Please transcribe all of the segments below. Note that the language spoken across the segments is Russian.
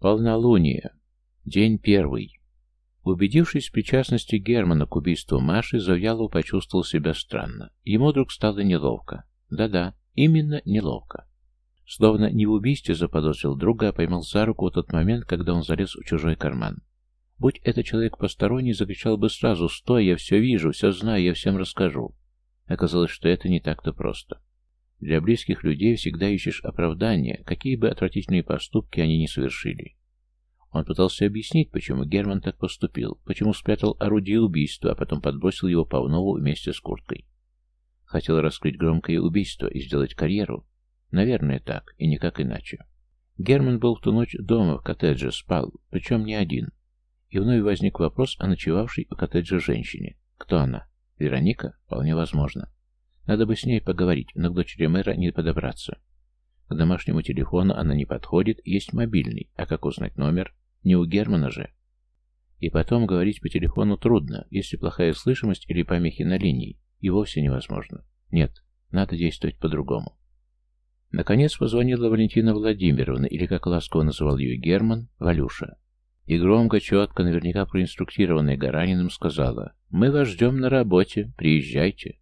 Полнолуние. День первый. Убедившись в причастности Германа к убийству Маши, Завьялов почувствовал себя странно. Ему вдруг стало неловко. Да-да, именно неловко. Словно не в убийстве заподозрил друга, а поймал за руку в тот момент, когда он залез в чужой карман. Будь это человек посторонний, закричал бы сразу «Стой, я все вижу, все знаю, я всем расскажу». Оказалось, что это не так-то просто. Для близких людей всегда ищешь оправдания, какие бы отвратительные поступки они ни совершили. Он пытался объяснить, почему Герман так поступил, почему спрятал орудие убийства, а потом подбросил его Павнову вместе с курткой. Хотел раскрыть громкое убийство и сделать карьеру. Наверное, так, и никак иначе. Герман был в ту ночь дома, в коттедже, спал, причем не один. И вновь возник вопрос о ночевавшей в коттедже женщине. Кто она? Вероника? Вполне возможно. Надо бы с ней поговорить, но к дочери мэра не подобраться. К домашнему телефону она не подходит, есть мобильный, а как узнать номер? Не у Германа же. И потом говорить по телефону трудно, если плохая слышимость или помехи на линии, и вовсе невозможно. Нет, надо действовать по-другому. Наконец позвонила Валентина Владимировна, или, как ласково называл ее Герман, Валюша. И громко, четко, наверняка проинструктированная Гараниным, сказала «Мы вас ждем на работе, приезжайте».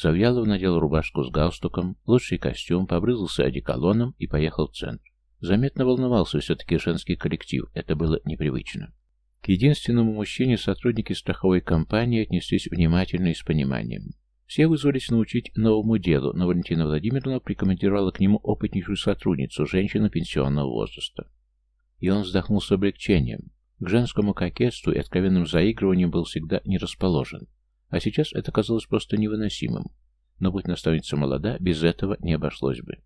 Завьялов надел рубашку с галстуком, лучший костюм, побрызгался одеколоном и поехал в центр. Заметно волновался все-таки женский коллектив, это было непривычно. К единственному мужчине сотрудники страховой компании отнеслись внимательно и с пониманием. Все вызвались научить новому делу, но Валентина Владимировна прикомандировала к нему опытнейшую сотрудницу, женщину пенсионного возраста. И он вздохнул с облегчением. К женскому кокетству и откровенным заигрываниям был всегда не расположен. А сейчас это казалось просто невыносимым. Но будь наставница молода, без этого не обошлось бы.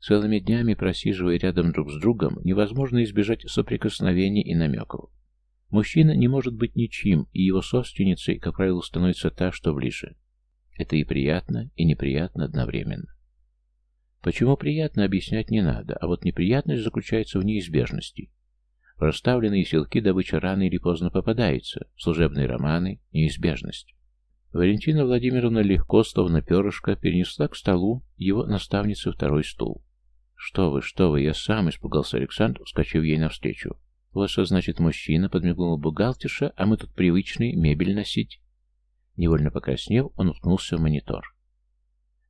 Целыми днями, просиживая рядом друг с другом, невозможно избежать соприкосновений и намеков. Мужчина не может быть ничьим, и его собственницей, как правило, становится та, что ближе. Это и приятно, и неприятно одновременно. Почему приятно, объяснять не надо, а вот неприятность заключается в неизбежности. В расставленные силки добыча рано или поздно попадается, служебные романы – неизбежность. Валентина Владимировна легко, словно перышко, перенесла к столу его наставницы второй стул. «Что вы, что вы, я сам!» — испугался Александр, вскочив ей навстречу. «Вот что значит мужчина», — подмигнула бухгалтерша, «а мы тут привычные мебель носить». Невольно покраснев, он уткнулся в монитор.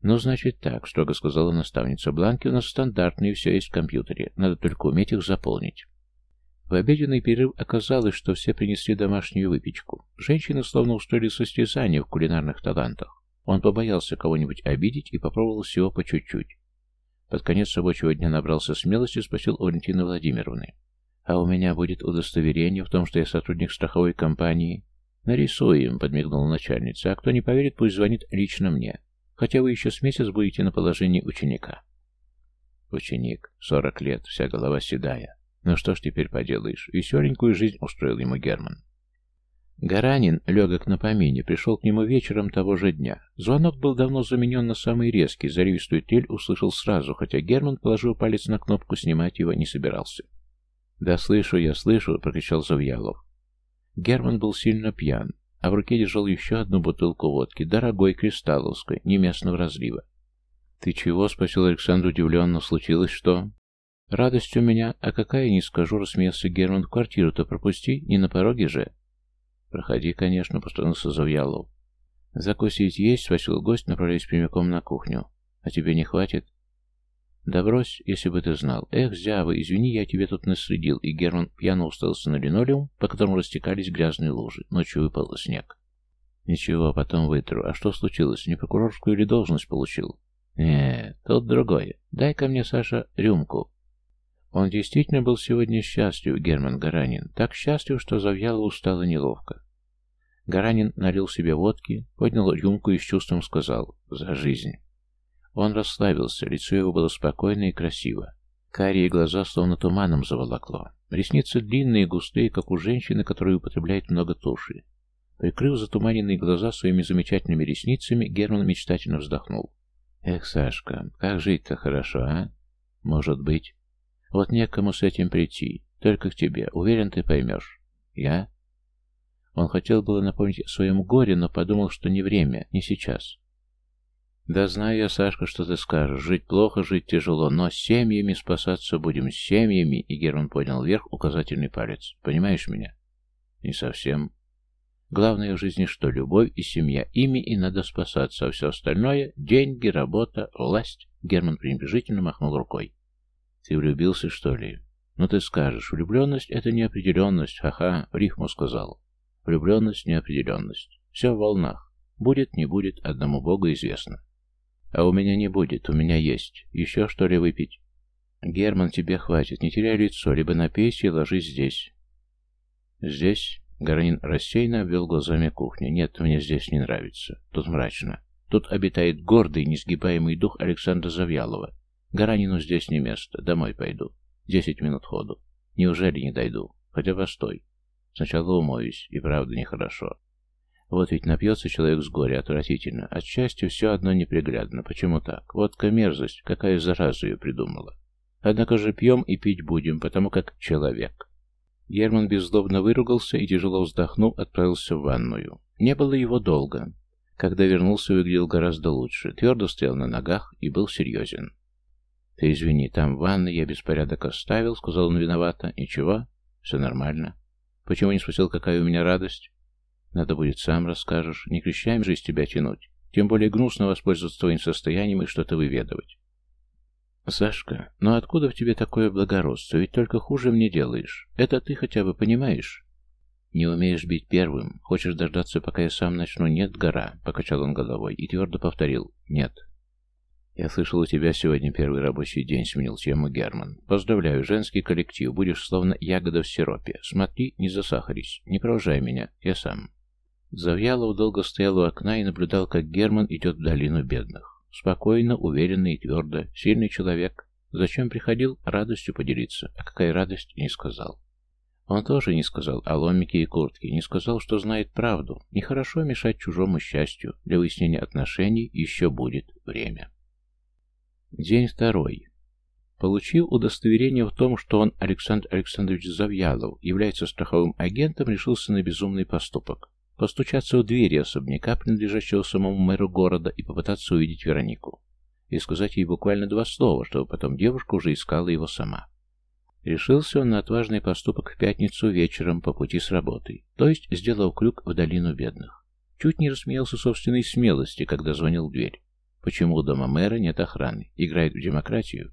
«Ну, значит так», — строго сказала наставница. «Бланки у нас стандартные, все есть в компьютере. Надо только уметь их заполнить». В обеденный перерыв оказалось, что все принесли домашнюю выпечку. Женщины словно устроили состязание в кулинарных талантах. Он побоялся кого-нибудь обидеть и попробовал всего по чуть-чуть. Под конец рабочего дня набрался смелости и спросил у Валентины Владимировны. «А у меня будет удостоверение в том, что я сотрудник страховой компании?» «Нарисуем», — подмигнула начальница. «А кто не поверит, пусть звонит лично мне. Хотя вы еще с месяц будете на положении ученика». Ученик, сорок лет, вся голова седая. Ну что ж теперь поделаешь, веселенькую жизнь устроил ему Герман. Гаранин, легок на помине, пришел к нему вечером того же дня. Звонок был давно заменен на самый резкий, заривистую тель услышал сразу, хотя Герман, положил палец на кнопку, снимать его не собирался. «Да слышу я, слышу!» — прокричал Завьялов. Герман был сильно пьян, а в руке держал еще одну бутылку водки, дорогой кристалловской, не местного разлива. «Ты чего?» — спросил Александр удивленно. «Случилось что?» «Радость у меня, а какая, не скажу», — рассмеялся Герман. «Квартиру-то пропусти, не на пороге же». «Проходи, конечно», — постановился Завьялов. «Закусить есть?» — спросил гость, направляясь прямиком на кухню. «А тебе не хватит?» «Да брось, если бы ты знал. Эх, Зява, извини, я тебе тут наследил». И Герман пьяно устался на линолеум, по которому растекались грязные лужи. Ночью выпал снег. «Ничего, потом вытру. А что случилось? Не прокурорскую или должность получил?» «Не, тут другое. Дай-ка мне, Саша, рюмку». Он действительно был сегодня счастлив, Герман Гаранин. Так счастлив, что Завьялову стало неловко. Гаранин налил себе водки, поднял рюмку и с чувством сказал «За жизнь». Он расслабился, лицо его было спокойно и красиво. Карие глаза словно туманом заволокло. Ресницы длинные и густые, как у женщины, которая употребляет много туши. Прикрыв затуманенные глаза своими замечательными ресницами, Герман мечтательно вздохнул. «Эх, Сашка, как жить-то хорошо, а? Может быть...» Вот некому с этим прийти. Только к тебе. Уверен, ты поймешь. Я? Он хотел было напомнить о своем горе, но подумал, что не время, не сейчас. Да знаю я, Сашка, что ты скажешь. Жить плохо, жить тяжело, но с семьями спасаться будем, с семьями. И Герман поднял вверх указательный палец. Понимаешь меня? Не совсем. Главное в жизни что? Любовь и семья. Ими и надо спасаться, а все остальное — деньги, работа, власть. Герман пренебрежительно махнул рукой. Ты влюбился, что ли? Ну ты скажешь, влюбленность — это неопределенность. Ха-ха, рифму сказал. Влюбленность — неопределенность. Все в волнах. Будет, не будет, одному Богу известно. А у меня не будет, у меня есть. Еще что ли выпить? Герман, тебе хватит, не теряй лицо, либо напейся и ложись здесь. Здесь? Гаранин рассеянно обвел глазами кухню. Нет, мне здесь не нравится. Тут мрачно. Тут обитает гордый, несгибаемый дух Александра Завьялова. Гаранину здесь не место. Домой пойду. Десять минут ходу. Неужели не дойду? Хотя постой. Сначала умоюсь, и правда нехорошо. Вот ведь напьется человек с горя, отвратительно. От счастья все одно неприглядно. Почему так? Водка мерзость, какая зараза ее придумала. Однако же пьем и пить будем, потому как человек. Герман беззлобно выругался и, тяжело вздохнув, отправился в ванную. Не было его долго. Когда вернулся, выглядел гораздо лучше. Твердо стоял на ногах и был серьезен. «Ты извини, там в ванной я беспорядок оставил», — сказал он виновато. «Ничего, все нормально. Почему не спросил, какая у меня радость?» Надо будет сам расскажешь. Не крещами же из тебя тянуть. Тем более гнусно воспользоваться твоим состоянием и что-то выведывать. Сашка, ну откуда в тебе такое благородство? Ведь только хуже мне делаешь. Это ты хотя бы понимаешь? Не умеешь бить первым. Хочешь дождаться, пока я сам начну? Нет, гора. Покачал он головой и твердо повторил. Нет. Я слышал, у тебя сегодня первый рабочий день, сменил тему Герман. Поздравляю, женский коллектив. Будешь словно ягода в сиропе. Смотри, не засахарись. Не провожай меня. Я сам. Завьялов долго стоял у окна и наблюдал, как Герман идет в долину бедных. Спокойно, уверенно и твердо. Сильный человек. Зачем приходил? Радостью поделиться. А какая радость, не сказал. Он тоже не сказал о ломике и куртке, не сказал, что знает правду. Нехорошо мешать чужому счастью. Для выяснения отношений еще будет время. День второй. Получив удостоверение в том, что он, Александр Александрович Завьялов, является страховым агентом, решился на безумный поступок постучаться у двери особняка, принадлежащего самому мэру города, и попытаться увидеть Веронику. И сказать ей буквально два слова, чтобы потом девушка уже искала его сама. Решился он на отважный поступок в пятницу вечером по пути с работы, то есть сделал крюк в долину бедных. Чуть не рассмеялся собственной смелости, когда звонил в дверь. Почему у дома мэра нет охраны? Играет в демократию?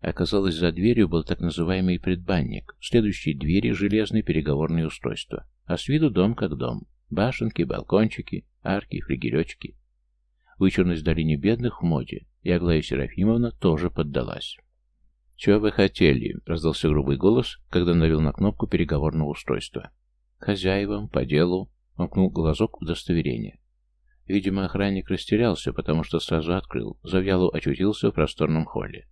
Оказалось, за дверью был так называемый предбанник, в следующей двери железное переговорное устройство, а с виду дом как дом. Башенки, балкончики, арки, флигелечки. Вычурность долине бедных в моде, и Аглая Серафимовна тоже поддалась. «Чего вы хотели?» — раздался грубый голос, когда навел на кнопку переговорного устройства. «Хозяевам, по делу», — мкнул глазок удостоверения. Видимо, охранник растерялся, потому что сразу открыл. Завьялу очутился в просторном холле.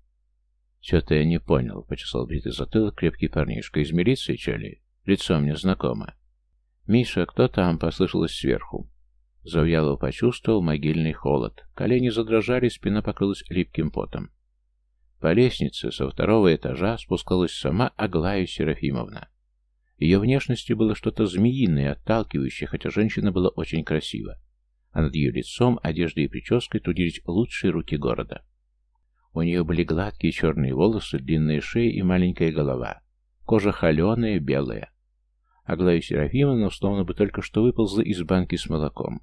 «Че-то я не понял», — почесал бритый затылок крепкий парнишка. «Из милиции, че ли? Лицо мне знакомо». «Миша, кто там?» — послышалось сверху. Завьялов почувствовал могильный холод. Колени задрожали, спина покрылась липким потом. По лестнице со второго этажа спускалась сама Аглая Серафимовна. Ее внешностью было что-то змеиное, отталкивающее, хотя женщина была очень красива. А над ее лицом, одеждой и прической трудились лучшие руки города. У нее были гладкие черные волосы, длинная шея и маленькая голова. Кожа холеная, белая. Аглая Серафимовна словно бы только что выползла из банки с молоком.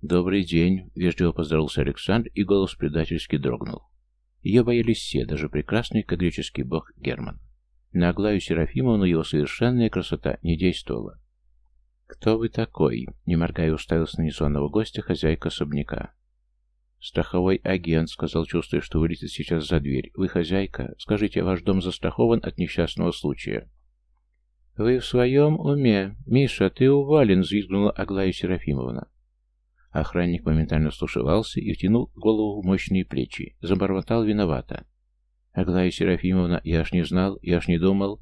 «Добрый день», — вежливо поздоровался Александр, и голос предательски дрогнул. Ее боялись все, даже прекрасный, как греческий бог Герман. На Аглаю Серафимовну его совершенная красота не действовала. «Кто вы такой?» — не моргая уставился на незваного гостя хозяйка особняка. «Страховой агент», — сказал, чувствуя, что вылетит сейчас за дверь. «Вы хозяйка? Скажите, ваш дом застрахован от несчастного случая?» «Вы в своем уме? Миша, ты увален!» — взвизгнула Аглая Серафимовна. Охранник моментально стушевался и втянул голову в мощные плечи. Забормотал виновато. «Аглая Серафимовна, я ж не знал, я ж не думал».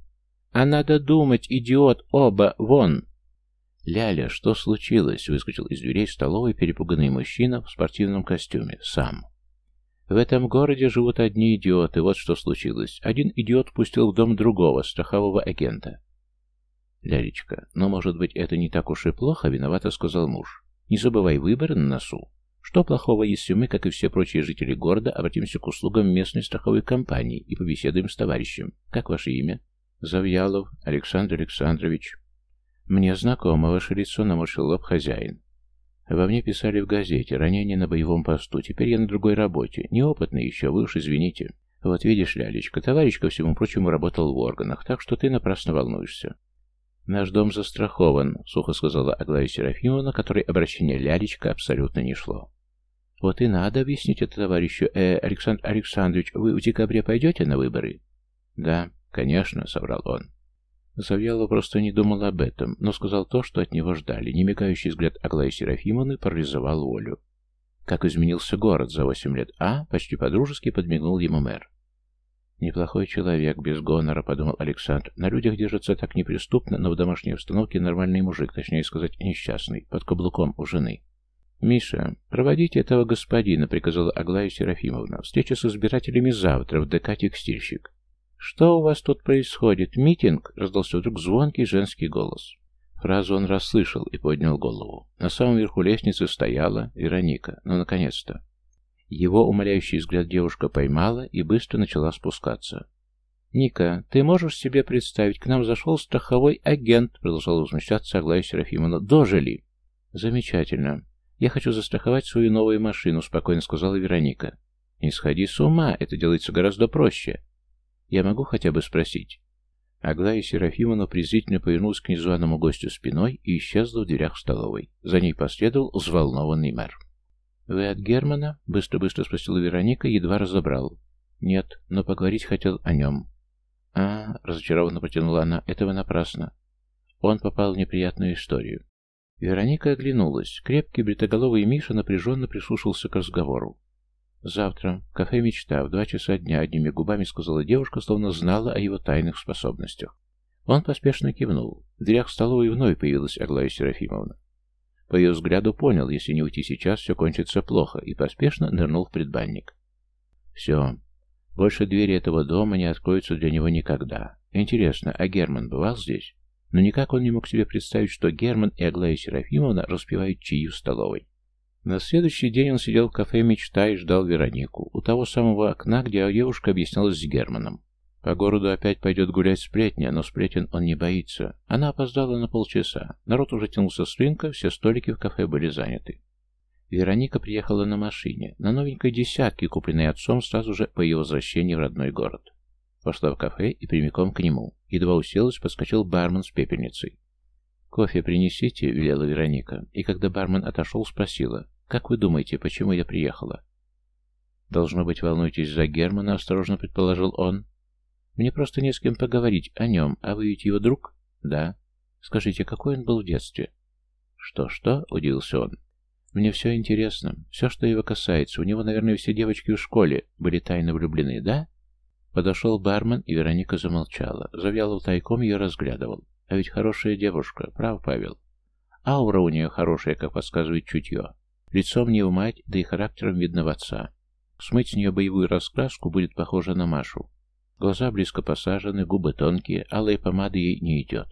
«А надо думать, идиот, оба, вон!» «Ляля, что случилось?» — выскочил из дверей столовой перепуганный мужчина в спортивном костюме. Сам. «В этом городе живут одни идиоты, вот что случилось. Один идиот пустил в дом другого, страхового агента. «Лялечка, но, может быть, это не так уж и плохо?» — виновато сказал муж. «Не забывай выбор на носу. Что плохого, если мы, как и все прочие жители города, обратимся к услугам местной страховой компании и побеседуем с товарищем? Как ваше имя? Завьялов Александр Александрович. Мне знакомо ваше лицо, наморщил лоб хозяин. Во мне писали в газете, ранение на боевом посту, теперь я на другой работе, неопытный еще, вы уж извините. Вот видишь, Лялечка, товарищ, ко всему прочему, работал в органах, так что ты напрасно волнуешься. «Наш дом застрахован», — сухо сказала Аглая Серафимовна, которой обращение Лялечка абсолютно не шло. Вот и надо объяснить это товарищу. Э, Александр Александрович, вы в декабре пойдете на выборы? Да, конечно, соврал он. Завьялов просто не думал об этом, но сказал то, что от него ждали. Немигающий взгляд Аглаи Серафимовны парализовал волю. Как изменился город за восемь лет, а? Почти подружески подмигнул ему мэр. «Неплохой человек, без гонора», — подумал Александр. «На людях держится так неприступно, но в домашней обстановке нормальный мужик, точнее сказать, несчастный, под каблуком у жены». «Миша, проводите этого господина», — приказала Аглая Серафимовна. «Встреча с избирателями завтра в ДК «Текстильщик». «Что у вас тут происходит? Митинг?» — раздался вдруг звонкий женский голос. Фразу он расслышал и поднял голову. На самом верху лестницы стояла Вероника. Ну, наконец-то. Его умоляющий взгляд девушка поймала и быстро начала спускаться. «Ника, ты можешь себе представить, к нам зашел страховой агент», — продолжала возмущаться Аглая Серафимовна. «Дожили!» «Замечательно. «Я хочу застраховать свою новую машину», — спокойно сказала Вероника. «Не сходи с ума, это делается гораздо проще. Я могу хотя бы спросить?» Аглая Серафимовна презрительно повернулась к незваному гостю спиной и исчезла в дверях столовой. За ней последовал взволнованный мэр. «Вы от Германа?» — быстро-быстро спросила Вероника, едва разобрал. «Нет, но поговорить хотел о нем». «А, — разочарованно протянула она, — этого напрасно. Он попал в неприятную историю. Вероника оглянулась. Крепкий бритоголовый Миша напряженно прислушался к разговору. «Завтра. Кафе «Мечта» в два часа дня», — одними губами сказала девушка, словно знала о его тайных способностях. Он поспешно кивнул. В дверях столовой вновь появилась Аглая Серафимовна. По ее взгляду понял, если не уйти сейчас, все кончится плохо, и поспешно нырнул в предбанник. Все. Больше двери этого дома не откроются для него никогда. Интересно, а Герман бывал здесь? Но никак он не мог себе представить, что Герман и Аглая Серафимовна распивают чаи в столовой. На следующий день он сидел в кафе «Мечта» и ждал Веронику, у того самого окна, где девушка объяснялась с Германом. По городу опять пойдет гулять сплетня, но сплетен он не боится. Она опоздала на полчаса. Народ уже тянулся с рынка, все столики в кафе были заняты. Вероника приехала на машине, на новенькой десятке, купленной отцом сразу же по ее возвращении в родной город. Пошла в кафе и прямиком к нему. Едва уселась, подскочил бармен с пепельницей. «Кофе принесите», — велела Вероника, и когда бармен отошел, спросила, «Как вы думаете, почему я приехала?» «Должно быть, волнуетесь за Германа», — осторожно предположил он. «Мне просто не с кем поговорить о нем, а вы ведь его друг?» «Да». «Скажите, какой он был в детстве?» «Что-что?» — удивился он. «Мне все интересно. Все, что его касается. У него, наверное, все девочки в школе были тайно влюблены, да?» Подошел бармен, и Вероника замолчала. Завьялов тайком ее разглядывал. А ведь хорошая девушка, прав, Павел? Аура у нее хорошая, как подсказывает чутье. Лицом не в мать, да и характером видно в отца. Смыть с нее боевую раскраску будет похоже на Машу. Глаза близко посажены, губы тонкие, алая помада ей не идет.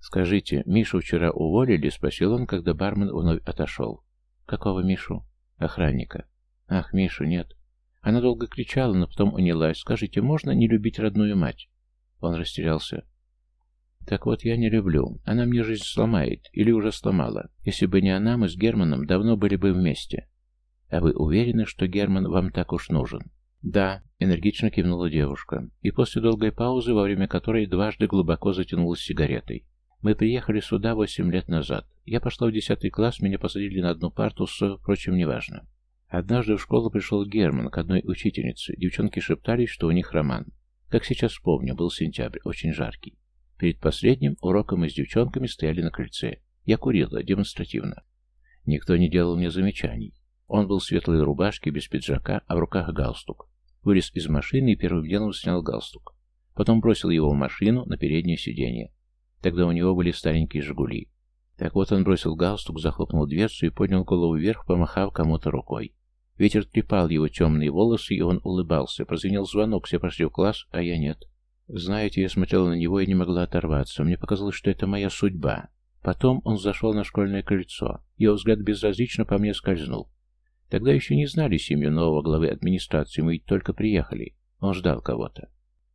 «Скажите, Мишу вчера уволили?» — спросил он, когда бармен вновь отошел. «Какого Мишу?» «Охранника». «Ах, Мишу нет. Она долго кричала, но потом унялась. «Скажите, можно не любить родную мать?» Он растерялся. «Так вот, я не люблю. Она мне жизнь сломает. Или уже сломала. Если бы не она, мы с Германом давно были бы вместе. А вы уверены, что Герман вам так уж нужен?» «Да», — энергично кивнула девушка. И после долгой паузы, во время которой дважды глубоко затянулась сигаретой. «Мы приехали сюда восемь лет назад. Я пошла в десятый класс, меня посадили на одну парту с... Впрочем, неважно. Однажды в школу пришел Герман к одной учительнице. Девчонки шептались, что у них роман. Как сейчас помню, был сентябрь, очень жаркий. Перед последним уроком мы с девчонками стояли на крыльце. Я курила, демонстративно. Никто не делал мне замечаний. Он был в светлой рубашке, без пиджака, а в руках галстук. Вылез из машины и первым делом снял галстук. Потом бросил его в машину на переднее сиденье. Тогда у него были старенькие «Жигули». Так вот он бросил галстук, захлопнул дверцу и поднял голову вверх, помахав кому-то рукой. Ветер трепал его темные волосы, и он улыбался. Прозвенел звонок, все пошли в класс, а я нет. Знаете, я смотрела на него и не могла оторваться. Мне показалось, что это моя судьба. Потом он зашел на школьное крыльцо. Его взгляд безразлично по мне скользнул. Тогда еще не знали семью нового главы администрации, мы ведь только приехали. Он ждал кого-то.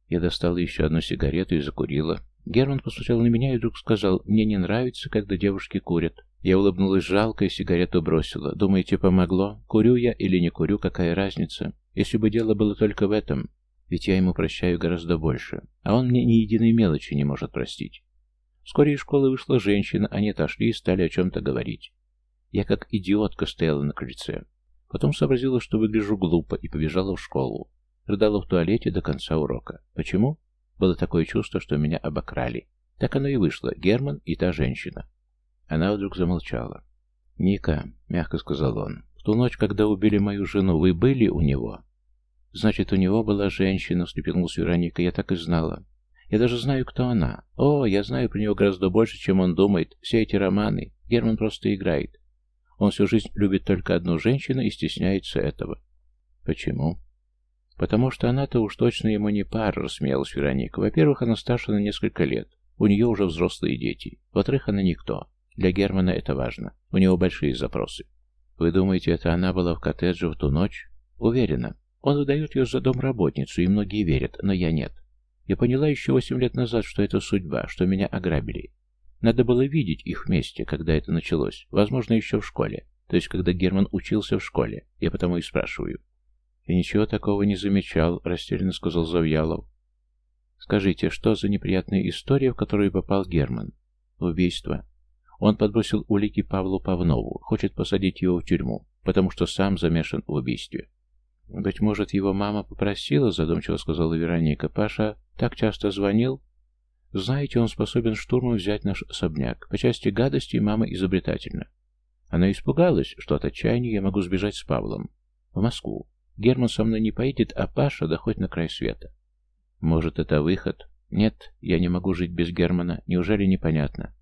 Я достала еще одну сигарету и закурила. Герман посмотрел на меня и вдруг сказал, «Мне не нравится, когда девушки курят». Я улыбнулась жалко и сигарету бросила. «Думаете, помогло? Курю я или не курю, какая разница? Если бы дело было только в этом, ведь я ему прощаю гораздо больше, а он мне ни единой мелочи не может простить». Вскоре из школы вышла женщина, они отошли и стали о чем-то говорить. Я как идиотка стояла на крыльце. Потом сообразила, что выгляжу глупо, и побежала в школу. Рыдала в туалете до конца урока. Почему? Было такое чувство, что меня обокрали. Так оно и вышло. Герман и та женщина. Она вдруг замолчала. «Ника», — мягко сказал он, — «в ту ночь, когда убили мою жену, вы были у него?» «Значит, у него была женщина», — встрепенулась Вероника, — «я так и знала. Я даже знаю, кто она. О, я знаю про него гораздо больше, чем он думает. Все эти романы. Герман просто играет. Он всю жизнь любит только одну женщину и стесняется этого. Почему? Потому что она-то уж точно ему не пара, рассмеялась Вероника. Во-первых, она старше на несколько лет. У нее уже взрослые дети. Во-вторых, она никто. Для Германа это важно. У него большие запросы. Вы думаете, это она была в коттедже в ту ночь? Уверена. Он выдает ее за домработницу, и многие верят, но я нет. Я поняла еще восемь лет назад, что это судьба, что меня ограбили. Надо было видеть их вместе, когда это началось. Возможно, еще в школе. То есть, когда Герман учился в школе. Я потому и спрашиваю. «Я ничего такого не замечал», — растерянно сказал Завьялов. «Скажите, что за неприятная история, в которую попал Герман?» «Убийство. Он подбросил улики Павлу Павнову, хочет посадить его в тюрьму, потому что сам замешан в убийстве». «Быть может, его мама попросила?» — задумчиво сказала Вероника. «Паша так часто звонил?» «Знаете, он способен штурмом взять наш особняк. По части гадости мама изобретательна. Она испугалась, что от отчаяния я могу сбежать с Павлом. В Москву. Герман со мной не поедет, а Паша да хоть на край света. Может, это выход? Нет, я не могу жить без Германа. Неужели непонятно?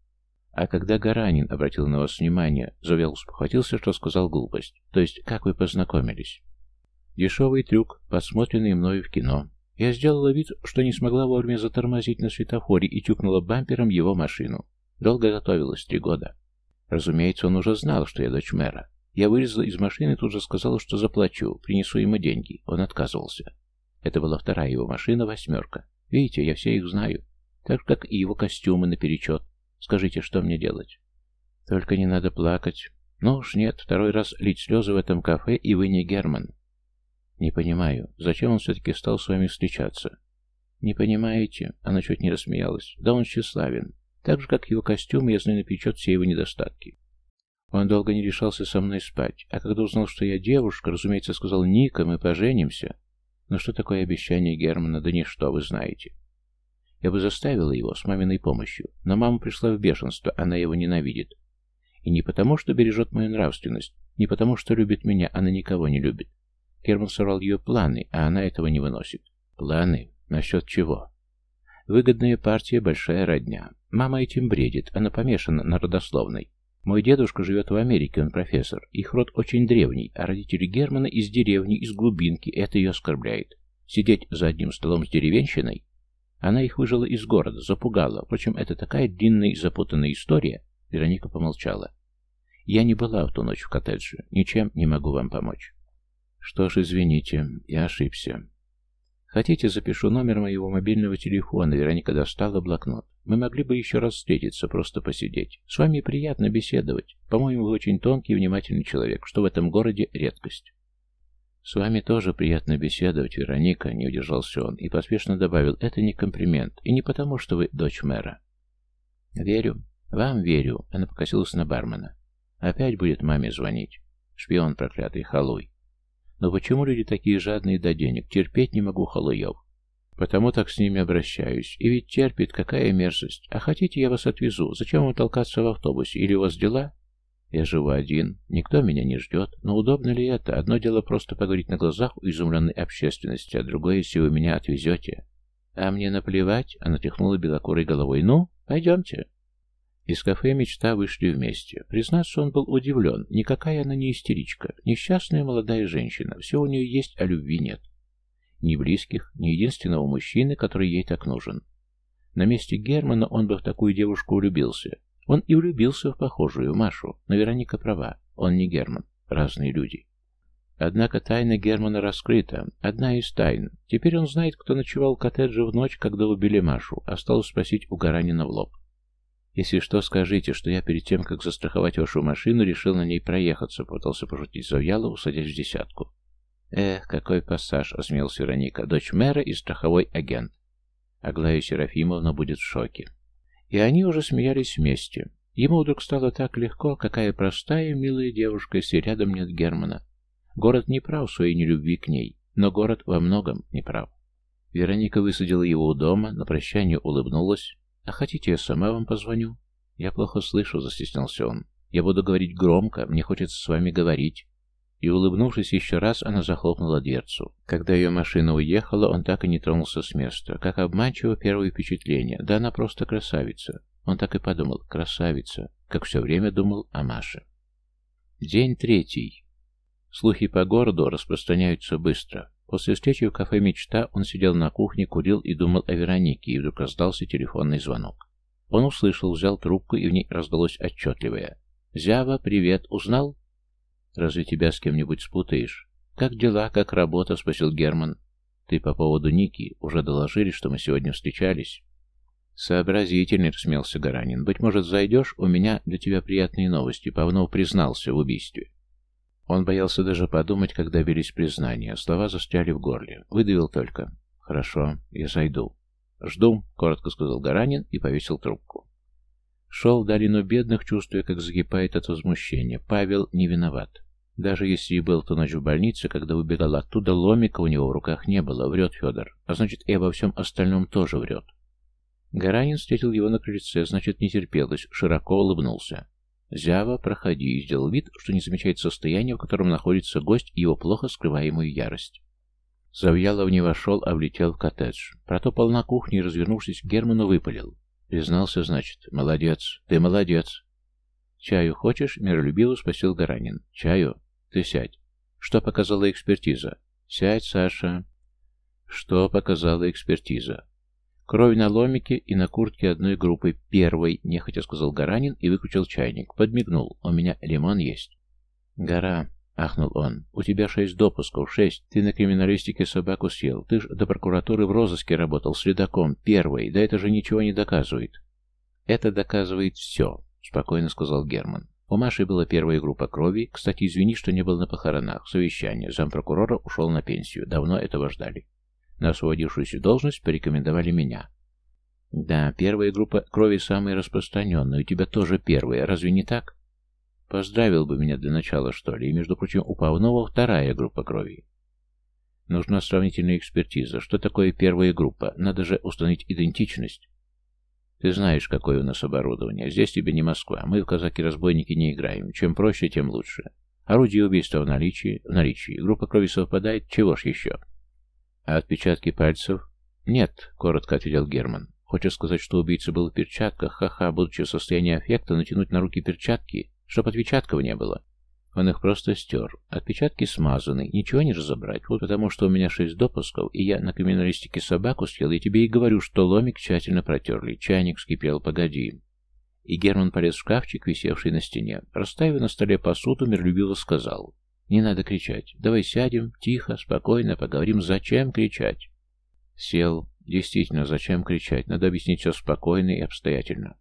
А когда Гаранин обратил на вас внимание, Завел спохватился, что сказал глупость. То есть, как вы познакомились? Дешевый трюк, подсмотренный мною в кино. Я сделала вид, что не смогла вовремя затормозить на светофоре и тюкнула бампером его машину. Долго готовилась, три года. Разумеется, он уже знал, что я дочь мэра. Я вылезла из машины и тут же сказала, что заплачу, принесу ему деньги. Он отказывался. Это была вторая его машина, восьмерка. Видите, я все их знаю. Так как и его костюмы наперечет. Скажите, что мне делать? Только не надо плакать. Ну уж нет, второй раз лить слезы в этом кафе, и вы не Герман. Не понимаю, зачем он все-таки стал с вами встречаться? Не понимаете? Она чуть не рассмеялась. Да он тщеславен. Так же, как его костюм, я знаю наперечет все его недостатки. Он долго не решался со мной спать, а когда узнал, что я девушка, разумеется, сказал «Ника, мы поженимся». Но что такое обещание Германа? Да ничто, вы знаете. Я бы заставила его с маминой помощью, но мама пришла в бешенство, она его ненавидит. И не потому, что бережет мою нравственность, не потому, что любит меня, она никого не любит. Герман сорвал ее планы, а она этого не выносит. Планы? Насчет чего? Выгодная партия, большая родня. Мама этим бредит, она помешана на родословной. Мой дедушка живет в Америке, он профессор. Их род очень древний, а родители Германа из деревни, из глубинки. Это ее оскорбляет. Сидеть за одним столом с деревенщиной? Она их выжила из города, запугала. Впрочем, это такая длинная и запутанная история. Вероника помолчала. Я не была в ту ночь в коттедже. Ничем не могу вам помочь. Что ж, извините, я ошибся. Хотите, запишу номер моего мобильного телефона. Вероника достала блокнот. Мы могли бы еще раз встретиться, просто посидеть. С вами приятно беседовать. По-моему, вы очень тонкий и внимательный человек, что в этом городе редкость. С вами тоже приятно беседовать, Вероника, не удержался он и поспешно добавил, это не комплимент, и не потому, что вы дочь мэра. Верю. Вам верю, она покосилась на бармена. Опять будет маме звонить. Шпион проклятый, халуй. Но почему люди такие жадные до денег? Терпеть не могу халуев. Потому так с ними обращаюсь. И ведь терпит, какая мерзость. А хотите, я вас отвезу? Зачем вам толкаться в автобусе? Или у вас дела? Я живу один. Никто меня не ждет. Но удобно ли это? Одно дело просто поговорить на глазах у изумленной общественности, а другое, если вы меня отвезете. А мне наплевать, она тряхнула белокурой головой. Ну, пойдемте. Из кафе «Мечта» вышли вместе. Признаться, он был удивлен. Никакая она не истеричка. Несчастная молодая женщина. Все у нее есть, а любви нет. Ни близких, ни единственного мужчины, который ей так нужен. На месте Германа он бы в такую девушку влюбился. Он и влюбился в похожую, Машу. Но Вероника права. Он не Герман. Разные люди. Однако тайна Германа раскрыта. Одна из тайн. Теперь он знает, кто ночевал в коттедже в ночь, когда убили Машу. Осталось спросить у Гаранина в лоб. «Если что, скажите, что я перед тем, как застраховать вашу машину, решил на ней проехаться», — пытался пошутить Завьялов, садясь в десятку. «Эх, какой пассаж!» — осмеялся Вероника. «Дочь мэра и страховой агент». Аглая Серафимовна будет в шоке. И они уже смеялись вместе. Ему вдруг стало так легко, какая простая, милая девушка, если рядом нет Германа. Город не прав в своей нелюбви к ней, но город во многом не прав. Вероника высадила его у дома, на прощание улыбнулась. «А хотите, я сама вам позвоню?» «Я плохо слышу», — застеснялся он. «Я буду говорить громко, мне хочется с вами говорить». И, улыбнувшись еще раз, она захлопнула дверцу. Когда ее машина уехала, он так и не тронулся с места. Как обманчиво первое впечатление. Да она просто красавица. Он так и подумал. Красавица. Как все время думал о Маше. День третий. Слухи по городу распространяются быстро. После встречи в кафе «Мечта» он сидел на кухне, курил и думал о Веронике, и вдруг раздался телефонный звонок. Он услышал, взял трубку, и в ней раздалось отчетливое. «Зява, привет, узнал?» «Разве тебя с кем-нибудь спутаешь?» «Как дела, как работа?» — спросил Герман. «Ты по поводу Ники уже доложили, что мы сегодня встречались?» «Сообразительный», — рассмеялся Гаранин. «Быть может, зайдешь? У меня для тебя приятные новости. Павнов признался в убийстве». Он боялся даже подумать, когда велись признания. Слова застряли в горле. Выдавил только. «Хорошо, я зайду». «Жду», — коротко сказал Гаранин и повесил трубку. Шел в долину бедных, чувствуя, как закипает от возмущения. Павел не виноват. Даже если и был ту ночь в больнице, когда убегал оттуда, ломика у него в руках не было, врет Федор. А значит, и обо всем остальном тоже врет. Гаранин встретил его на крыльце, значит, не терпелось, широко улыбнулся. «Зява, проходи», и сделал вид, что не замечает состояние, в котором находится гость и его плохо скрываемую ярость. Завьялов не вошел, а влетел в коттедж. Протопал на кухне и, развернувшись Герману, выпалил. Признался, значит. Молодец. Ты молодец. Чаю хочешь? Миролюбиво спросил Гаранин. Чаю? Ты сядь. Что показала экспертиза? Сядь, Саша. Что показала экспертиза? Кровь на ломике и на куртке одной группы. Первой, нехотя сказал Гаранин и выключил чайник. Подмигнул. У меня лимон есть. Гора, ахнул он. У тебя шесть допусков, шесть. Ты на криминалистике собаку съел. Ты ж до прокуратуры в розыске работал следаком. Первый. Да это же ничего не доказывает. Это доказывает все, спокойно сказал Герман. У Маши была первая группа крови. Кстати, извини, что не был на похоронах. Совещание. Зампрокурора ушел на пенсию. Давно этого ждали. На освободившуюся должность порекомендовали меня. Да, первая группа крови самая распространенная, у тебя тоже первая, разве не так? Поздравил бы меня для начала, что ли, и, между прочим, у Павнова вторая группа крови. Нужна сравнительная экспертиза. Что такое первая группа? Надо же установить идентичность. Ты знаешь, какое у нас оборудование. Здесь тебе не Москва. Мы в казаки-разбойники не играем. Чем проще, тем лучше. Орудие убийства в наличии. В наличии. Группа крови совпадает. Чего ж еще? А отпечатки пальцев? Нет, коротко ответил Герман. Хочешь сказать, что убийца был в перчатках? Ха-ха, будучи в состоянии аффекта, натянуть на руки перчатки, чтоб отпечатков не было. Он их просто стер. Отпечатки смазаны, ничего не разобрать. Вот потому, что у меня шесть допусков, и я на криминалистике собаку съел, и тебе и говорю, что ломик тщательно протерли. Чайник вскипел, погоди. И Герман полез в шкафчик, висевший на стене. Расставив на столе посуду, миролюбиво сказал. Не надо кричать. Давай сядем, тихо, спокойно, поговорим. Зачем кричать? Сел. Действительно, зачем кричать? Надо объяснить все спокойно и обстоятельно.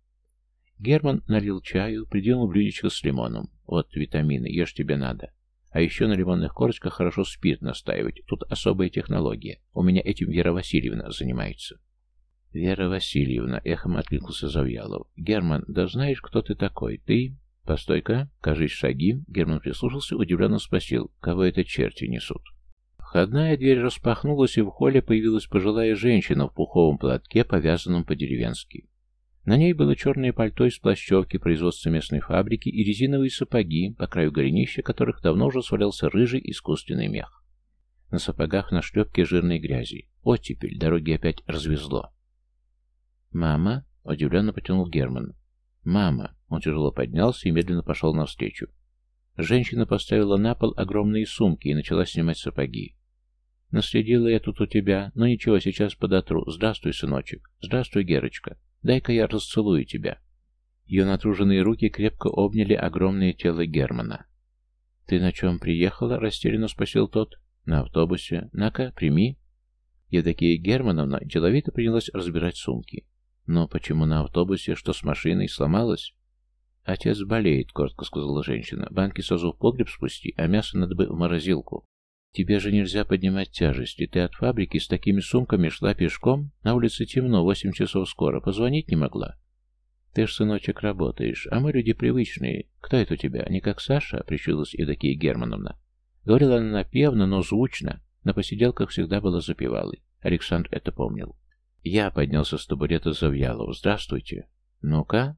Герман налил чаю, придвинул блюдечко с лимоном. Вот витамины, ешь тебе надо. А еще на лимонных корочках хорошо спирт настаивать. Тут особая технология. У меня этим Вера Васильевна занимается. Вера Васильевна, эхом откликнулся Завьялов. Герман, да знаешь, кто ты такой? Ты... «Постой-ка, кажись, шаги». Герман прислушался, удивленно спросил, кого это черти несут. Входная дверь распахнулась, и в холле появилась пожилая женщина в пуховом платке, повязанном по-деревенски. На ней было черное пальто из плащевки производства местной фабрики и резиновые сапоги, по краю голенища которых давно уже свалялся рыжий искусственный мех. На сапогах на шлепке жирной грязи. Оттепель, дороги опять развезло. «Мама?» — удивленно потянул Герман. «Мама!» Он тяжело поднялся и медленно пошел навстречу. Женщина поставила на пол огромные сумки и начала снимать сапоги. «Наследила я тут у тебя, но ничего, сейчас подотру. Здравствуй, сыночек. Здравствуй, Герочка. Дай-ка я расцелую тебя». Ее натруженные руки крепко обняли огромное тело Германа. «Ты на чем приехала?» — растерянно спросил тот. «На автобусе. На-ка, прими». Евдокия Германовна деловито принялась разбирать сумки. «Но почему на автобусе? Что с машиной? Сломалась?» «Отец болеет», — коротко сказала женщина. «Банки сразу в погреб спусти, а мясо надо бы в морозилку». «Тебе же нельзя поднимать тяжести. Ты от фабрики с такими сумками шла пешком? На улице темно, восемь часов скоро. Позвонить не могла?» «Ты ж, сыночек, работаешь, а мы люди привычные. Кто это у тебя? Не как Саша?» — прищурилась Евдокия Германовна. Говорила она напевно, но звучно. На посиделках всегда была запевалой. Александр это помнил. Я поднялся с табурета Завьялов. «Здравствуйте». «Ну-ка?»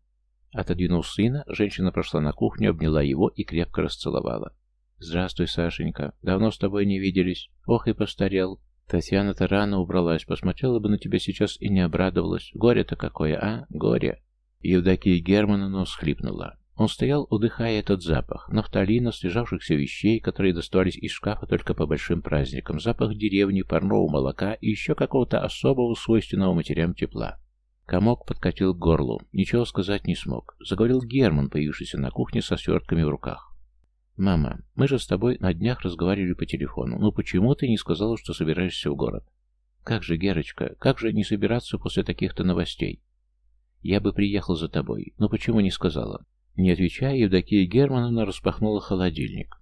Отодвинув сына, женщина прошла на кухню, обняла его и крепко расцеловала. «Здравствуй, Сашенька. Давно с тобой не виделись. Ох, и постарел. Татьяна-то рано убралась. Посмотрела бы на тебя сейчас и не обрадовалась. Горе-то какое, а? Горе!» Евдокия Германовна всхлипнула. Он стоял, удыхая этот запах, нафталина, слежавшихся вещей, которые доставались из шкафа только по большим праздникам, запах деревни, парного молока и еще какого-то особого свойственного матерям тепла. Комок подкатил к горлу, ничего сказать не смог. Заговорил Герман, появившийся на кухне со свертками в руках. «Мама, мы же с тобой на днях разговаривали по телефону. Ну почему ты не сказала, что собираешься в город?» «Как же, Герочка, как же не собираться после таких-то новостей?» «Я бы приехал за тобой. Но почему не сказала?» Не отвечая, Евдокия Германовна распахнула холодильник.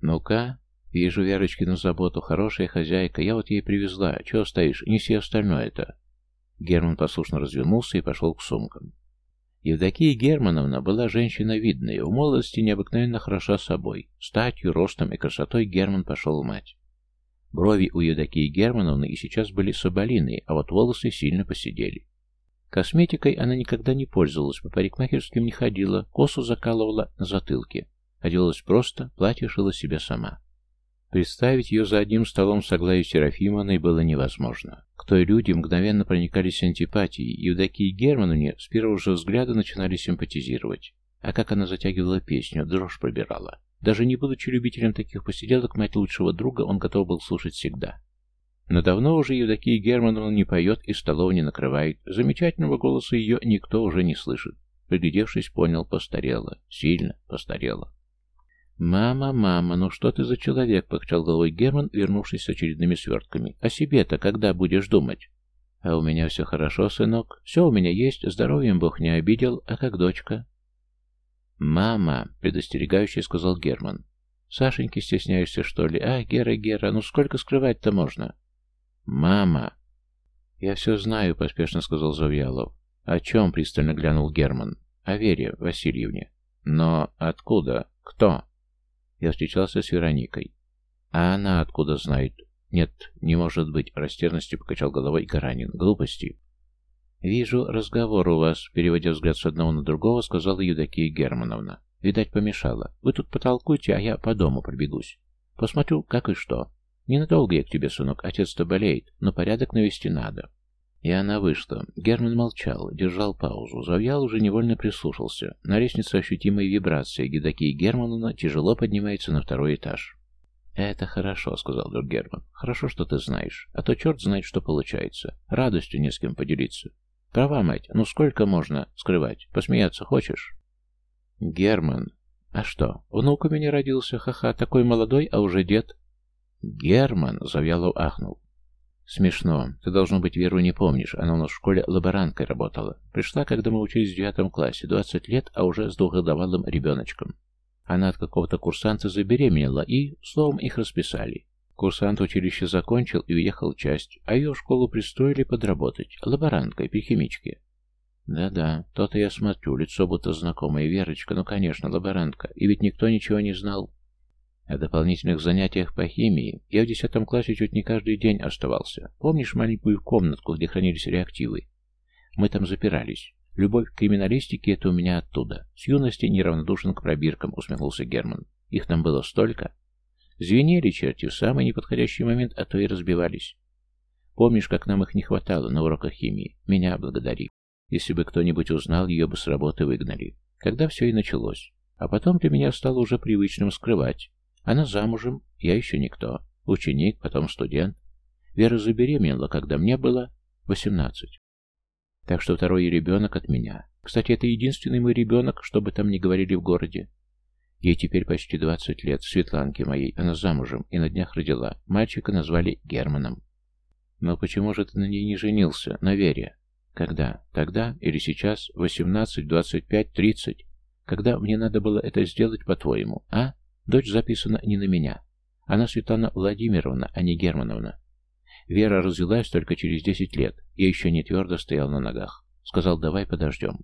«Ну-ка, вижу Верочкину заботу, хорошая хозяйка. Я вот ей привезла. Чего стоишь? Неси остальное-то». Герман послушно развернулся и пошел к сумкам. Евдокия Германовна была женщина видная, в молодости необыкновенно хороша собой. Статью, ростом и красотой Герман пошел в мать. Брови у Евдокии Германовны и сейчас были соболиные, а вот волосы сильно посидели. Косметикой она никогда не пользовалась, по парикмахерским не ходила, косу закалывала на затылке. Оделась просто, платье шила себе сама. Представить ее за одним столом с Аглаей Серафимовной было невозможно. К той люди мгновенно проникались антипатией, и Евдокии Германовне с первого же взгляда начинали симпатизировать. А как она затягивала песню, дрожь пробирала. Даже не будучи любителем таких посиделок, мать лучшего друга он готов был слушать всегда. Но давно уже Евдокия Германовна не поет и столов не накрывает. Замечательного голоса ее никто уже не слышит. Приглядевшись, понял, постарела. Сильно постарела. «Мама, мама, ну что ты за человек?» — покачал головой Герман, вернувшись с очередными свертками. «О себе-то когда будешь думать?» «А у меня все хорошо, сынок. Все у меня есть, здоровьем Бог не обидел. А как дочка?» «Мама!» — предостерегающе сказал Герман. «Сашеньки стесняешься, что ли? А, Гера, Гера, ну сколько скрывать-то можно?» «Мама!» «Я все знаю», — поспешно сказал Завьялов. «О чем?» — пристально глянул Герман. «О Вере Васильевне». «Но откуда? Кто?» Я встречался с Вероникой. А она откуда знает? Нет, не может быть, растерянностью покачал головой Гаранин. Глупости. Вижу, разговор у вас, переводя взгляд с одного на другого, сказала Юдакия Германовна. Видать, помешала. Вы тут потолкуйте, а я по дому пробегусь. Посмотрю, как и что. Ненадолго я к тебе, сынок, отец-то болеет, но порядок навести надо. И она вышла. Герман молчал, держал паузу. Завьял уже невольно прислушался. На лестнице ощутимая вибрация. Гедокия Германовна тяжело поднимается на второй этаж. «Это хорошо», — сказал друг Герман. «Хорошо, что ты знаешь. А то черт знает, что получается. Радостью не с кем поделиться. Права, мать, ну сколько можно скрывать? Посмеяться хочешь?» «Герман. А что, внук у меня родился, ха-ха, такой молодой, а уже дед?» «Герман!» — Завьялов ахнул. Смешно. Ты, должно быть, Веру не помнишь. Она у нас в школе лаборанткой работала. Пришла, когда мы учились в девятом классе. Двадцать лет, а уже с двухгодовалым ребеночком. Она от какого-то курсанта забеременела, и, словом, их расписали. Курсант училище закончил и уехал часть, а ее в школу пристроили подработать. Лаборанткой, при химичке. Да-да, то-то я смотрю, лицо будто знакомое. Верочка, ну, конечно, лаборантка. И ведь никто ничего не знал. О дополнительных занятиях по химии я в десятом классе чуть не каждый день оставался. Помнишь маленькую комнатку, где хранились реактивы? Мы там запирались. Любовь к криминалистике — это у меня оттуда. С юности неравнодушен к пробиркам, усмехнулся Герман. Их там было столько. Звенели черти в самый неподходящий момент, а то и разбивались. Помнишь, как нам их не хватало на уроках химии? Меня благодари. Если бы кто-нибудь узнал, ее бы с работы выгнали. Когда все и началось. А потом для меня стало уже привычным скрывать. Она замужем, я еще никто. Ученик, потом студент. Вера забеременела, когда мне было восемнадцать. Так что второй ребенок от меня. Кстати, это единственный мой ребенок, что бы там ни говорили в городе. Ей теперь почти двадцать лет, Светланке моей, она замужем и на днях родила. Мальчика назвали Германом. Но почему же ты на ней не женился, на Вере? Когда? Тогда или сейчас? Восемнадцать, двадцать пять, тридцать? Когда мне надо было это сделать, по-твоему, а? Дочь записана не на меня. Она Светлана Владимировна, а не Германовна. Вера развелась только через десять лет. Я еще не твердо стоял на ногах. Сказал, давай подождем.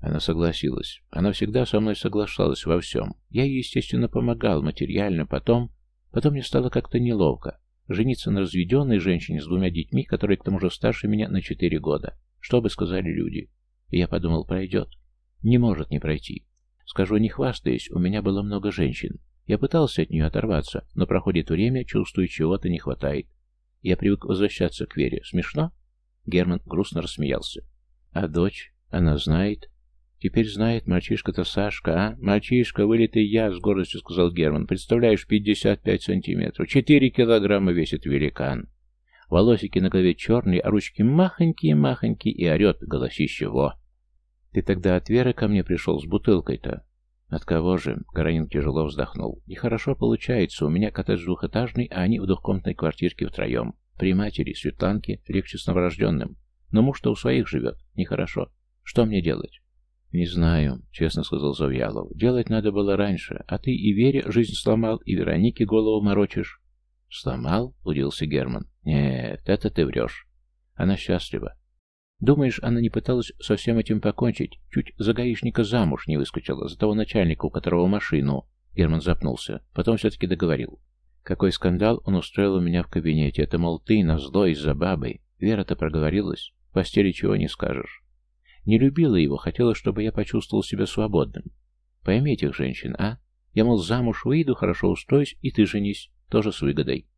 Она согласилась. Она всегда со мной соглашалась во всем. Я ей, естественно, помогал материально. Потом... Потом мне стало как-то неловко. Жениться на разведенной женщине с двумя детьми, которые к тому же старше меня на четыре года. Что бы сказали люди? Я подумал, пройдет. Не может не пройти. Скажу, не хвастаясь, у меня было много женщин. Я пытался от нее оторваться, но проходит время, чувствую, чего-то не хватает. Я привык возвращаться к Вере. Смешно? Герман грустно рассмеялся. А дочь? Она знает? Теперь знает мальчишка-то Сашка, а? Мальчишка, вылитый я, с гордостью сказал Герман. Представляешь, 55 сантиметров. 4 килограмма весит великан. Волосики на голове черные, а ручки махонькие-махонькие, и орет голосище во. Ты тогда от Веры ко мне пришел с бутылкой-то. От кого же? Гаранин тяжело вздохнул. Нехорошо получается. У меня коттедж двухэтажный, а они в двухкомнатной квартирке втроем. При матери, Светланке, легче с новорожденным. Но муж-то у своих живет. Нехорошо. Что мне делать? «Не знаю», — честно сказал Завьялов. «Делать надо было раньше, а ты и Вере жизнь сломал, и Веронике голову морочишь». «Сломал?» — удивился Герман. «Нет, это ты врешь. Она счастлива. Думаешь, она не пыталась со всем этим покончить? Чуть за гаишника замуж не выскочила, за того начальника, у которого машину...» Герман запнулся. Потом все-таки договорил. «Какой скандал он устроил у меня в кабинете. Это, мол, ты, назло, из-за бабы. Вера-то проговорилась. В постели чего не скажешь. Не любила его, хотела, чтобы я почувствовал себя свободным. Пойми этих женщин, а? Я, мол, замуж выйду, хорошо устроюсь, и ты женись, тоже с выгодой.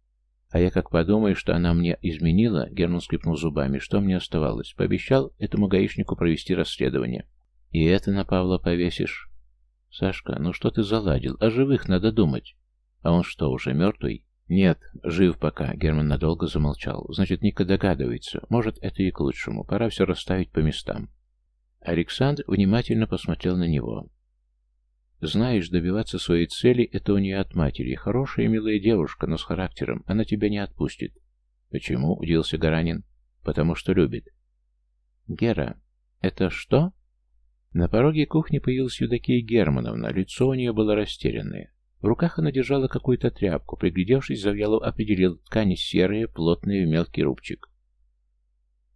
А я как подумаю, что она мне изменила, Герман скрипнул зубами, что мне оставалось? Пообещал этому гаишнику провести расследование. И это на Павла повесишь? Сашка, ну что ты заладил? О живых надо думать. А он что, уже мертвый? Нет, жив пока. Герман надолго замолчал. Значит, Ника догадывается. Может, это и к лучшему. Пора все расставить по местам. Александр внимательно посмотрел на него. «Знаешь, добиваться своей цели — это у нее от матери. Хорошая милая девушка, но с характером. Она тебя не отпустит». «Почему?» — удивился Гаранин. «Потому что любит». «Гера, это что?» На пороге кухни появилась Юдакия Германовна. Лицо у нее было растерянное. В руках она держала какую-то тряпку. Приглядевшись, Завьялов определил ткань серая, плотная, в мелкий рубчик.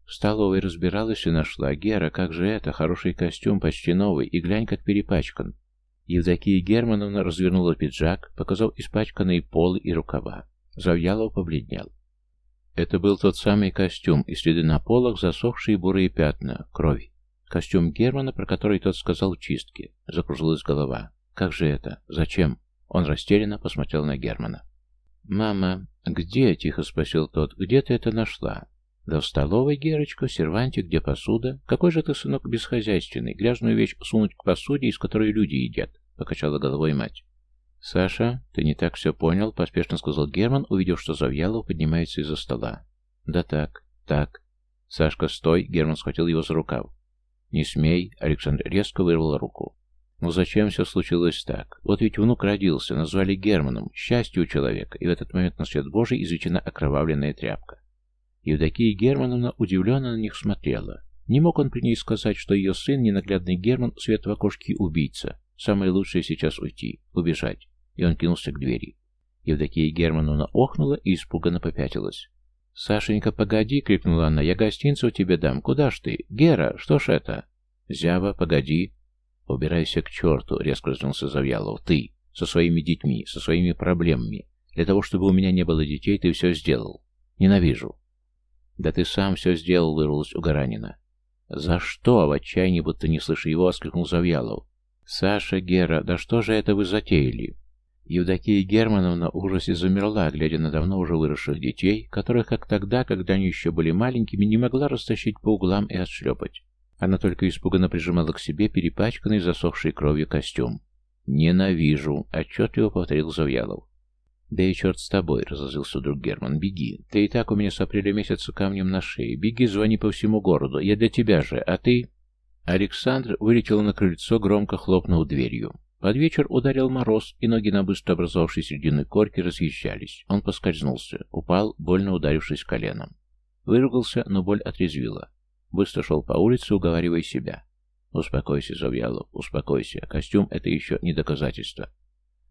В столовой разбиралась и нашла. Гера, как же это? Хороший костюм, почти новый, и глянь, как перепачкан. Евдокия Германовна развернула пиджак, показав испачканные полы и рукава. Завьялов побледнел. Это был тот самый костюм, и следы на полах, засохшие бурые пятна, кровь. Костюм Германа, про который тот сказал в чистке. Закружилась голова. Как же это? Зачем? Он растерянно посмотрел на Германа. «Мама, где?» — тихо спросил тот. «Где ты это нашла?» Да в столовой, Герочка, в серванте, где посуда. Какой же ты, сынок, бесхозяйственный, грязную вещь сунуть к посуде, из которой люди едят, — покачала головой мать. «Саша, ты не так все понял», — поспешно сказал Герман, увидев, что Завьялов поднимается из-за стола. «Да так, так». «Сашка, стой!» — Герман схватил его за рукав. «Не смей!» — Александр резко вырвал руку. «Ну зачем все случилось так? Вот ведь внук родился, назвали Германом, счастье у человека, и в этот момент на свет Божий изучена окровавленная тряпка. Евдокия Германовна удивленно на них смотрела. Не мог он при ней сказать, что ее сын, ненаглядный Герман, свет в окошке убийца. Самое лучшее сейчас уйти, убежать. И он кинулся к двери. Евдокия Германовна охнула и испуганно попятилась. «Сашенька, погоди!» — крикнула она. «Я гостинцу тебе дам. Куда ж ты? Гера, что ж это?» «Зява, погоди!» «Убирайся к черту!» — резко развернулся Завьялов. «Ты! Со своими детьми, со своими проблемами. Для того, чтобы у меня не было детей, ты все сделал. Ненавижу!» «Да ты сам все сделал», — вырвалось у Гаранина. «За что?» — в отчаянии, будто не слыша его, воскликнул Завьялов. «Саша, Гера, да что же это вы затеяли?» Евдокия Германовна в ужасе замерла, глядя на давно уже выросших детей, которых, как тогда, когда они еще были маленькими, не могла растащить по углам и отшлепать. Она только испуганно прижимала к себе перепачканный засохшей кровью костюм. «Ненавижу», — отчетливо повторил Завьялов. «Да и черт с тобой», — разозлился друг Герман. «Беги. Ты и так у меня с апреля месяца камнем на шее. Беги, звони по всему городу. Я для тебя же. А ты...» Александр вылетел на крыльцо, громко хлопнув дверью. Под вечер ударил мороз, и ноги на быстро образовавшей середины корки разъезжались. Он поскользнулся, упал, больно ударившись коленом. Выругался, но боль отрезвила. Быстро шел по улице, уговаривая себя. «Успокойся, Завьялов, успокойся. Костюм — это еще не доказательство.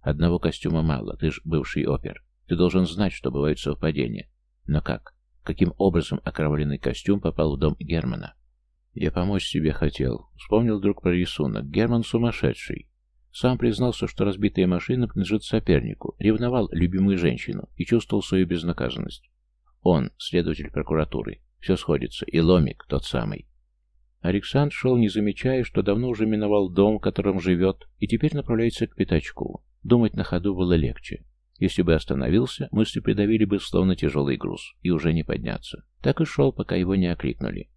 Одного костюма мало, ты ж бывший опер. Ты должен знать, что бывают совпадения. Но как? Каким образом окровавленный костюм попал в дом Германа? Я помочь себе хотел. Вспомнил вдруг про рисунок. Герман сумасшедший. Сам признался, что разбитая машина принадлежит сопернику, ревновал любимую женщину и чувствовал свою безнаказанность. Он, следователь прокуратуры. Все сходится. И Ломик тот самый. Александр шел, не замечая, что давно уже миновал дом, в котором живет, и теперь направляется к пятачку. Думать на ходу было легче. Если бы остановился, мысли придавили бы словно тяжелый груз, и уже не подняться. Так и шел, пока его не окликнули.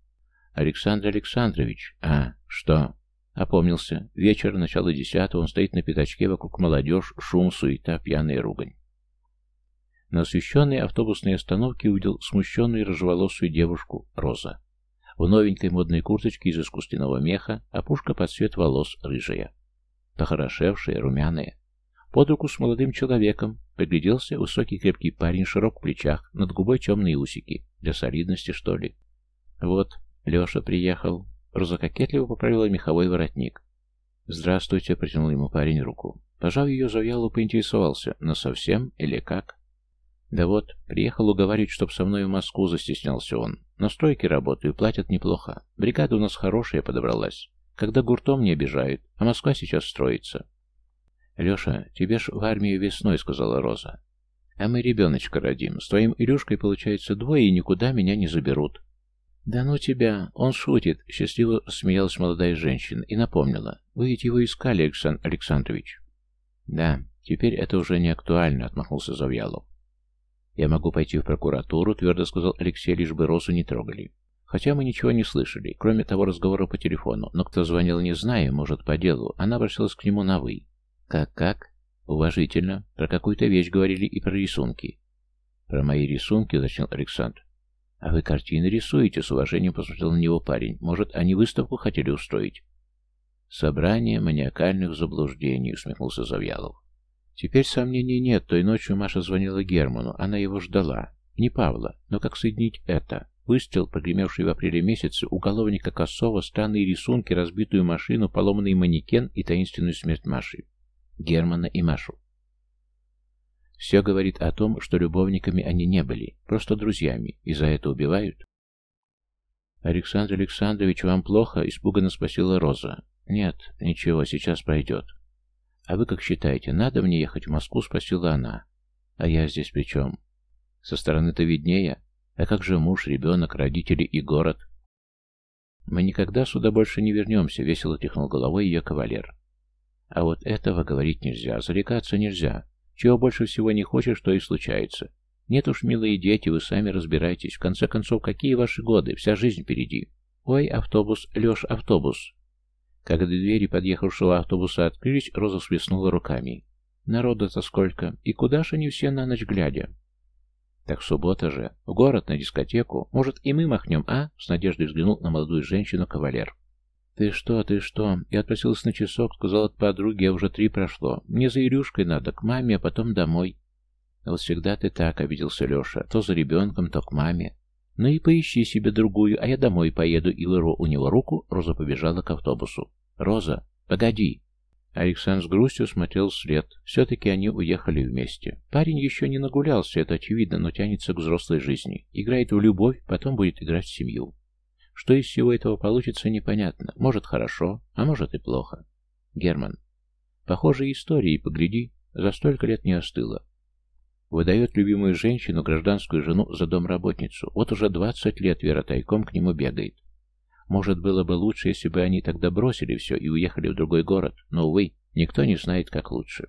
«Александр Александрович!» «А, что?» Опомнился. Вечер, начало десятого, он стоит на пятачке, вокруг молодежь, шум, суета, пьяная ругань. На освещенной автобусной остановке увидел смущенную рыжеволосую девушку Роза. В новенькой модной курточке из искусственного меха, опушка под цвет волос рыжая. Похорошевшая, румяная. Под руку с молодым человеком пригляделся высокий крепкий парень, широк в плечах, над губой темные усики. Для солидности, что ли? Вот, Леша приехал. Роза кокетливо поправила меховой воротник. «Здравствуйте», — протянул ему парень руку. Пожав ее завьялу, поинтересовался, но совсем или как? «Да вот, приехал уговаривать, чтоб со мной в Москву застеснялся он. На стройке работаю, платят неплохо. Бригада у нас хорошая подобралась. Когда гуртом не обижают, а Москва сейчас строится». «Леша, тебе ж в армию весной», — сказала Роза. «А мы ребеночка родим. С твоим Илюшкой, получается, двое, и никуда меня не заберут. «Да ну тебя! Он шутит!» — счастливо смеялась молодая женщина и напомнила. «Вы ведь его искали, Александр Александрович?» «Да, теперь это уже не актуально», — отмахнулся Завьялов. «Я могу пойти в прокуратуру», — твердо сказал Алексей, лишь бы Росу не трогали. Хотя мы ничего не слышали, кроме того разговора по телефону, но кто звонил, не знаю, может, по делу, она обращалась к нему на «вы». «Как-как?» «Уважительно. Про какую-то вещь говорили и про рисунки». «Про мои рисунки», — уточнил Александр. «А вы картины рисуете?» — с уважением посмотрел на него парень. «Может, они выставку хотели устроить?» «Собрание маниакальных заблуждений», — усмехнулся Завьялов. «Теперь сомнений нет. Той ночью Маша звонила Герману. Она его ждала. Не Павла. Но как соединить это? Выстрел, прогремевший в апреле месяце, уголовника Косова, странные рисунки, разбитую машину, поломанный манекен и таинственную смерть Маши. Германа и Машу. Все говорит о том, что любовниками они не были, просто друзьями, и за это убивают. «Александр Александрович, вам плохо?» — испуганно спросила Роза. «Нет, ничего, сейчас пройдет». «А вы как считаете, надо мне ехать в Москву?» — спросила она. «А я здесь при чем?» «Со стороны-то виднее. А как же муж, ребенок, родители и город?» «Мы никогда сюда больше не вернемся», — весело тряхнул головой ее кавалер. «А вот этого говорить нельзя, зарекаться нельзя. Чего больше всего не хочешь, то и случается. Нет уж, милые дети, вы сами разбирайтесь. В конце концов, какие ваши годы? Вся жизнь впереди. Ой, автобус, Леш, автобус. Когда двери подъехавшего автобуса открылись, Роза свистнула руками. Народа-то сколько, и куда ж они все на ночь глядя? Так суббота же. В город, на дискотеку. Может, и мы махнем, а? С надеждой взглянул на молодую женщину кавалер. «Ты что, ты что?» Я отпросилась на часок, сказал от подруги, а уже три прошло. «Мне за Ирюшкой надо, к маме, а потом домой». «Вот всегда ты так», — обиделся Леша. «То за ребенком, то к маме». «Ну и поищи себе другую, а я домой поеду». И вырвал у него руку, Роза побежала к автобусу. «Роза, погоди!» Александр с грустью смотрел вслед. Все-таки они уехали вместе. Парень еще не нагулялся, это очевидно, но тянется к взрослой жизни. Играет в любовь, потом будет играть в семью. Что из всего этого получится, непонятно. Может, хорошо, а может и плохо. Герман. Похожие истории, погляди, за столько лет не остыло. Выдает любимую женщину, гражданскую жену, за домработницу. Вот уже двадцать лет Вера тайком к нему бегает. Может, было бы лучше, если бы они тогда бросили все и уехали в другой город, но, увы, никто не знает, как лучше.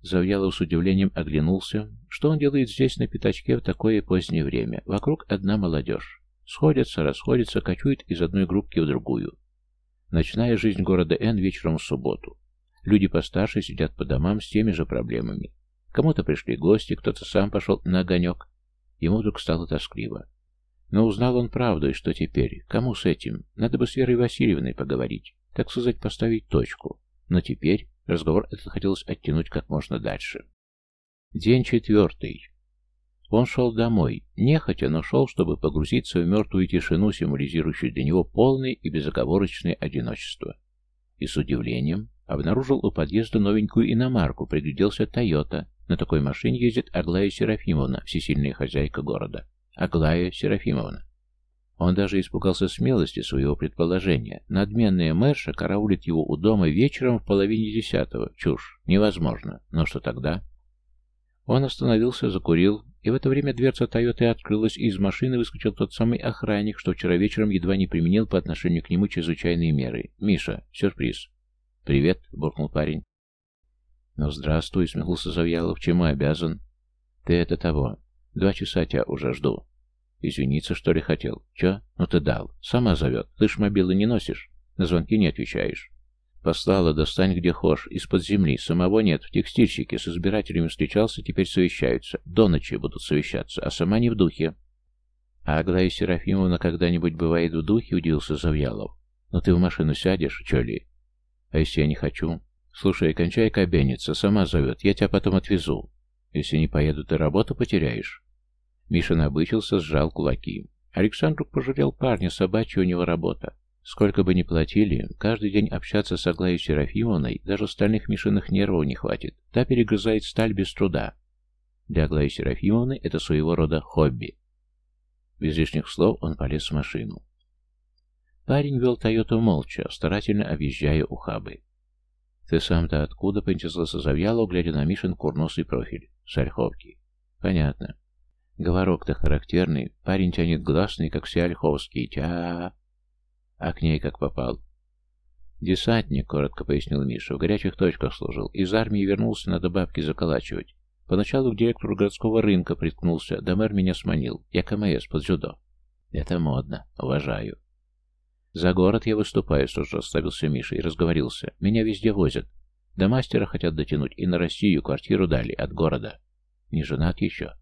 Завьялов с удивлением оглянулся. Что он делает здесь, на пятачке, в такое позднее время? Вокруг одна молодежь. Сходятся, расходятся, кочуют из одной группки в другую. Ночная жизнь города Н вечером в субботу. Люди постарше сидят по домам с теми же проблемами. Кому-то пришли гости, кто-то сам пошел на огонек. Ему вдруг стало тоскливо. Но узнал он правду, и что теперь? Кому с этим? Надо бы с Верой Васильевной поговорить. Так сказать, поставить точку. Но теперь Разговор этот хотелось оттянуть как можно дальше. День четвертый. Он шел домой, нехотя, но шел, чтобы погрузиться в мертвую тишину, символизирующую для него полное и безоговорочное одиночество. И с удивлением обнаружил у подъезда новенькую иномарку, пригляделся «Тойота». На такой машине ездит Аглая Серафимовна, всесильная хозяйка города. Аглая Серафимовна. Он даже испугался смелости своего предположения. Надменная мэрша караулит его у дома вечером в половине десятого. Чушь. Невозможно. Но что тогда? Он остановился, закурил, и в это время дверца Тойоты открылась, и из машины выскочил тот самый охранник, что вчера вечером едва не применил по отношению к нему чрезвычайные меры. «Миша, сюрприз». «Привет», — буркнул парень. «Ну, здравствуй», — смехнулся Завьялов. «Чему обязан?» «Ты это того. Два часа тебя уже жду». «Извиниться, что ли, хотел?» «Че? Ну ты дал. Сама зовет. Ты ж мобилы не носишь. На звонки не отвечаешь». «Послала, достань где хошь. Из-под земли. Самого нет. В текстильщике с избирателями встречался, теперь совещаются. До ночи будут совещаться, а сама не в духе». «А Аглая Серафимовна когда-нибудь бывает в духе?» — удивился Завьялов. «Ну ты в машину сядешь, чё ли?» «А если я не хочу?» «Слушай, кончай кабениться. Сама зовет. Я тебя потом отвезу. Если не поеду, ты работу потеряешь». Миша набычился, сжал кулаки. Александру пожалел парня, собачья у него работа. Сколько бы ни платили, каждый день общаться с Аглаей Серафимовной даже стальных Мишиных нервов не хватит. Та перегрызает сталь без труда. Для Аглаи Серафимовны это своего рода хобби. Без лишних слов он полез в машину. Парень вел Тойоту молча, старательно объезжая ухабы. «Ты сам-то откуда?» — поинтересовался Завьялов, глядя на Мишин курносый профиль. «С Ольховки». «Понятно. Говорок-то характерный, парень тянет гласный, как все ольховские. Тя... А к ней как попал? Десантник, коротко пояснил Миша, в горячих точках служил. Из армии вернулся, надо бабки заколачивать. Поначалу к директору городского рынка приткнулся, да мэр меня сманил. Я КМС под дзюдо. Это модно, уважаю. За город я выступаю, сразу оставился Миша и разговорился. Меня везде возят. До мастера хотят дотянуть, и на Россию квартиру дали от города. Не женат еще?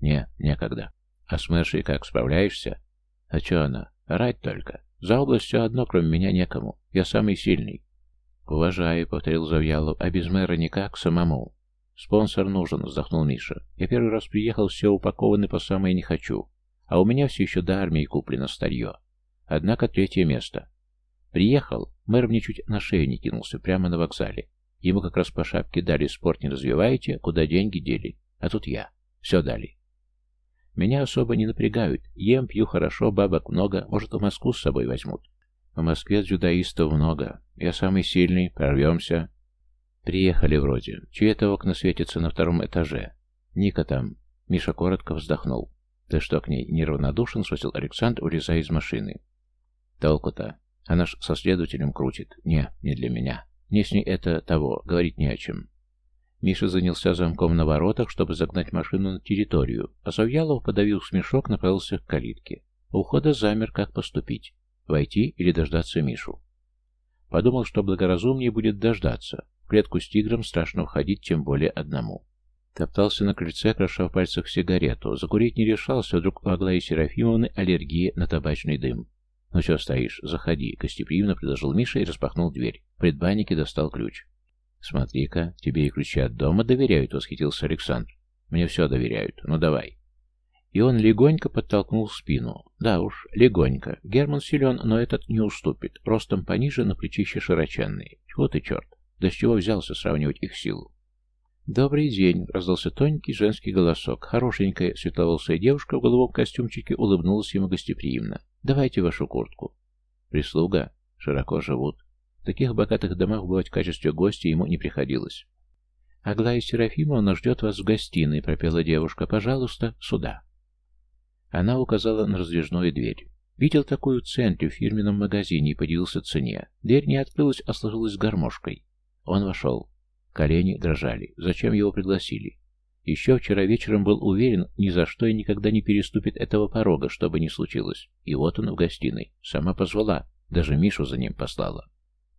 «Не, некогда. А с Мэршей как, справляешься?» «А чё она? Орать только. За область все одно, кроме меня, некому. Я самый сильный». «Уважаю», — повторил Завьялов, — «а без мэра никак, самому». «Спонсор нужен», — вздохнул Миша. «Я первый раз приехал, все упакованы по самое не хочу. А у меня все еще до армии куплено старье. Однако третье место. Приехал, мэр мне чуть на шею не кинулся, прямо на вокзале. Ему как раз по шапке дали «Спорт не развиваете, куда деньги дели?» А тут я. Все дали. Меня особо не напрягают. Ем, пью хорошо, бабок много. Может, в Москву с собой возьмут. В Москве дзюдоистов много. Я самый сильный. Прорвемся. Приехали вроде. Чьи-то окна светятся на втором этаже. Ника там. Миша коротко вздохнул. Ты что, к ней неравнодушен? Спросил Александр, улезая из машины. Толку-то. Она ж со следователем крутит. Не, не для меня. Не с ней это того. Говорить не о чем. Миша занялся замком на воротах, чтобы загнать машину на территорию, а Завьялов, подавил смешок, направился к калитке. У ухода замер, как поступить. Войти или дождаться Мишу. Подумал, что благоразумнее будет дождаться. В клетку с тигром страшно входить, тем более одному. Топтался на крыльце, кроша в пальцах сигарету. Закурить не решался, вдруг у Аглаи Серафимовны аллергия на табачный дым. «Ну что стоишь? Заходи», — гостеприимно предложил Миша и распахнул дверь. В предбаннике достал ключ. «Смотри-ка, тебе и ключи от дома доверяют», — восхитился Александр. «Мне все доверяют. Ну давай». И он легонько подтолкнул спину. Да уж, легонько. Герман силен, но этот не уступит. Ростом пониже, на плечище широченные. Чего ты, черт? Да с чего взялся сравнивать их силу? «Добрый день!» — раздался тоненький женский голосок. Хорошенькая светловолосая девушка в голубом костюмчике улыбнулась ему гостеприимно. «Давайте вашу куртку». «Прислуга. Широко живут таких богатых домах бывать в качестве гостя ему не приходилось. «Аглая Серафимовна ждет вас в гостиной», — пропела девушка. «Пожалуйста, сюда». Она указала на раздвижную дверь. Видел такую в в фирменном магазине, и поделился цене. Дверь не открылась, а сложилась гармошкой. Он вошел. Колени дрожали. Зачем его пригласили? Еще вчера вечером был уверен, ни за что и никогда не переступит этого порога, что бы ни случилось. И вот он в гостиной. Сама позвала. Даже Мишу за ним послала.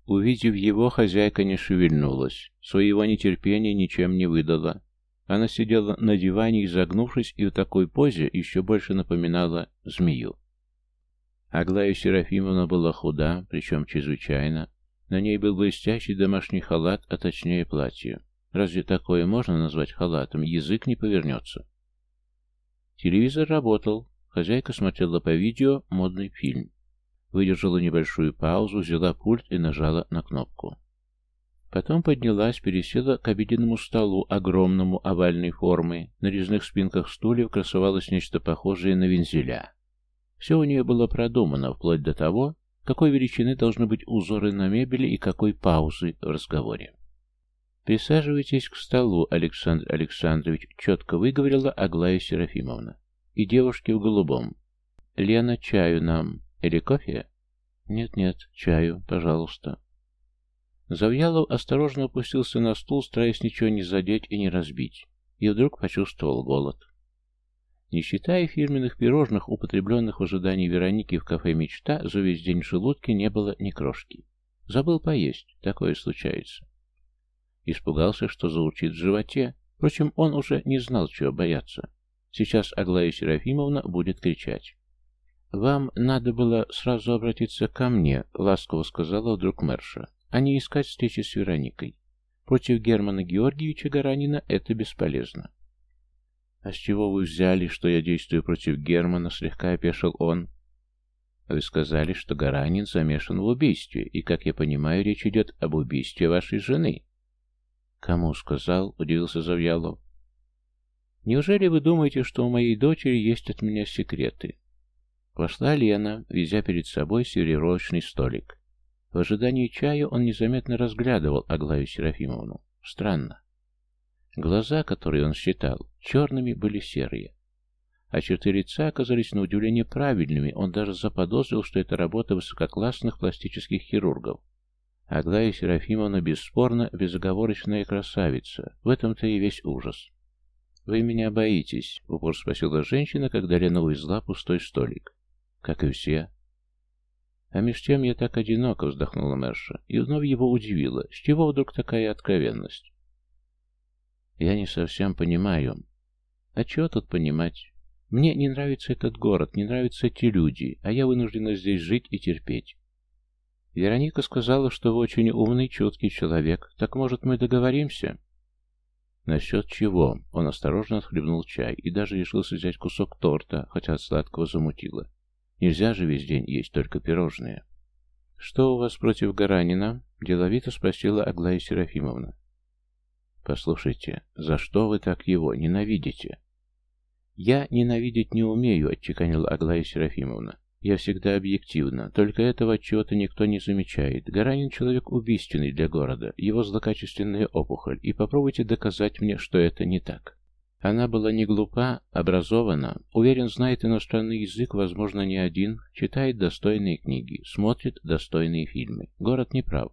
Увидев его, хозяйка не шевельнулась. Своего нетерпения ничем не выдала. Она сидела на диване, изогнувшись, и в такой позе еще больше напоминала змею. Аглая Серафимовна была худа, причем чрезвычайно. На ней был блестящий домашний халат, а точнее платье. Разве такое можно назвать халатом? Язык не повернется. Телевизор работал. Хозяйка смотрела по видео модный фильм. Выдержала небольшую паузу, взяла пульт и нажала на кнопку. Потом поднялась, пересела к обеденному столу, огромному, овальной формы. На резных спинках стульев красовалось нечто похожее на вензеля. Все у нее было продумано, вплоть до того, какой величины должны быть узоры на мебели и какой паузы в разговоре. «Присаживайтесь к столу, Александр Александрович», — четко выговорила Аглая Серафимовна. «И девушки в голубом. Лена, чаю нам. Или кофе?» «Нет-нет, чаю, пожалуйста». Завьялов осторожно опустился на стул, стараясь ничего не задеть и не разбить, и вдруг почувствовал голод. Не считая фирменных пирожных, употребленных в ожидании Вероники в кафе «Мечта», за весь день в желудке не было ни крошки. Забыл поесть, такое случается. Испугался, что заурчит в животе. Впрочем, он уже не знал, чего бояться. Сейчас Аглая Серафимовна будет кричать. «Вам надо было сразу обратиться ко мне», — ласково сказала вдруг Мерша, «а не искать встречи с Вероникой. Против Германа Георгиевича Гаранина это бесполезно». «А с чего вы взяли, что я действую против Германа?» — слегка опешил он. «Вы сказали, что Гаранин замешан в убийстве, и, как я понимаю, речь идет об убийстве вашей жены». «Кому сказал?» — удивился Завьялов. «Неужели вы думаете, что у моей дочери есть от меня секреты?» Вошла Лена, везя перед собой сервировочный столик. В ожидании чая он незаметно разглядывал Аглаю Серафимовну. Странно. Глаза, которые он считал, черными были серые. А черты лица оказались на удивление правильными, он даже заподозрил, что это работа высококлассных пластических хирургов. Аглая Серафимовна бесспорно безоговорочная красавица. В этом-то и весь ужас. «Вы меня боитесь?» — упор спросила женщина, когда Лена увезла пустой столик. «Как и все». «А меж тем я так одиноко», — вздохнула Мерша, и вновь его удивило. С чего вдруг такая откровенность? «Я не совсем понимаю». «А чего тут понимать? Мне не нравится этот город, не нравятся эти люди, а я вынуждена здесь жить и терпеть. Вероника сказала, что вы очень умный, чуткий человек. Так, может, мы договоримся?» «Насчет чего?» Он осторожно отхлебнул чай и даже решился взять кусок торта, хотя от сладкого замутило. «Нельзя же весь день есть только пирожные». «Что у вас против Гаранина?» — деловито спросила Аглая Серафимовна. «Послушайте, за что вы так его ненавидите?» «Я ненавидеть не умею», — отчеканила Аглая Серафимовна. Я всегда объективна, только этого чего-то никто не замечает. Гаранин человек убийственный для города, его злокачественная опухоль, и попробуйте доказать мне, что это не так. Она была не глупа, образована, уверен, знает иностранный язык, возможно, не один, читает достойные книги, смотрит достойные фильмы. Город не прав.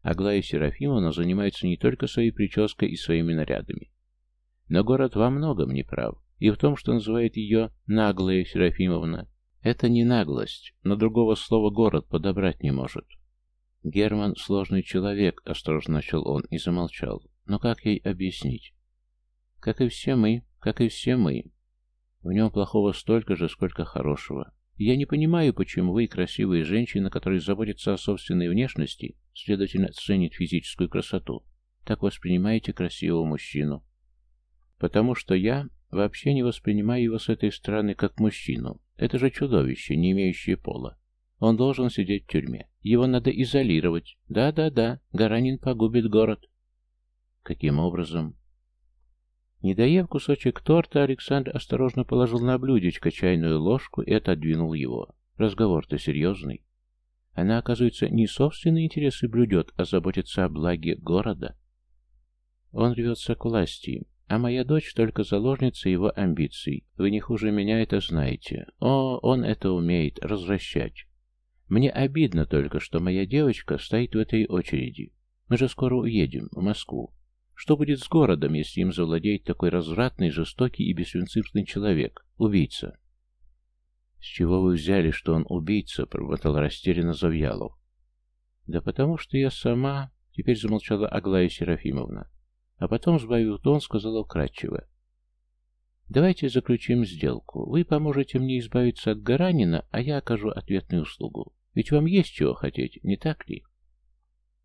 Аглая Серафимовна занимается не только своей прической и своими нарядами. Но город во многом не прав, и в том, что называет ее «наглая Серафимовна», это не наглость, но другого слова город подобрать не может. Герман сложный человек, осторожно начал он и замолчал. Но как ей объяснить? Как и все мы, как и все мы. В нем плохого столько же, сколько хорошего. я не понимаю, почему вы, красивые женщины, которые заботятся о собственной внешности, следовательно, ценят физическую красоту, так воспринимаете красивого мужчину. Потому что я вообще не воспринимаю его с этой стороны как мужчину. Это же чудовище, не имеющее пола. Он должен сидеть в тюрьме. Его надо изолировать. Да-да-да, Гаранин погубит город. Каким образом? Не доев кусочек торта, Александр осторожно положил на блюдечко чайную ложку и отодвинул его. Разговор-то серьезный. Она, оказывается, не собственные интересы блюдет, а заботится о благе города. Он рвется к власти, а моя дочь только заложница его амбиций. Вы не хуже меня это знаете. О, он это умеет, развращать. Мне обидно только, что моя девочка стоит в этой очереди. Мы же скоро уедем в Москву. Что будет с городом, если им завладеет такой развратный, жестокий и беспринципный человек, убийца? С чего вы взяли, что он убийца? Промотал растерянно Завьялов. Да потому что я сама... Теперь замолчала Аглая Серафимовна. А потом, сбавив тон, сказала вкратчиво. «Давайте заключим сделку. Вы поможете мне избавиться от Гаранина, а я окажу ответную услугу. Ведь вам есть чего хотеть, не так ли?»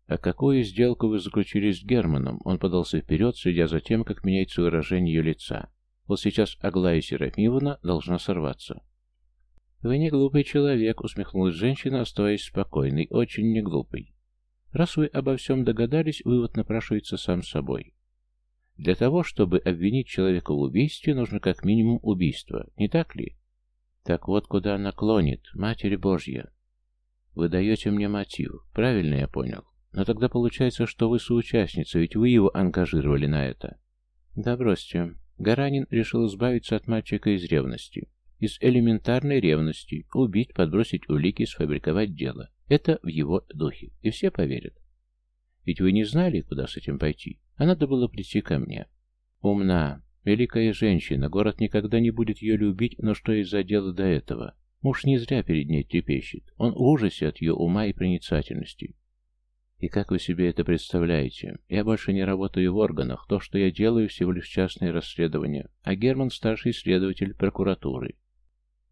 «А какую сделку вы заключили с Германом?» Он подался вперед, следя за тем, как меняется выражение ее лица. Вот сейчас Аглая Серафимовна должна сорваться. «Вы не глупый человек», — усмехнулась женщина, оставаясь спокойной. «Очень не глупый. Раз вы обо всем догадались, вывод напрашивается сам собой. Для того, чтобы обвинить человека в убийстве, нужно как минимум убийство, не так ли? Так вот, куда она клонит, Матерь Божья. Вы даете мне мотив, правильно я понял? Но тогда получается, что вы соучастница, ведь вы его ангажировали на это. Да бросьте. Гаранин решил избавиться от мальчика из ревности. Из элементарной ревности. Убить, подбросить улики, сфабриковать дело. Это в его духе. И все поверят. Ведь вы не знали, куда с этим пойти. А надо было прийти ко мне. Умна. Великая женщина. Город никогда не будет ее любить, но что из-за дела до этого? Муж не зря перед ней трепещет. Он в ужасе от ее ума и проницательности. И как вы себе это представляете? Я больше не работаю в органах. То, что я делаю, всего лишь частное расследование. А Герман – старший следователь прокуратуры.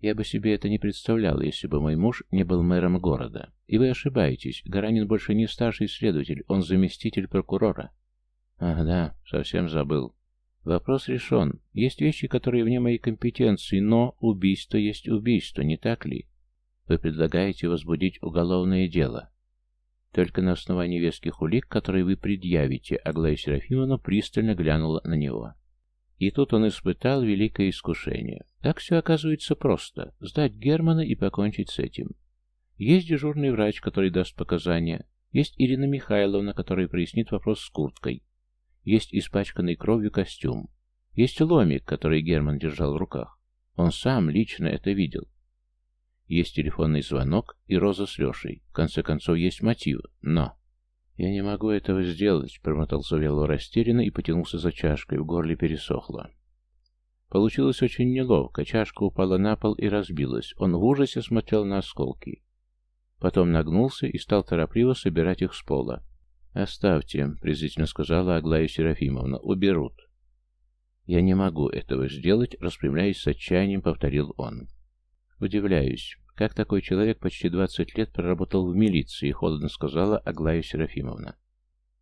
Я бы себе это не представлял, если бы мой муж не был мэром города. И вы ошибаетесь. Гаранин больше не старший следователь, он заместитель прокурора. Ах да, совсем забыл. Вопрос решен. Есть вещи, которые вне моей компетенции, но убийство есть убийство, не так ли? Вы предлагаете возбудить уголовное дело. Только на основании веских улик, которые вы предъявите, Аглая Серафимовна пристально глянула на него. И тут он испытал великое искушение. Так все оказывается просто. Сдать Германа и покончить с этим. Есть дежурный врач, который даст показания. Есть Ирина Михайловна, которая прояснит вопрос с курткой. Есть испачканный кровью костюм. Есть ломик, который Герман держал в руках. Он сам лично это видел. Есть телефонный звонок и Роза с Лешей. В конце концов, есть мотив. Но... «Я не могу этого сделать», — промотал Завьяло растерянно и потянулся за чашкой, в горле пересохло. Получилось очень неловко, чашка упала на пол и разбилась. Он в ужасе смотрел на осколки. Потом нагнулся и стал торопливо собирать их с пола. «Оставьте», — презрительно сказала Аглая Серафимовна, — «уберут». «Я не могу этого сделать», — распрямляясь с отчаянием, повторил он. «Удивляюсь, как такой человек почти двадцать лет проработал в милиции», — холодно сказала Аглая Серафимовна.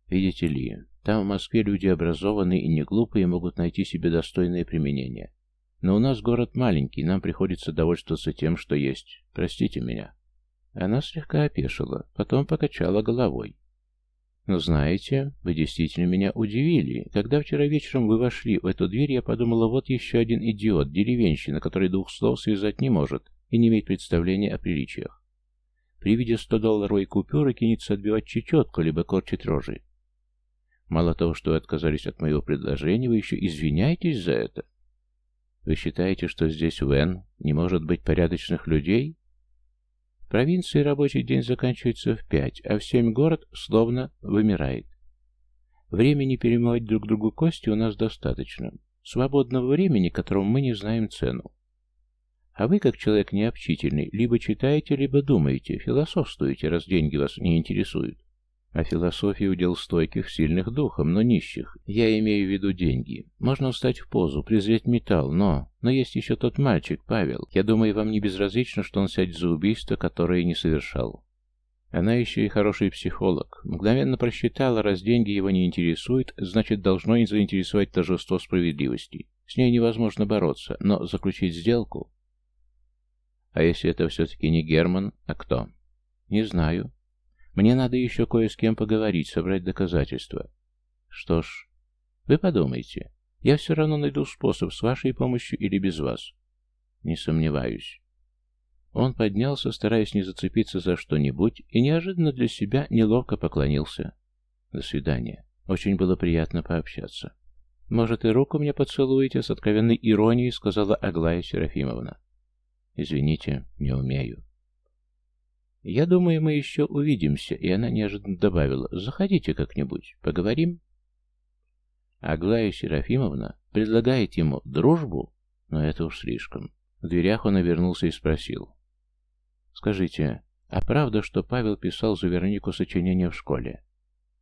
«Видите ли, там в Москве люди образованные и не глупые могут найти себе достойное применение. Но у нас город маленький, нам приходится довольствоваться тем, что есть. Простите меня». Она слегка опешила, потом покачала головой. «Но знаете, вы действительно меня удивили. Когда вчера вечером вы вошли в эту дверь, я подумала, вот еще один идиот, деревенщина, который двух слов связать не может и не имеет представления о приличиях. При виде 100-долларовой купюры кинется отбивать чечетку, либо корчит рожи. Мало того, что вы отказались от моего предложения, вы еще извиняетесь за это. Вы считаете, что здесь в Н не может быть порядочных людей? В провинции рабочий день заканчивается в пять, а в семь город словно вымирает. Времени перемывать друг другу кости у нас достаточно. Свободного времени, которому мы не знаем цену. А вы, как человек необщительный, либо читаете, либо думаете, философствуете, раз деньги вас не интересуют. А философия удел стойких, сильных духом, но нищих. Я имею в виду деньги. Можно встать в позу, презреть металл, но... Но есть еще тот мальчик, Павел. Я думаю, вам не безразлично, что он сядет за убийство, которое не совершал. Она еще и хороший психолог. Мгновенно просчитала, раз деньги его не интересуют, значит, должно не заинтересовать торжество справедливости. С ней невозможно бороться, но заключить сделку... А если это все-таки не Герман, а кто? Не знаю. Мне надо еще кое с кем поговорить, собрать доказательства. Что ж, вы подумайте. Я все равно найду способ с вашей помощью или без вас. Не сомневаюсь. Он поднялся, стараясь не зацепиться за что-нибудь, и неожиданно для себя неловко поклонился. До свидания. Очень было приятно пообщаться. «Может, и руку мне поцелуете?» — с откровенной иронией сказала Аглая Серафимовна. «Извините, не умею». «Я думаю, мы еще увидимся», и она неожиданно добавила, «Заходите как-нибудь, поговорим». Аглая Серафимовна предлагает ему дружбу, но это уж слишком. В дверях он обернулся и спросил. «Скажите, а правда, что Павел писал за Веронику сочинение в школе?»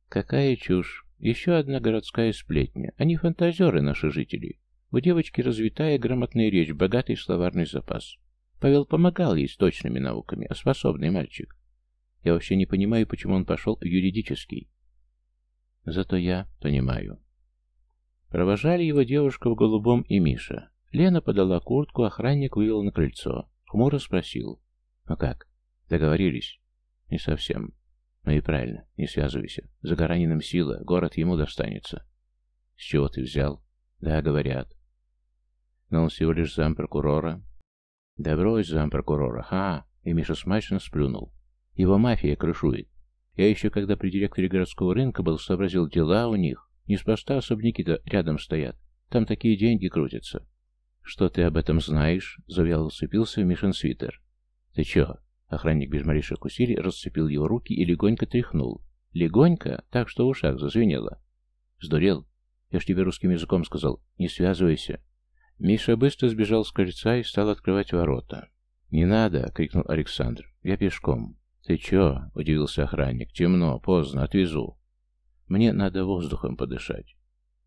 «Какая чушь! Еще одна городская сплетня. Они фантазеры, наши жители. У девочки развитая грамотная речь, богатый словарный запас. Павел помогал ей с точными науками, а способный мальчик. Я вообще не понимаю, почему он пошел в юридический. Зато я понимаю. Провожали его девушка в голубом и Миша. Лена подала куртку, охранник вывел на крыльцо. Хмуро спросил. «Ну как, договорились?» «Не совсем». «Ну и правильно, не связывайся. За Гараниным сила, город ему достанется». «С чего ты взял?» «Да, говорят». «Но он всего лишь зампрокурора». «Да брось зампрокурора, ха!» И Миша смачно сплюнул. «Его мафия крышует. Я еще когда при директоре городского рынка был, сообразил дела у них. Неспроста особняки-то рядом стоят. Там такие деньги крутятся. «Что ты об этом знаешь?» — завял уцепился в Мишин свитер. «Ты чё?» — охранник без малейших усилий расцепил его руки и легонько тряхнул. Легонько, так что в ушах зазвенело. «Сдурел? Я ж тебе русским языком сказал. Не связывайся». Миша быстро сбежал с крыльца и стал открывать ворота. «Не надо!» — крикнул Александр. «Я пешком». «Ты чё?» — удивился охранник. «Темно, поздно, отвезу». «Мне надо воздухом подышать».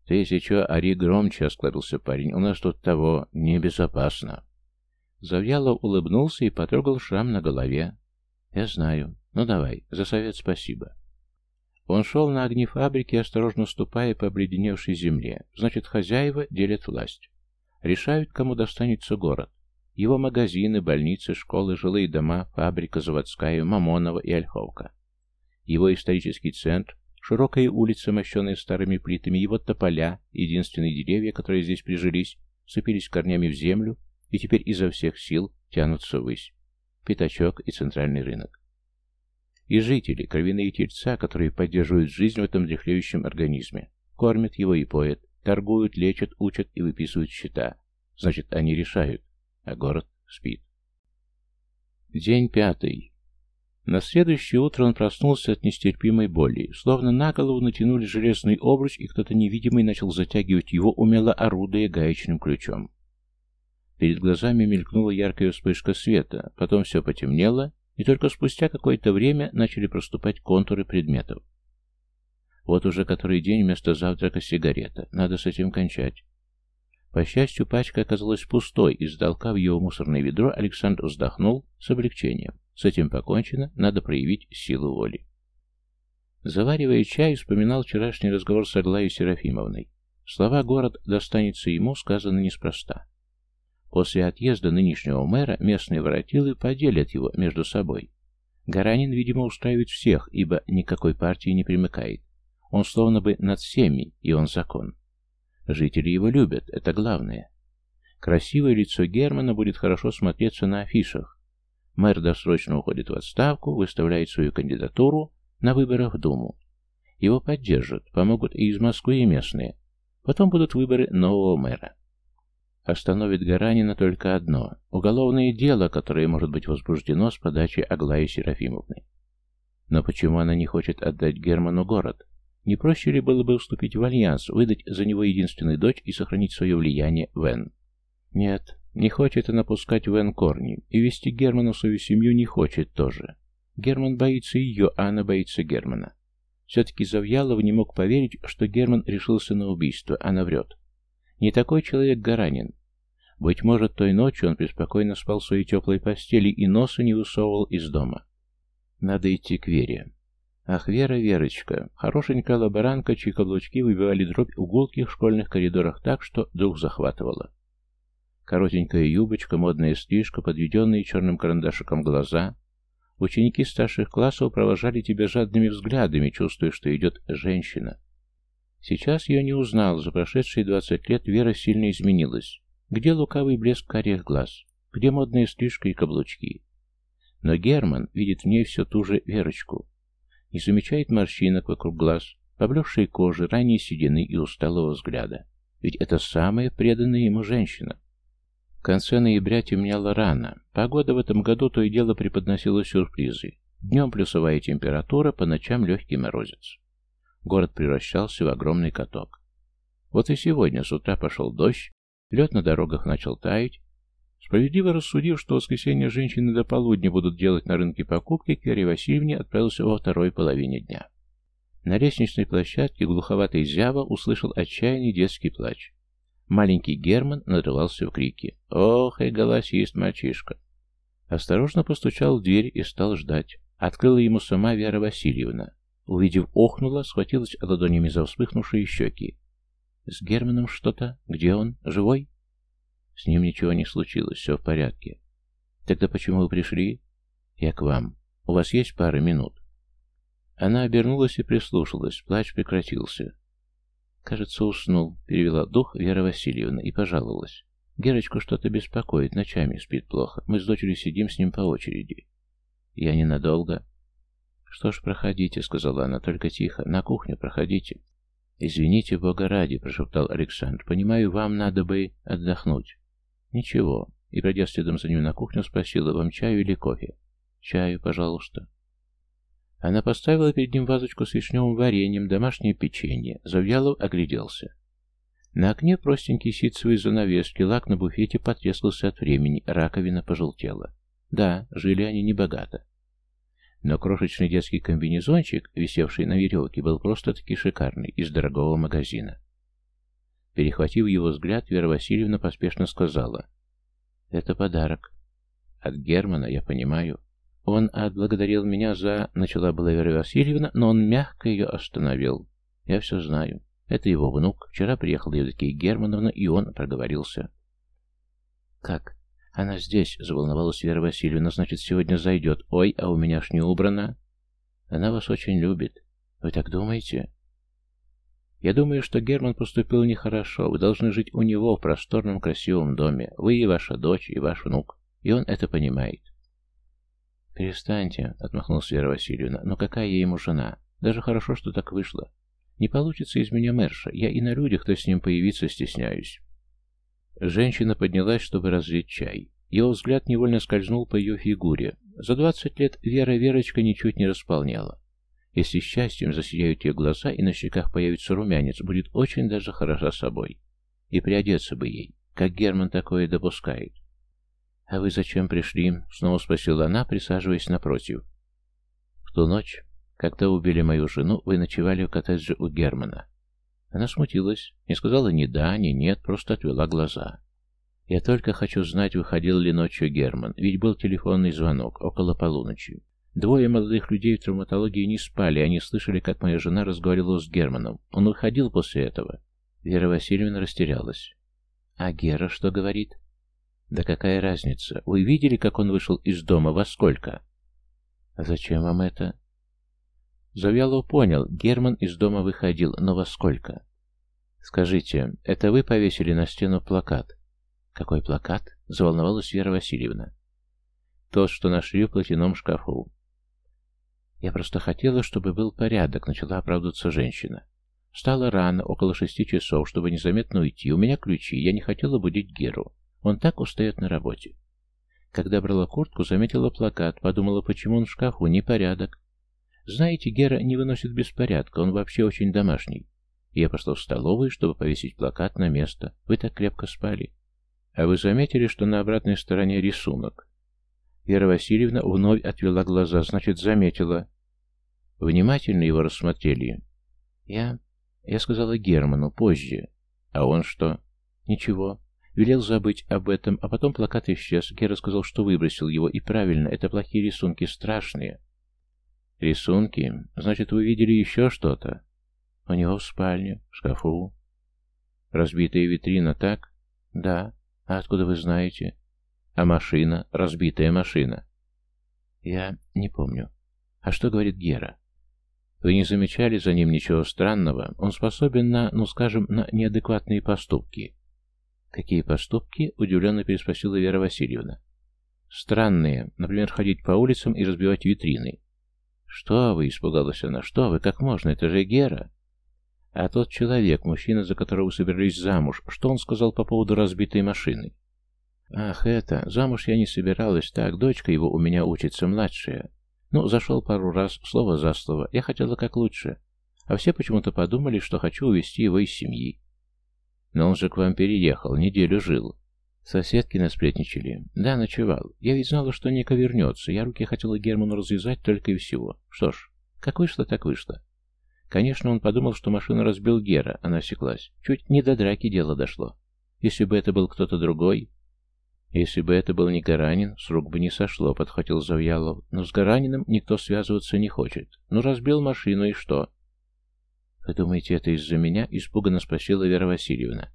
«Ты, если чё, ори громче», — осклабился парень. «У нас тут того небезопасно». Завьялов улыбнулся и потрогал шрам на голове. «Я знаю. Ну давай, за совет спасибо». Он шел на огни фабрики, осторожно ступая по обледеневшей земле. Значит, хозяева делят власть. Решают, кому достанется город. Его магазины, больницы, школы, жилые дома, фабрика заводская, Мамонова и Ольховка. Его исторический центр, Широкая улица, мощенная старыми плитами, его тополя, единственные деревья, которые здесь прижились, цепились корнями в землю и теперь изо всех сил тянутся ввысь. Пятачок и центральный рынок. И жители, кровяные тельца, которые поддерживают жизнь в этом дряхлеющем организме, кормят его и поят, торгуют, лечат, учат и выписывают счета. Значит, они решают, а город спит. День пятый. На следующее утро он проснулся от нестерпимой боли. Словно на голову натянули железный обруч, и кто-то невидимый начал затягивать его, умело орудуя гаечным ключом. Перед глазами мелькнула яркая вспышка света, потом все потемнело, и только спустя какое-то время начали проступать контуры предметов. Вот уже который день вместо завтрака сигарета. Надо с этим кончать. По счастью, пачка оказалась пустой, и в его мусорное ведро Александр вздохнул с облегчением. С этим покончено, надо проявить силу воли. Заваривая чай, вспоминал вчерашний разговор с Аглаей Серафимовной. Слова «город достанется ему» сказаны неспроста. После отъезда нынешнего мэра местные воротилы поделят его между собой. Гаранин, видимо, устраивает всех, ибо никакой партии не примыкает. Он словно бы над всеми, и он закон. Жители его любят, это главное. Красивое лицо Германа будет хорошо смотреться на афишах, Мэр досрочно уходит в отставку, выставляет свою кандидатуру на выборах в Думу. Его поддержат, помогут и из Москвы, и местные. Потом будут выборы нового мэра. Остановит Гаранина только одно – уголовное дело, которое может быть возбуждено с подачи Аглаи Серафимовны. Но почему она не хочет отдать Герману город? Не проще ли было бы вступить в альянс, выдать за него единственную дочь и сохранить свое влияние в Н? Нет, не хочет она пускать Вен корни, и вести Германа в свою семью не хочет тоже. Герман боится ее, а она боится Германа. Все-таки Завьялов не мог поверить, что Герман решился на убийство, она врет. Не такой человек Гаранин. Быть может, той ночью он преспокойно спал в своей теплой постели и носа не высовывал из дома. Надо идти к Вере. Ах, Вера, Верочка, хорошенькая лаборанка, чьи каблучки выбивали дробь в гулких школьных коридорах так, что дух захватывало. Коротенькая юбочка, модная стрижка, подведенные черным карандашиком глаза. Ученики старших классов провожали тебя жадными взглядами, чувствуя, что идет женщина. Сейчас я не узнал, за прошедшие двадцать лет Вера сильно изменилась. Где лукавый блеск карих глаз? Где модная стрижка и каблучки? Но Герман видит в ней все ту же Верочку. Не замечает морщинок вокруг глаз, поблекшей кожи, ранней седины и усталого взгляда. Ведь это самая преданная ему женщина. В конце ноября темнело рано. Погода в этом году то и дело преподносила сюрпризы. Днем плюсовая температура, по ночам легкий морозец. Город превращался в огромный каток. Вот и сегодня с утра пошел дождь, лед на дорогах начал таять. Справедливо рассудив, что в воскресенье женщины до полудня будут делать на рынке покупки, к Васильевне отправился во второй половине дня. На лестничной площадке глуховатый зява услышал отчаянный детский плач. Маленький Герман надрывался в крике. «Ох, и голосист мальчишка!» Осторожно постучал в дверь и стал ждать. Открыла ему сама Вера Васильевна. Увидев, охнула, схватилась ладонями за вспыхнувшие щеки. «С Германом что-то? Где он? Живой?» «С ним ничего не случилось, все в порядке». «Тогда почему вы пришли?» «Я к вам. У вас есть пара минут?» Она обернулась и прислушалась. Плач прекратился. «Кажется, уснул», — перевела дух Вера Васильевна и пожаловалась. «Герочку что-то беспокоит, ночами спит плохо. Мы с дочерью сидим с ним по очереди». «Я ненадолго». «Что ж, проходите», — сказала она, — «только тихо. На кухню проходите». «Извините, Бога ради», — прошептал Александр. «Понимаю, вам надо бы отдохнуть». «Ничего». И, пройдя следом за ним на кухню, спросила, «Вам чаю или кофе?» «Чаю, пожалуйста». Она поставила перед ним вазочку с вишневым вареньем, домашнее печенье. Завьялов огляделся. На окне простенькие ситцевые занавески, лак на буфете потрескался от времени, раковина пожелтела. Да, жили они небогато. Но крошечный детский комбинезончик, висевший на веревке, был просто-таки шикарный, из дорогого магазина. Перехватив его взгляд, Вера Васильевна поспешно сказала. «Это подарок. От Германа, я понимаю. Он отблагодарил меня за...» Начала была Вера Васильевна, но он мягко ее остановил. «Я все знаю. Это его внук. Вчера приехала Евдокия Германовна, и он проговорился». «Как? «Она здесь», — заволновалась Вера Васильевна, — «значит, сегодня зайдет. Ой, а у меня ж не убрано». «Она вас очень любит. Вы так думаете?» «Я думаю, что Герман поступил нехорошо. Вы должны жить у него в просторном красивом доме. Вы и ваша дочь, и ваш внук. И он это понимает». «Перестаньте», — отмахнулась Вера Васильевна. «Но какая я ему жена? Даже хорошо, что так вышло. Не получится из меня мэрша. Я и на людях, кто с ним появиться, стесняюсь». Женщина поднялась, чтобы разлить чай. Его взгляд невольно скользнул по ее фигуре. За двадцать лет Вера Верочка ничуть не располняла. Если счастьем засияют ее глаза и на щеках появится румянец, будет очень даже хороша собой. И приодеться бы ей, как Герман такое допускает. «А вы зачем пришли?» — снова спросила она, присаживаясь напротив. «В ту ночь, когда убили мою жену, вы ночевали в коттедже у Германа. Она смутилась, не сказала ни да, ни нет, просто отвела глаза. Я только хочу знать, выходил ли ночью Герман, ведь был телефонный звонок около полуночи. Двое молодых людей в травматологии не спали, они слышали, как моя жена разговаривала с Германом. Он выходил после этого. Вера Васильевна растерялась. А Гера что говорит? Да какая разница? Вы видели, как он вышел из дома? Во сколько? А зачем вам это? Завьялов понял, Герман из дома выходил, но во сколько? «Скажите, это вы повесили на стену плакат?» «Какой плакат?» — заволновалась Вера Васильевна. «Тот, что нашли в платяном шкафу». «Я просто хотела, чтобы был порядок», — начала оправдываться женщина. «Стало рано, около шести часов, чтобы незаметно уйти. У меня ключи, я не хотела будить Геру. Он так устает на работе». Когда брала куртку, заметила плакат, подумала, почему он в шкафу, непорядок. Знаете, Гера не выносит беспорядка, он вообще очень домашний. Я пошла в столовую, чтобы повесить плакат на место. Вы так крепко спали. А вы заметили, что на обратной стороне рисунок? Вера Васильевна вновь отвела глаза, значит, заметила. Внимательно его рассмотрели. Я... Я сказала Герману позже. А он что? Ничего. Велел забыть об этом, а потом плакат исчез. Гера сказал, что выбросил его, и правильно, это плохие рисунки, страшные. Рисунки? Значит, вы видели еще что-то? У него в спальне, в шкафу. Разбитая витрина, так? Да. А откуда вы знаете? А машина? Разбитая машина. Я не помню. А что говорит Гера? Вы не замечали за ним ничего странного? Он способен на, ну скажем, на неадекватные поступки. Какие поступки? Удивленно переспросила Вера Васильевна. Странные. Например, ходить по улицам и разбивать витрины. «Что вы?» — испугалась она. «Что вы? Как можно? Это же Гера!» «А тот человек, мужчина, за которого вы собирались замуж, что он сказал по поводу разбитой машины?» «Ах, это! Замуж я не собиралась. Так, дочка его у меня учится, младшая. Ну, зашел пару раз, слово за слово. Я хотела как лучше. А все почему-то подумали, что хочу увезти его из семьи. Но он же к вам переехал, неделю жил. Соседки насплетничали. Да, ночевал. Я ведь знала, что Ника вернется. Я руки хотела Герману развязать только и всего. Что ж, как вышло, так вышло. Конечно, он подумал, что машину разбил Гера. Она осеклась. Чуть не до драки дело дошло. Если бы это был кто-то другой... Если бы это был не Гаранин, с бы не сошло, подхватил Завьялов. Но с Гараниным никто связываться не хочет. Ну, разбил машину и что? Вы думаете, это из-за меня? Испуганно спросила Вера Васильевна.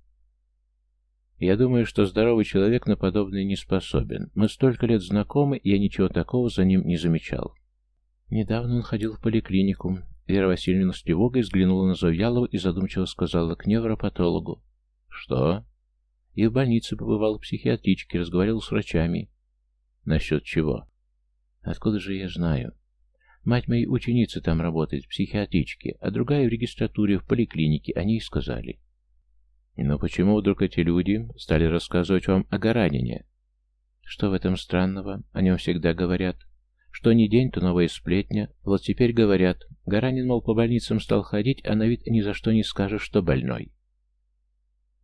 Я думаю, что здоровый человек на подобное не способен. Мы столько лет знакомы, и я ничего такого за ним не замечал. Недавно он ходил в поликлинику. Вера Васильевна с тревогой взглянула на Завьялова и задумчиво сказала к невропатологу. «Что?» И в больнице побывал в психиатричке, разговаривал с врачами. Насчет чего? Откуда же я знаю? Мать моей ученицы там работает, в психиатричке, а другая в регистратуре, в поликлинике, они и сказали. Но почему вдруг эти люди стали рассказывать вам о Гаранине? Что в этом странного? О нем всегда говорят. Что ни день, то новая сплетня. Вот теперь говорят. Гаранин, мол, по больницам стал ходить, а на вид ни за что не скажешь, что больной.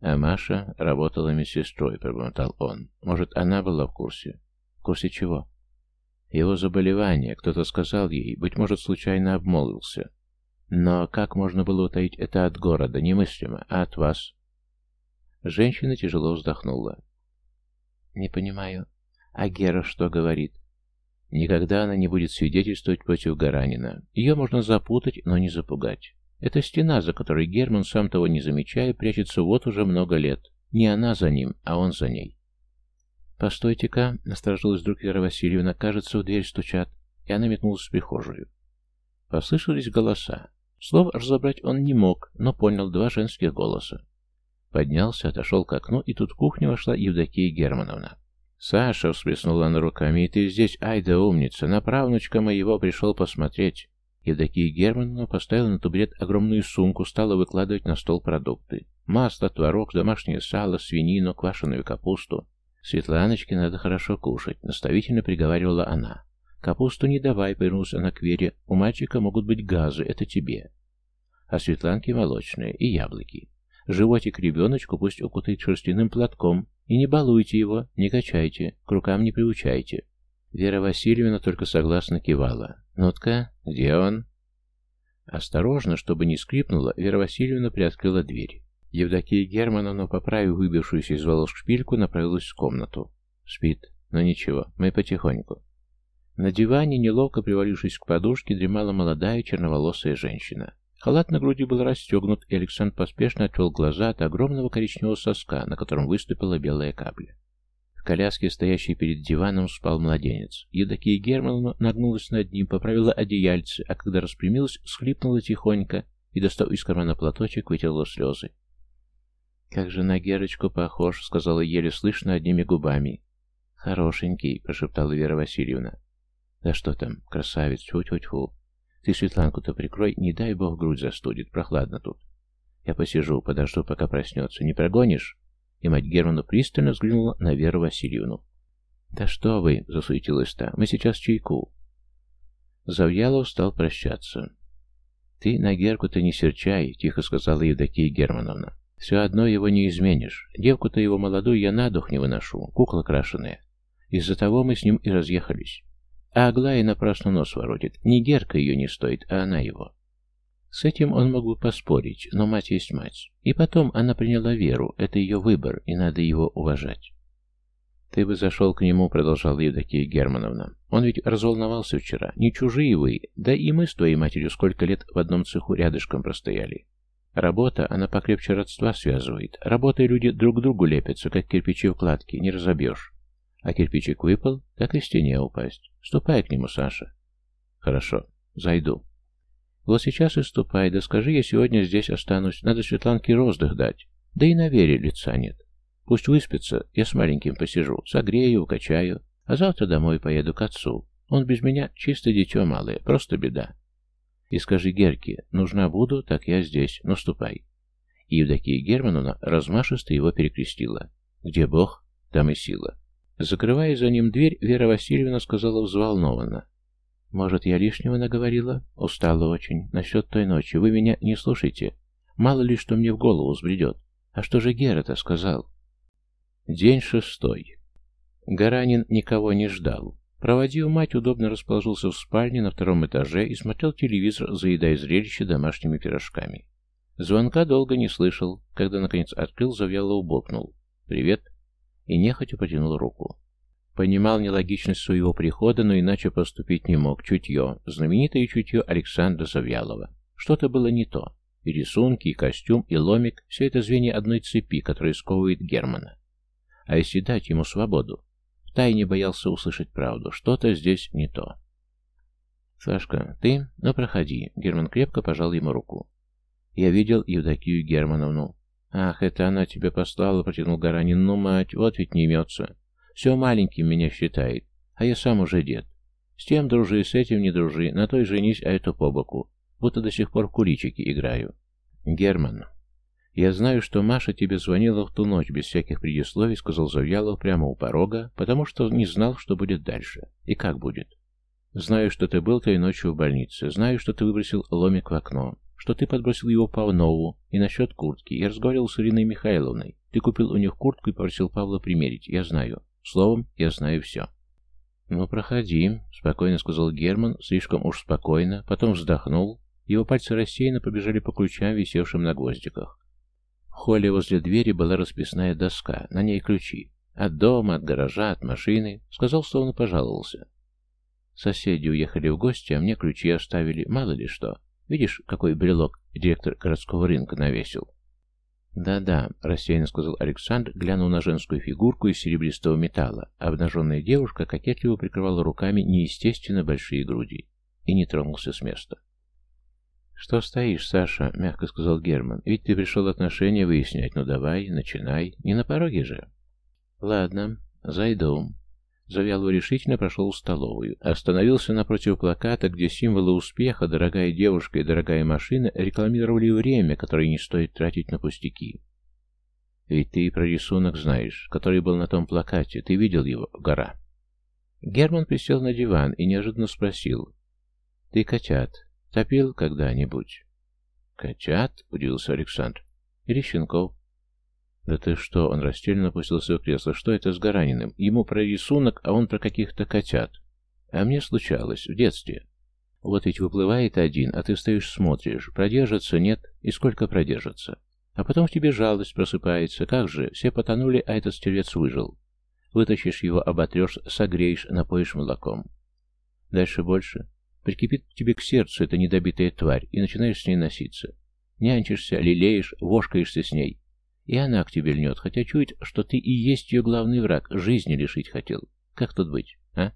А Маша работала медсестрой, пробормотал он. Может, она была в курсе? В курсе чего? Его заболевание, кто-то сказал ей, быть может, случайно обмолвился. Но как можно было утаить это от города, немыслимо, а от вас? Женщина тяжело вздохнула. Не понимаю. А Гера что говорит? Никогда она не будет свидетельствовать против Гаранина. Ее можно запутать, но не запугать. Это стена, за которой Герман, сам того не замечая, прячется вот уже много лет. Не она за ним, а он за ней. «Постойте-ка», — насторожилась вдруг Вера Васильевна, — «кажется, в дверь стучат». И она метнулась в прихожую. Послышались голоса. Слов разобрать он не мог, но понял два женских голоса. Поднялся, отошел к окну, и тут в кухню вошла Евдокия Германовна. «Саша!» — всплеснула она руками. «И ты здесь, ай да умница! На правнучка моего пришел посмотреть!» Евдокия Германовна поставила на табурет огромную сумку, стала выкладывать на стол продукты. Масло, творог, домашнее сало, свинину, квашеную капусту. «Светланочке надо хорошо кушать», — наставительно приговаривала она. «Капусту не давай», — повернулась она к Вере. «У мальчика могут быть газы, это тебе. А Светланки молочные и яблоки. Животик ребеночку пусть укутает шерстяным платком. И не балуйте его, не качайте, к рукам не приучайте». Вера Васильевна только согласно кивала. «Ну-тка, где он?» Осторожно, чтобы не скрипнуло, Вера Васильевна приоткрыла дверь. Евдокия Германовна, поправив выбившуюся из волос шпильку, направилась в комнату. Спит. Но ничего, мы потихоньку. На диване, неловко привалившись к подушке, дремала молодая черноволосая женщина. Халат на груди был расстегнут, и Александр поспешно отвел глаза от огромного коричневого соска, на котором выступила белая капля. Коляске, стоящей перед диваном, спал младенец. Евдокия Германовна нагнулась над ним, поправила одеяльце, а когда распрямилась, схлипнула тихонько и, достав из кармана платочек, вытерла слезы. «Как же на Герочку похож», — сказала еле слышно одними губами. «Хорошенький», — прошептала Вера Васильевна. «Да что там, красавец, тьфу-тьфу-тьфу. Ты Светланку-то прикрой, не дай бог грудь застудит, прохладно тут. Я посижу, подожду, пока проснется. Не прогонишь?» И мать Германа пристально взглянула на Веру Васильевну. «Да что вы!» — засуетилась та. «Мы сейчас чайку». Завьялов стал прощаться. «Ты на Герку-то не серчай», — тихо сказала Евдокия Германовна. «Все одно его не изменишь. Девку-то его молодую я на дух не выношу, кукла крашеная. Из-за того мы с ним и разъехались. А Аглая напрасно нос воротит. Не Герка ее не стоит, а она его». С этим он мог бы поспорить, но мать есть мать. И потом она приняла веру, это ее выбор, и надо его уважать. «Ты бы зашел к нему», — продолжала Евдокия Германовна. «Он ведь разволновался вчера. Не чужие вы, да и мы с твоей матерью сколько лет в одном цеху рядышком простояли. Работа, она покрепче родства связывает. Работая люди друг к другу лепятся, как кирпичи в кладке, не разобьешь. А кирпичик выпал, так и стене упасть. Ступай к нему, Саша». «Хорошо, зайду». Вот сейчас и ступай, да скажи, я сегодня здесь останусь. Надо Светланке роздых дать. Да и на Вере лица нет. Пусть выспится, я с маленьким посижу, согрею, укачаю. А завтра домой поеду к отцу. Он без меня чисто дитё малое, просто беда. И скажи Герке, нужна буду, так я здесь, но ступай. И Евдокия Германовна размашисто его перекрестила. Где Бог, там и сила. Закрывая за ним дверь, Вера Васильевна сказала взволнованно. Может, я лишнего наговорила? Устала очень. Насчет той ночи. Вы меня не слушайте. Мало ли, что мне в голову взбредет. А что же Гера-то сказал? День шестой. Гаранин никого не ждал. Проводив мать, удобно расположился в спальне на втором этаже и смотрел телевизор, заедая зрелище домашними пирожками. Звонка долго не слышал. Когда, наконец, открыл, завяло убокнул. «Привет». и нехотя потянул руку. Понимал нелогичность своего прихода, но иначе поступить не мог. Чутье, знаменитое чутье Александра Завьялова. Что-то было не то. И рисунки, и костюм, и ломик – все это звенья одной цепи, которая сковывает Германа. А если дать ему свободу? Втайне боялся услышать правду. Что-то здесь не то. «Сашка, ты? Ну, проходи». Герман крепко пожал ему руку. «Я видел Евдокию Германовну». «Ах, это она тебе послала», — протянул Гаранин. «Ну, мать, вот ведь не имется. Все маленьким меня считает, а я сам уже дед. С тем дружи, с этим не дружи, на той женись, а эту по боку. Будто до сих пор в куличики играю». «Герман, я знаю, что Маша тебе звонила в ту ночь без всяких предисловий», — сказал Завьялов прямо у порога, потому что не знал, что будет дальше и как будет. Знаю, что ты был той ночью в больнице. Знаю, что ты выбросил ломик в окно. Что ты подбросил его Павнову. И насчет куртки. Я разговаривал с Ириной Михайловной. Ты купил у них куртку и попросил Павла примерить. Я знаю. Словом, я знаю все. «Ну, проходи», — спокойно сказал Герман, слишком уж спокойно, потом вздохнул. Его пальцы рассеянно побежали по ключам, висевшим на гвоздиках. В холле возле двери была расписная доска, на ней ключи. От дома, от гаража, от машины. Сказал, словно пожаловался. Соседи уехали в гости, а мне ключи оставили, мало ли что. Видишь, какой брелок директор городского рынка навесил? «Да-да», — рассеянно сказал Александр, глянул на женскую фигурку из серебристого металла. Обнаженная девушка кокетливо прикрывала руками неестественно большие груди и не тронулся с места. «Что стоишь, Саша?» — мягко сказал Герман. «Ведь ты пришел отношения выяснять. Ну давай, начинай. Не на пороге же». «Ладно, зайду». Завьялов решительно прошел в столовую. Остановился напротив плаката, где символы успеха, дорогая девушка и дорогая машина рекламировали время, которое не стоит тратить на пустяки. Ведь ты про рисунок знаешь, который был на том плакате. Ты видел его, гора? Герман присел на диван и неожиданно спросил. Ты котят топил когда-нибудь? Котят? Удивился Александр. Или щенков? «Да ты что?» Он растерянно опустился в кресло. «Что это с Гараниным? Ему про рисунок, а он про каких-то котят. А мне случалось, в детстве. Вот ведь выплывает один, а ты стоишь смотришь. Продержится, нет? И сколько продержится? А потом в тебе жалость просыпается. Как же? Все потонули, а этот стервец выжил. Вытащишь его, оботрешь, согреешь, напоишь молоком. Дальше больше. Прикипит тебе к сердцу эта недобитая тварь, и начинаешь с ней носиться. Нянчишься, лелеешь, вошкаешься с ней. И она к тебе льнет, хотя чует, что ты и есть ее главный враг, жизни лишить хотел. Как тут быть, а?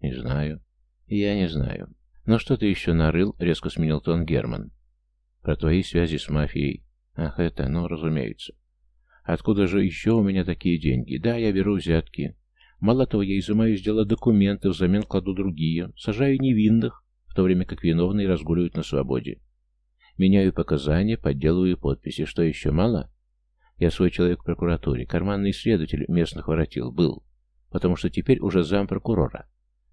Не знаю. Я не знаю. Но что ты еще нарыл, резко сменил тон Герман. Про твои связи с мафией. Ах, это, ну, разумеется. Откуда же еще у меня такие деньги? Да, я беру взятки. Мало того, я изымаю из дела документы, взамен кладу другие, сажаю невинных, в то время как виновные разгуливают на свободе. Меняю показания, подделываю подписи. Что еще мало? Я свой человек в прокуратуре, карманный исследователь местных воротил, был, потому что теперь уже зам прокурора.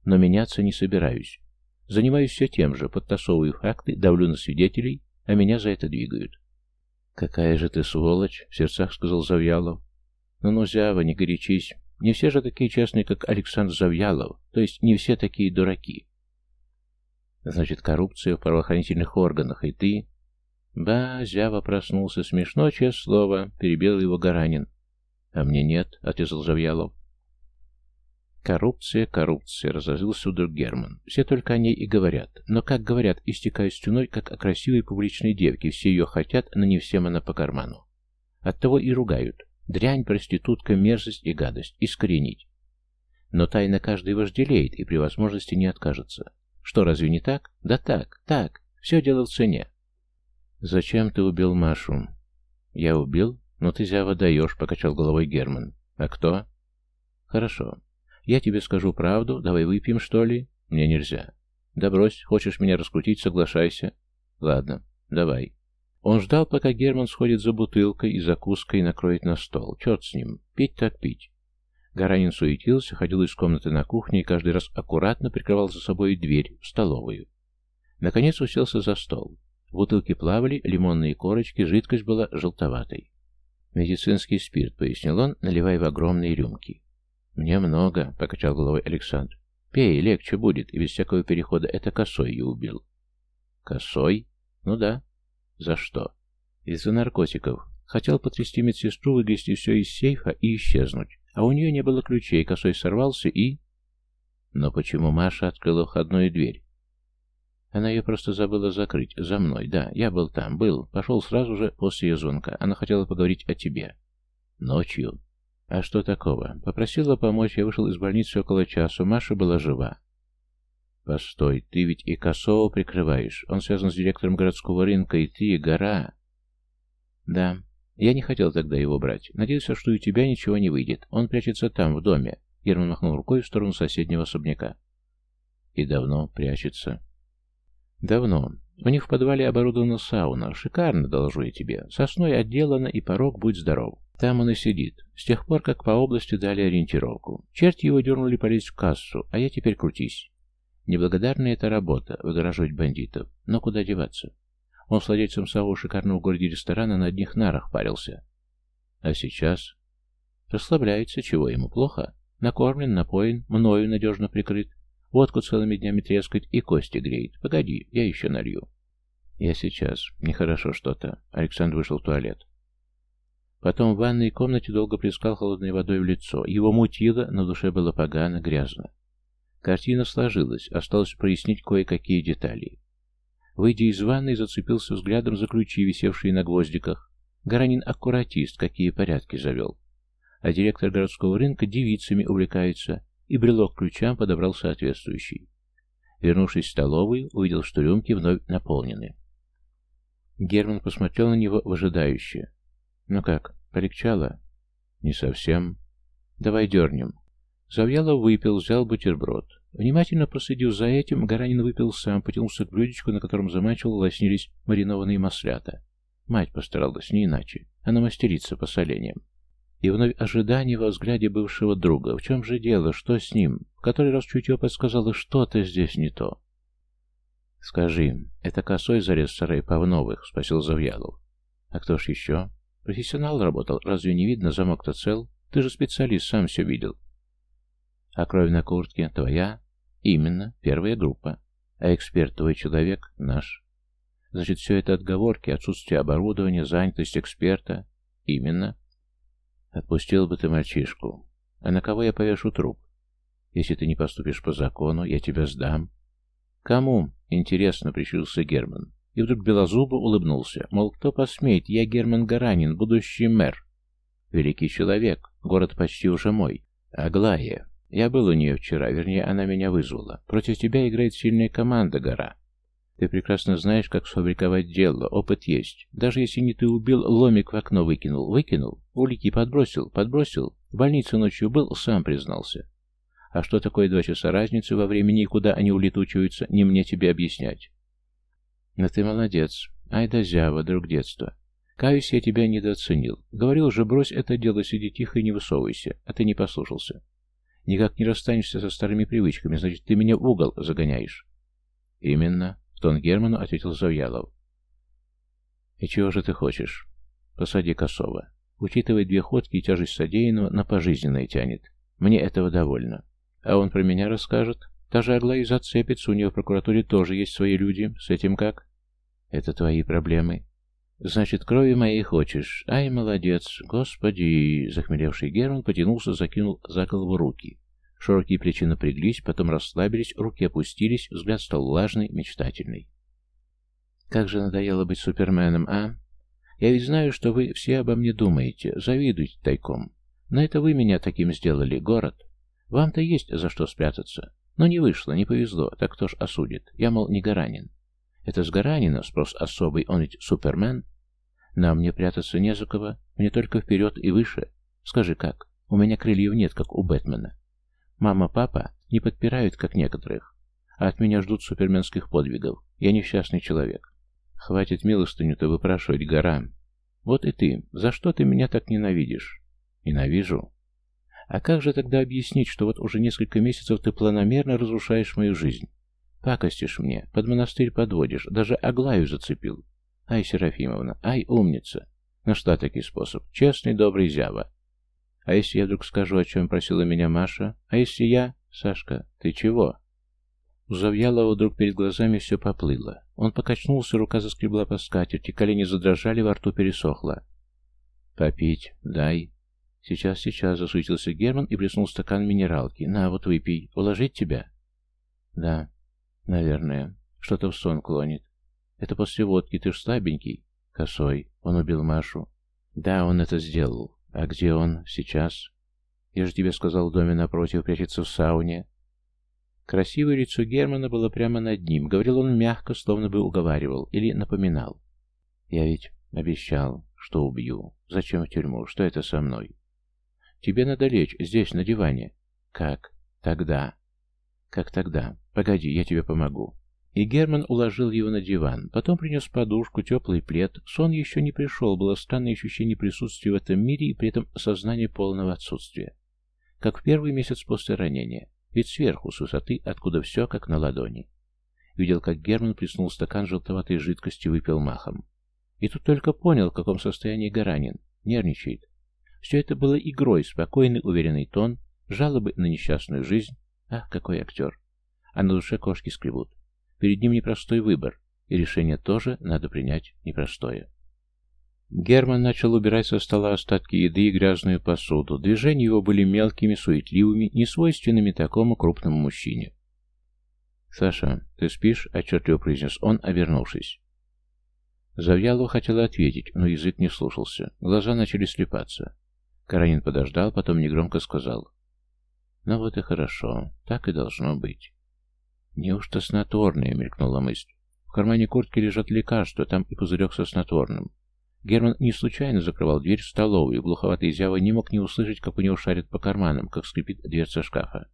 Но меняться не собираюсь. Занимаюсь все тем же, подтасовываю факты, давлю на свидетелей, а меня за это двигают. «Какая же ты сволочь!» — в сердцах сказал Завьялов. «Ну-ну, Зява, не горячись. Не все же такие честные, как Александр Завьялов, то есть не все такие дураки». «Значит, коррупция в правоохранительных органах, и ты...» «Ба!» — Зява проснулся. «Смешно, честное слово!» — перебил его Гаранин. «А мне нет», — отрезал Завьялов. «Коррупция, коррупция», — разозлился вдруг Герман. «Все только о ней и говорят. Но, как говорят, истекая стеной, как о красивой публичной девке. Все ее хотят, но не всем она по карману. Оттого и ругают. Дрянь, проститутка, мерзость и гадость. Искоренить. Но тайно каждый вожделеет и при возможности не откажется. Что, разве не так? Да так, так. Все дело в цене. «Зачем ты убил Машу?» «Я убил? Ну ты, зява, даешь», — покачал головой Герман. «А кто?» «Хорошо. Я тебе скажу правду. Давай выпьем, что ли?» «Мне нельзя». «Да брось. Хочешь меня раскрутить, соглашайся». «Ладно. Давай». Он ждал, пока Герман сходит за бутылкой и закуской накроет на стол. Черт с ним. Пить так пить. Гаранин суетился, ходил из комнаты на кухню и каждый раз аккуратно прикрывал за собой дверь в столовую. Наконец уселся за стол. В бутылке плавали лимонные корочки, жидкость была желтоватой. «Медицинский спирт», — пояснил он, наливая в огромные рюмки. «Мне много», — покачал головой Александр. «Пей, легче будет, и без всякого перехода это косой ее убил». «Косой? Ну да. За что?» «Из-за наркотиков. Хотел потрясти медсестру, выгрести все из сейфа и исчезнуть. А у нее не было ключей, косой сорвался и... Но почему Маша открыла входную дверь? Она ее просто забыла закрыть. За мной, да, я был там, был. Пошел сразу же после ее звонка. Она хотела поговорить о тебе. Ночью. А что такого? Попросила помочь, я вышел из больницы около часа. Маша была жива. Постой, ты ведь и Косова прикрываешь. Он связан с директором городского рынка, и ты, и гора. Да, я не хотел тогда его брать. Надеялся, что у тебя ничего не выйдет. Он прячется там, в доме. Герман махнул рукой в сторону соседнего особняка. И давно прячется. Давно. У них в подвале оборудована сауна. Шикарно, доложу я тебе. Сосной отделано, и порог будь здоров. Там он и сидит. С тех пор, как по области дали ориентировку. Черти его дернули полезть в кассу, а я теперь крутись. Неблагодарная эта работа, выгораживать бандитов. Но куда деваться? Он с владельцем самого шикарного городе ресторана на одних нарах парился. А сейчас? Расслабляется, чего ему плохо? Накормлен, напоен, мною надежно прикрыт. Водку целыми днями трескать и кости греет. Погоди, я еще налью. Я сейчас. Нехорошо что-то. Александр вышел в туалет. Потом в ванной комнате долго плескал холодной водой в лицо. Его мутило, в душе было погано, грязно. Картина сложилась, осталось прояснить кое-какие детали. Выйдя из ванной, зацепился взглядом за ключи, висевшие на гвоздиках. Гаранин аккуратист, какие порядки завел. А директор городского рынка девицами увлекается, и брелок ключам подобрал соответствующий. Вернувшись в столовую, увидел, что рюмки вновь наполнены. Герман посмотрел на него выжидающе. «Ну как, полегчало?» «Не совсем. Давай дернем». Завьялов выпил, взял бутерброд. Внимательно проследив за этим, Гаранин выпил сам, потянулся к блюдечку, на котором замачивал лоснились маринованные маслята. Мать постаралась, не иначе. Она мастерица по соленьям. И вновь ожидание во взгляде бывшего друга. В чем же дело? Что с ним? В который раз чутье подсказало, что-то здесь не то. «Скажи, это косой зарез сарай Павновых?» — спросил Завьялов. «А кто ж еще?» Профессионал работал. Разве не видно, замок-то цел? Ты же специалист, сам все видел. А кровь на куртке твоя? Именно, первая группа. А эксперт твой человек наш. Значит, все это отговорки, отсутствие оборудования, занятость эксперта. Именно. Отпустил бы ты мальчишку. А на кого я повешу труп? Если ты не поступишь по закону, я тебя сдам. Кому? Интересно, прищурился Герман. И вдруг Белозубо улыбнулся. Мол, кто посмеет, я Герман Гаранин, будущий мэр. Великий человек, город почти уже мой. Аглая. Я был у нее вчера, вернее, она меня вызвала. Против тебя играет сильная команда, Гора. Ты прекрасно знаешь, как сфабриковать дело, опыт есть. Даже если не ты убил, ломик в окно выкинул. Выкинул? Улики подбросил? Подбросил? В больнице ночью был, сам признался. А что такое два часа разницы во времени и куда они улетучиваются, не мне тебе объяснять. Но ты молодец. Ай да зява, друг детства. Каюсь, я тебя недооценил. Говорил же, брось это дело, сиди тихо и не высовывайся. А ты не послушался. Никак не расстанешься со старыми привычками, значит, ты меня в угол загоняешь. Именно, в тон Герману ответил Завьялов. И чего же ты хочешь? Посади Косова. Учитывая две ходки и тяжесть содеянного, на пожизненное тянет. Мне этого довольно. А он про меня расскажет. Та же Аглая зацепится, у нее в прокуратуре тоже есть свои люди. С этим как? Это твои проблемы. Значит, крови моей хочешь. Ай, молодец. Господи. Захмелевший Герман потянулся, закинул за голову руки. Широкие плечи напряглись, потом расслабились, руки опустились, взгляд стал влажный, мечтательный. Как же надоело быть суперменом, а? Я ведь знаю, что вы все обо мне думаете, завидуете тайком. Но это вы меня таким сделали, город. Вам-то есть за что спрятаться. Но не вышло, не повезло, так кто ж осудит? Я, мол, не Гаранин. Это с Гаранина спрос особый, он ведь супермен. Нам мне прятаться не за кого, мне только вперед и выше. Скажи как? У меня крыльев нет, как у Бэтмена. Мама, папа не подпирают, как некоторых, а от меня ждут суперменских подвигов. Я несчастный человек. Хватит милостыню-то выпрашивать, гора. Вот и ты. За что ты меня так ненавидишь? Ненавижу. А как же тогда объяснить, что вот уже несколько месяцев ты планомерно разрушаешь мою жизнь? Пакостишь мне, под монастырь подводишь, даже Аглаю зацепил. Ай, Серафимовна, ай, умница. Нашла таки способ. Честный, добрый зява. А если я вдруг скажу, о чем просила меня Маша? А если я... Сашка, ты чего? У Завьялова вдруг перед глазами все поплыло. Он покачнулся, рука заскребла по скатерти, колени задрожали, во рту пересохло. «Попить дай». «Сейчас, сейчас», — засуетился Герман и плеснул стакан минералки. «На, вот выпей. Уложить тебя?» «Да, наверное. Что-то в сон клонит. Это после водки. Ты ж слабенький». «Косой. Он убил Машу». «Да, он это сделал. А где он сейчас?» «Я же тебе сказал, в доме напротив прячется в сауне». Красивое лицо Германа было прямо над ним. Говорил он мягко, словно бы уговаривал или напоминал. «Я ведь обещал, что убью. Зачем в тюрьму? Что это со мной?» «Тебе надо лечь, здесь, на диване». «Как? Тогда?» «Как тогда? Погоди, я тебе помогу». И Герман уложил его на диван, потом принес подушку, теплый плед. Сон еще не пришел, было странное ощущение присутствия в этом мире и при этом сознание полного отсутствия. Как в первый месяц после ранения, ведь сверху, с высоты, откуда все как на ладони. Видел, как Герман плеснул стакан желтоватой жидкости и выпил махом. И тут только понял, в каком состоянии Гаранин. Нервничает. Все это было игрой, спокойный, уверенный тон, жалобы на несчастную жизнь. Ах, какой актер. А на душе кошки скребут. Перед ним непростой выбор, и решение тоже надо принять непростое. Герман начал убирать со стола остатки еды и грязную посуду. Движения его были мелкими, суетливыми, несвойственными такому крупному мужчине. «Саша, ты спишь?» — отчетливо произнес он, обернувшись. Завьялова хотела ответить, но язык не слушался. Глаза начали слепаться. Каранин подождал, потом негромко сказал. «Ну вот и хорошо. Так и должно быть». «Неужто снотворное?» — мелькнула мысль. В кармане куртки лежат лекарства, там и пузырек со снотворным. Герман не случайно закрывал дверь в столовую, глуховатый зява не мог не услышать, как у него шарят по карманам, как скрипит дверца шкафа.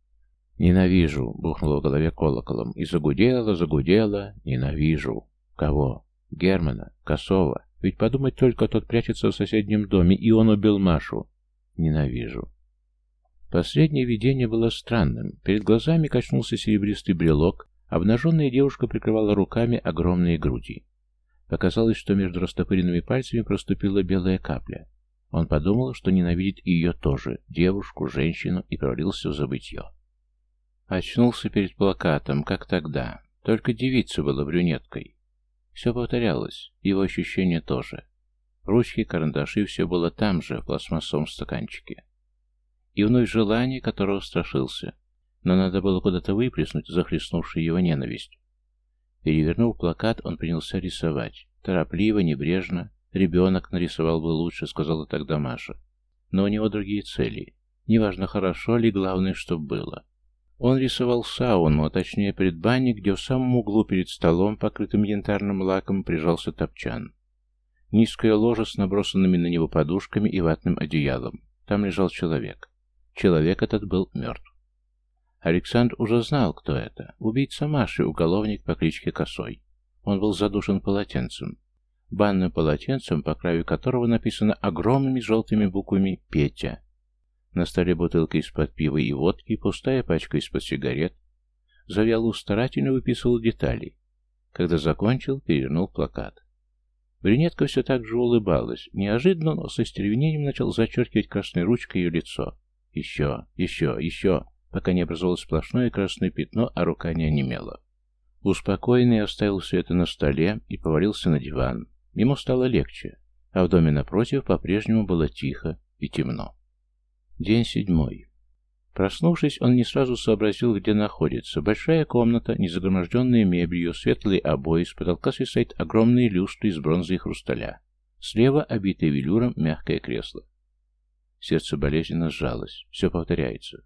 «Ненавижу!» — бухнуло в голове колоколом. И загудело, загудело. «Ненавижу!» «Кого?» «Германа, Косова. Ведь подумать только, тот прячется в соседнем доме, и он убил Машу. Ненавижу!» Последнее видение было странным. Перед глазами качнулся серебристый брелок, обнаженная девушка прикрывала руками огромные груди. Показалось, что между растопыренными пальцами проступила белая капля. Он подумал, что ненавидит ее тоже, девушку, женщину, и провалился в забытье. Очнулся перед плакатом, как тогда. Только девица была брюнеткой. Все повторялось, его ощущения тоже. Ручки, карандаши, все было там же, в пластмассовом стаканчике и вновь желание, которого страшился. Но надо было куда-то выплеснуть захлестнувшую его ненависть. Перевернув плакат, он принялся рисовать. Торопливо, небрежно. Ребенок нарисовал бы лучше, сказала тогда Маша. Но у него другие цели. Неважно, хорошо ли, главное, чтоб было. Он рисовал сауну, а точнее предбанник, где в самом углу перед столом, покрытым янтарным лаком, прижался топчан. Низкое ложе с набросанными на него подушками и ватным одеялом. Там лежал человек. Человек этот был мертв. Александр уже знал, кто это. Убийца Маши, уголовник по кличке Косой. Он был задушен полотенцем. Банным полотенцем, по краю которого написано огромными желтыми буквами «Петя». На столе бутылка из-под пива и водки, пустая пачка из-под сигарет. Завьялу старательно выписывал детали. Когда закончил, перевернул плакат. Брюнетка все так же улыбалась. Неожиданно, но со стервенением начал зачеркивать красной ручкой ее лицо. Еще, еще, еще, пока не образовалось сплошное красное пятно, а рука не онемела. Успокоенный оставил все это на столе и повалился на диван. Ему стало легче, а в доме напротив по-прежнему было тихо и темно. День седьмой. Проснувшись, он не сразу сообразил, где находится. Большая комната, не загроможденная мебелью, светлые обои, с потолка свисает огромные люстры из бронзы и хрусталя. Слева, обитое велюром, мягкое кресло. Сердце болезненно сжалось. Все повторяется.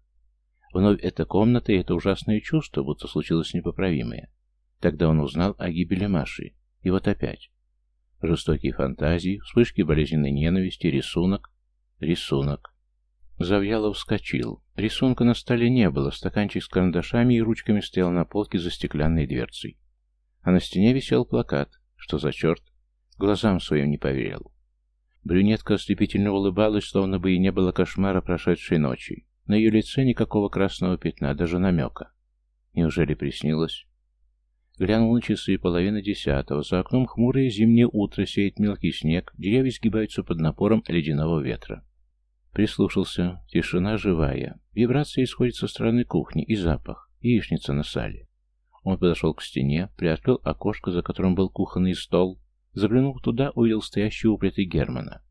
Вновь эта комната и это ужасное чувство, будто случилось непоправимое. Тогда он узнал о гибели Маши. И вот опять. Жестокие фантазии, вспышки болезненной ненависти, рисунок. Рисунок. Завьялов вскочил. Рисунка на столе не было, стаканчик с карандашами и ручками стоял на полке за стеклянной дверцей. А на стене висел плакат. Что за черт? Глазам своим не поверил. Брюнетка ослепительно улыбалась, словно бы и не было кошмара прошедшей ночи. На ее лице никакого красного пятна, даже намека. Неужели приснилось? Глянул на часы половины десятого. За окном хмурое зимнее утро, сеет мелкий снег, деревья сгибаются под напором ледяного ветра. Прислушался. Тишина живая. Вибрация исходит со стороны кухни и запах. Яичница на сале. Он подошел к стене, приоткрыл окошко, за которым был кухонный стол, Заглянув туда, увидел стоящего у плиты Германа.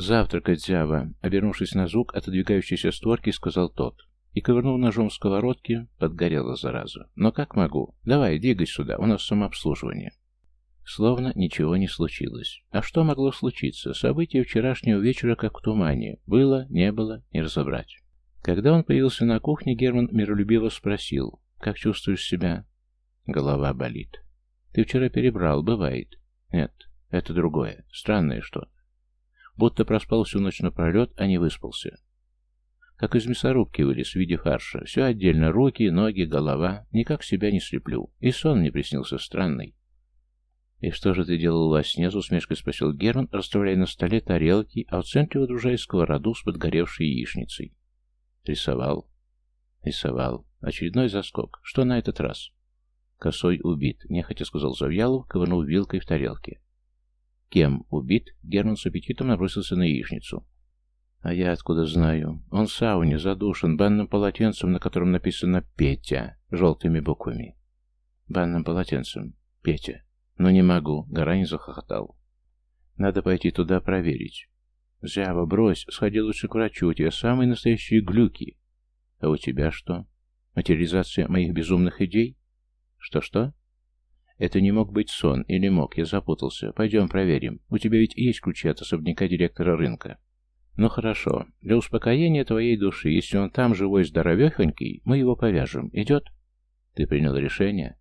«Завтракать, Зява!» Обернувшись на звук отодвигающейся створки, сказал тот. И, ковырнув ножом сковородки, подгорела зараза. «Но как могу? Давай, двигай сюда, у нас самообслуживание». Словно ничего не случилось. А что могло случиться? События вчерашнего вечера как в тумане. Было, не было, не разобрать. Когда он появился на кухне, Герман миролюбиво спросил, «Как чувствуешь себя?» Голова болит. «Ты вчера перебрал, бывает?» «Нет, это другое, странное что-то. Будто проспал всю ночь напролет, а не выспался. Как из мясорубки вылез в виде фарша. Все отдельно, руки, ноги, голова. Никак себя не слеплю. И сон мне приснился странный. «И что же ты делал во сне?» — с усмешкой спросил Герман, расставляя на столе тарелки, а в центре водружая сковороду с подгоревшей яичницей. «Рисовал». «Рисовал. Очередной заскок. Что на этот раз?» «Косой убит», — нехотя сказал Завьялов, ковырнул вилкой в тарелке. «Кем убит?» — Герман с аппетитом набросился на яичницу. «А я откуда знаю? Он в сауне, задушен, банным полотенцем, на котором написано «Петя» желтыми буквами. Банным полотенцем. Петя. «Но не могу», — Гарань захохотал. «Надо пойти туда проверить». «Зява, брось, сходи лучше к врачу, у тебя самые настоящие глюки». «А у тебя что? Материализация моих безумных идей?» «Что-что?» «Это не мог быть сон, или мог, я запутался. Пойдем проверим. У тебя ведь есть ключи от особняка директора рынка». «Ну хорошо. Для успокоения твоей души, если он там живой здоровехонький, мы его повяжем. Идет?» «Ты принял решение?»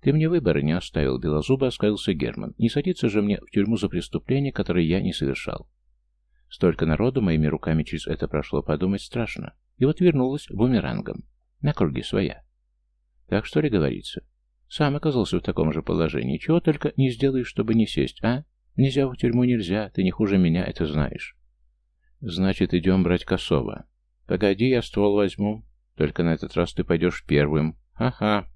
«Ты мне выбора не оставил», — белозубо оскалился Герман. «Не садиться же мне в тюрьму за преступление, которое я не совершал». Столько народу моими руками через это прошло, подумать страшно. И вот вернулась бумерангом. На круге своя. Так что ли говорится? Сам оказался в таком же положении. Чего только не сделаешь, чтобы не сесть, а? Нельзя в тюрьму нельзя, ты не хуже меня это знаешь. Значит, идем брать косово. Погоди, я ствол возьму. Только на этот раз ты пойдешь первым. Ха-ха.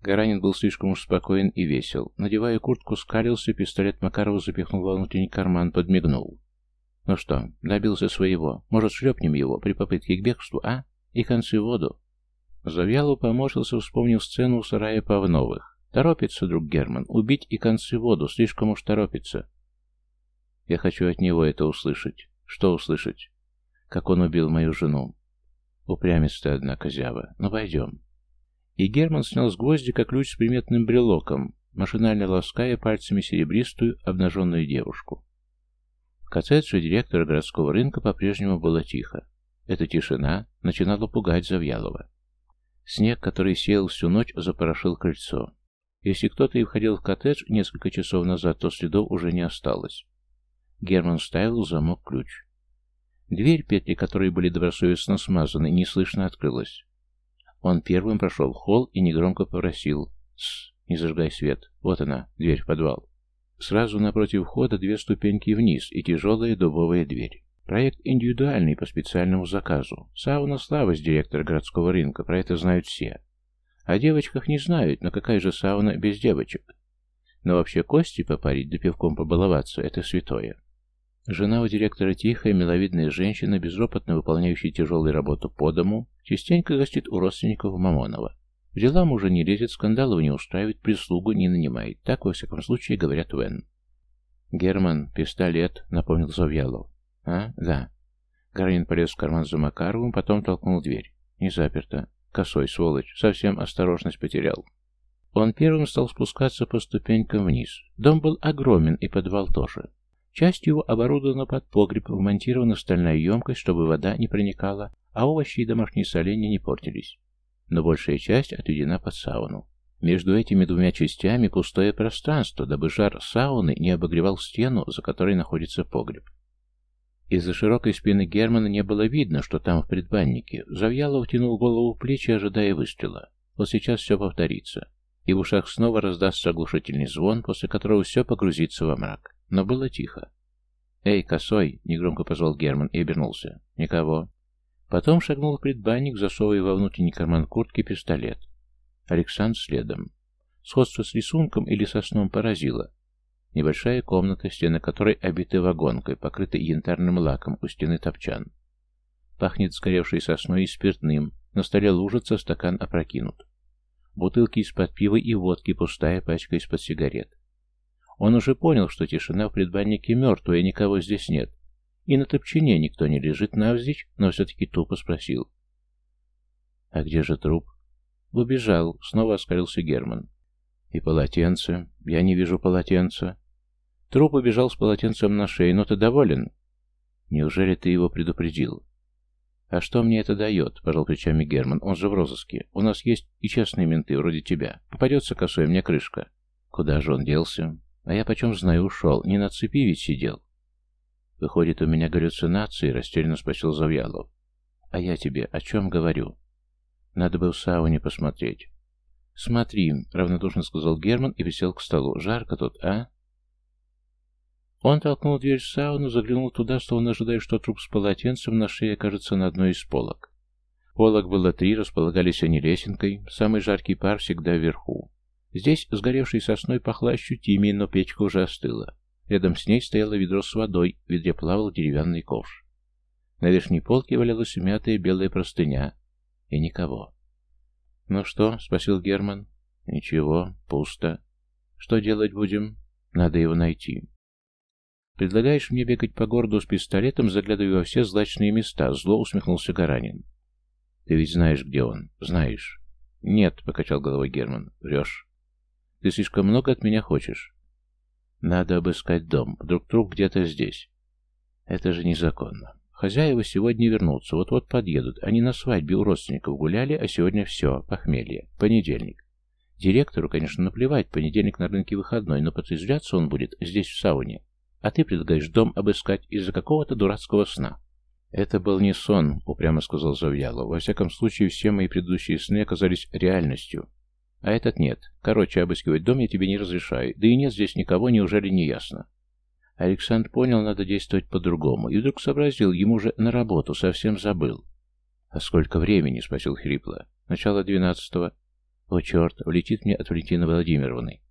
Гаранин был слишком уж спокоен и весел. Надевая куртку, скалился, пистолет Макарова запихнул во внутренний карман, подмигнул. «Ну что, добился своего. Может, шлепнем его при попытке к бегству, а? И концы в воду?» Завьялов поморщился, вспомнив сцену у сарая Павновых. «Торопится, друг Герман, убить и концы воду, слишком уж торопится». «Я хочу от него это услышать». «Что услышать?» «Как он убил мою жену». «Упрямец ты, однако, Зява. Ну, пойдем». И Герман снял с гвоздика ключ с приметным брелоком, машинально лаская пальцами серебристую, обнаженную девушку. В коттедже директора городского рынка по-прежнему было тихо. Эта тишина начинала пугать Завьялова. Снег, который сеял всю ночь, запорошил крыльцо. Если кто-то и входил в коттедж несколько часов назад, то следов уже не осталось. Герман вставил замок ключ. Дверь, петли которой были добросовестно смазаны, неслышно открылась. Он первым прошел в холл и негромко попросил «Тссс, не зажигай свет. Вот она, дверь в подвал». Сразу напротив входа две ступеньки вниз и тяжелая дубовая дверь. Проект индивидуальный по специальному заказу. Сауна слава с директора городского рынка, про это знают все. О девочках не знают, но какая же сауна без девочек? Но вообще кости попарить да пивком побаловаться – это святое. Жена у директора тихая, миловидная женщина, безропотно выполняющая тяжелую работу по дому, частенько гостит у родственников Мамонова. В дела мужа не лезет, скандалов не устраивает, прислугу не нанимает. Так, во всяком случае, говорят Вен. «Герман, пистолет», — напомнил Завьялов. «А? Да». Гарнин полез в карман за Макаровым, потом толкнул дверь. Не заперто. Косой, сволочь, совсем осторожность потерял. Он первым стал спускаться по ступенькам вниз. Дом был огромен, и подвал тоже. Часть его оборудована под погреб, вмонтирована стальная емкость, чтобы вода не проникала, а овощи и домашние соленья не портились. Но большая часть отведена под сауну. Между этими двумя частями пустое пространство, дабы жар сауны не обогревал стену, за которой находится погреб. Из-за широкой спины Германа не было видно, что там в предбаннике. Завьялов тянул голову в плечи, ожидая выстрела. Вот сейчас все повторится. И в ушах снова раздастся оглушительный звон, после которого все погрузится во мрак. Но было тихо. «Эй, косой!» — негромко позвал Герман и обернулся. «Никого». Потом шагнул в предбанник, засовывая во внутренний карман куртки пистолет. Александр следом. Сходство с рисунком или со сном поразило. Небольшая комната, стены которой обиты вагонкой, покрыты янтарным лаком, у стены топчан. Пахнет сгоревшей сосной и спиртным, на столе лужица, стакан опрокинут. Бутылки из-под пива и водки, пустая пачка из-под сигарет. Он уже понял, что тишина в предбаннике мертвая, никого здесь нет. И на топчине никто не лежит навзничь, но все-таки тупо спросил. «А где же труп?» «Убежал», — снова оскалился Герман. «И полотенце? Я не вижу полотенца». Труп убежал с полотенцем на шее, но ты доволен? Неужели ты его предупредил? А что мне это дает? Пожал плечами Герман. Он же в розыске. У нас есть и честные менты, вроде тебя. Попадется косой, мне крышка. Куда же он делся? А я почем знаю, ушел. Не на цепи ведь сидел. Выходит, у меня галлюцинации, растерянно спросил Завьялов. А я тебе о чем говорю? Надо бы в сауне посмотреть. Смотри, равнодушно сказал Герман и присел к столу. Жарко тут, а? Он толкнул дверь в сауну, заглянул туда, словно ожидая, что труп с полотенцем на шее окажется на одной из полок. Полок было три, располагались они лесенкой, самый жаркий пар всегда вверху. Здесь сгоревшей сосной пахло ощутимее, но печка уже остыла. Рядом с ней стояло ведро с водой, в ведре плавал деревянный ковш. На верхней полке валялась мятая белая простыня. И никого. «Ну что?» — спросил Герман. «Ничего, пусто. Что делать будем? Надо его найти». «Предлагаешь мне бегать по городу с пистолетом, заглядывая во все злачные места?» Зло усмехнулся Гаранин. «Ты ведь знаешь, где он. Знаешь». «Нет», — покачал головой Герман. «Врешь. Ты слишком много от меня хочешь. Надо обыскать дом. Вдруг труп где-то здесь. Это же незаконно. Хозяева сегодня вернутся, вот-вот подъедут. Они на свадьбе у родственников гуляли, а сегодня все, похмелье. Понедельник. Директору, конечно, наплевать, понедельник на рынке выходной, но потрезвляться он будет здесь, в сауне. А ты предлагаешь дом обыскать из-за какого-то дурацкого сна. Это был не сон, упрямо сказал Завьялов. Во всяком случае, все мои предыдущие сны оказались реальностью. А этот нет. Короче, обыскивать дом я тебе не разрешаю. Да и нет здесь никого, неужели не ясно? Александр понял, надо действовать по-другому, и вдруг сообразил, ему же на работу, совсем забыл. «А сколько времени?» — спросил хрипло. «Начало двенадцатого». «О, черт, влетит мне от Валентины Владимировны».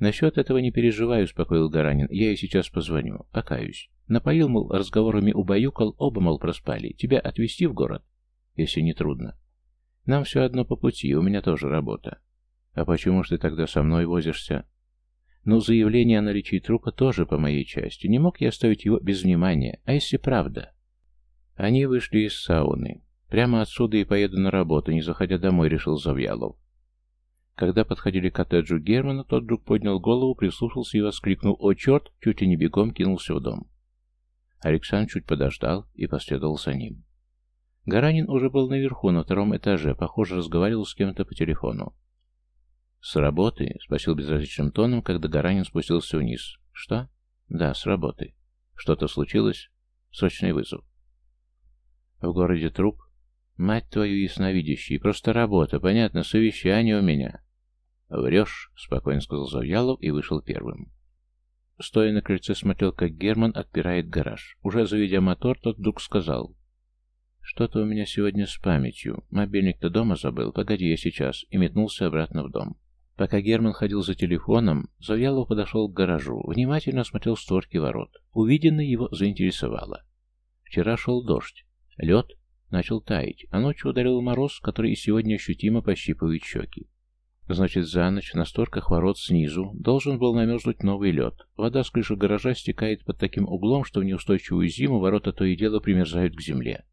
«Насчет этого не переживай», — успокоил Гаранин. «Я ей сейчас позвоню. Покаюсь. Напоил, мол, разговорами убаюкал, оба, мол, проспали. Тебя отвезти в город? Если не трудно. Нам все одно по пути, у меня тоже работа. А почему ж ты тогда со мной возишься?» «Ну, заявление о наличии трупа тоже по моей части. Не мог я оставить его без внимания. А если правда?» Они вышли из сауны. Прямо отсюда и поеду на работу, не заходя домой, решил Завьялов. Когда подходили к коттеджу Германа, тот вдруг поднял голову, прислушался и воскликнул «О, черт!» чуть ли не бегом кинулся в дом. Александр чуть подождал и последовал за ним. Гаранин уже был наверху, на втором этаже, похоже, разговаривал с кем-то по телефону. «С работы?» — спросил безразличным тоном, когда Гаранин спустился вниз. «Что?» «Да, с работы. Что-то случилось? Срочный вызов». «В городе труп?» «Мать твою ясновидящий, просто работа, понятно, совещание у меня». «Врешь», — спокойно сказал Завьялов и вышел первым. Стоя на крыльце, смотрел, как Герман отпирает гараж. Уже заведя мотор, тот вдруг сказал. «Что-то у меня сегодня с памятью. Мобильник-то дома забыл. Погоди, я сейчас». И метнулся обратно в дом. Пока Герман ходил за телефоном, Завьялов подошел к гаражу, внимательно осмотрел створки ворот. Увиденное его заинтересовало. Вчера шел дождь. Лед начал таять, а ночью ударил мороз, который и сегодня ощутимо пощипывает щеки. Значит, за ночь на створках ворот снизу должен был намерзнуть новый лед. Вода с крыши гаража стекает под таким углом, что в неустойчивую зиму ворота то и дело примерзают к земле.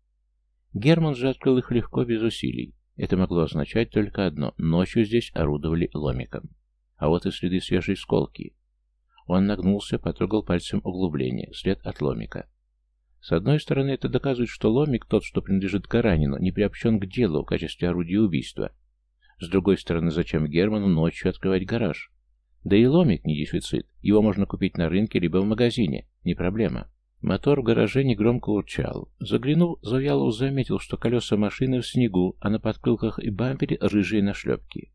Герман же открыл их легко, без усилий. Это могло означать только одно – ночью здесь орудовали ломиком. А вот и следы свежей сколки. Он нагнулся, потрогал пальцем углубление, след от ломика. С одной стороны, это доказывает, что ломик, тот, что принадлежит Гаранину, не приобщен к делу в качестве орудия убийства, с другой стороны, зачем Герману ночью открывать гараж? Да и ломик не дефицит. Его можно купить на рынке либо в магазине. Не проблема. Мотор в гараже негромко урчал. Заглянув, Завьялов заметил, что колеса машины в снегу, а на подкрылках и бампере рыжие нашлепки.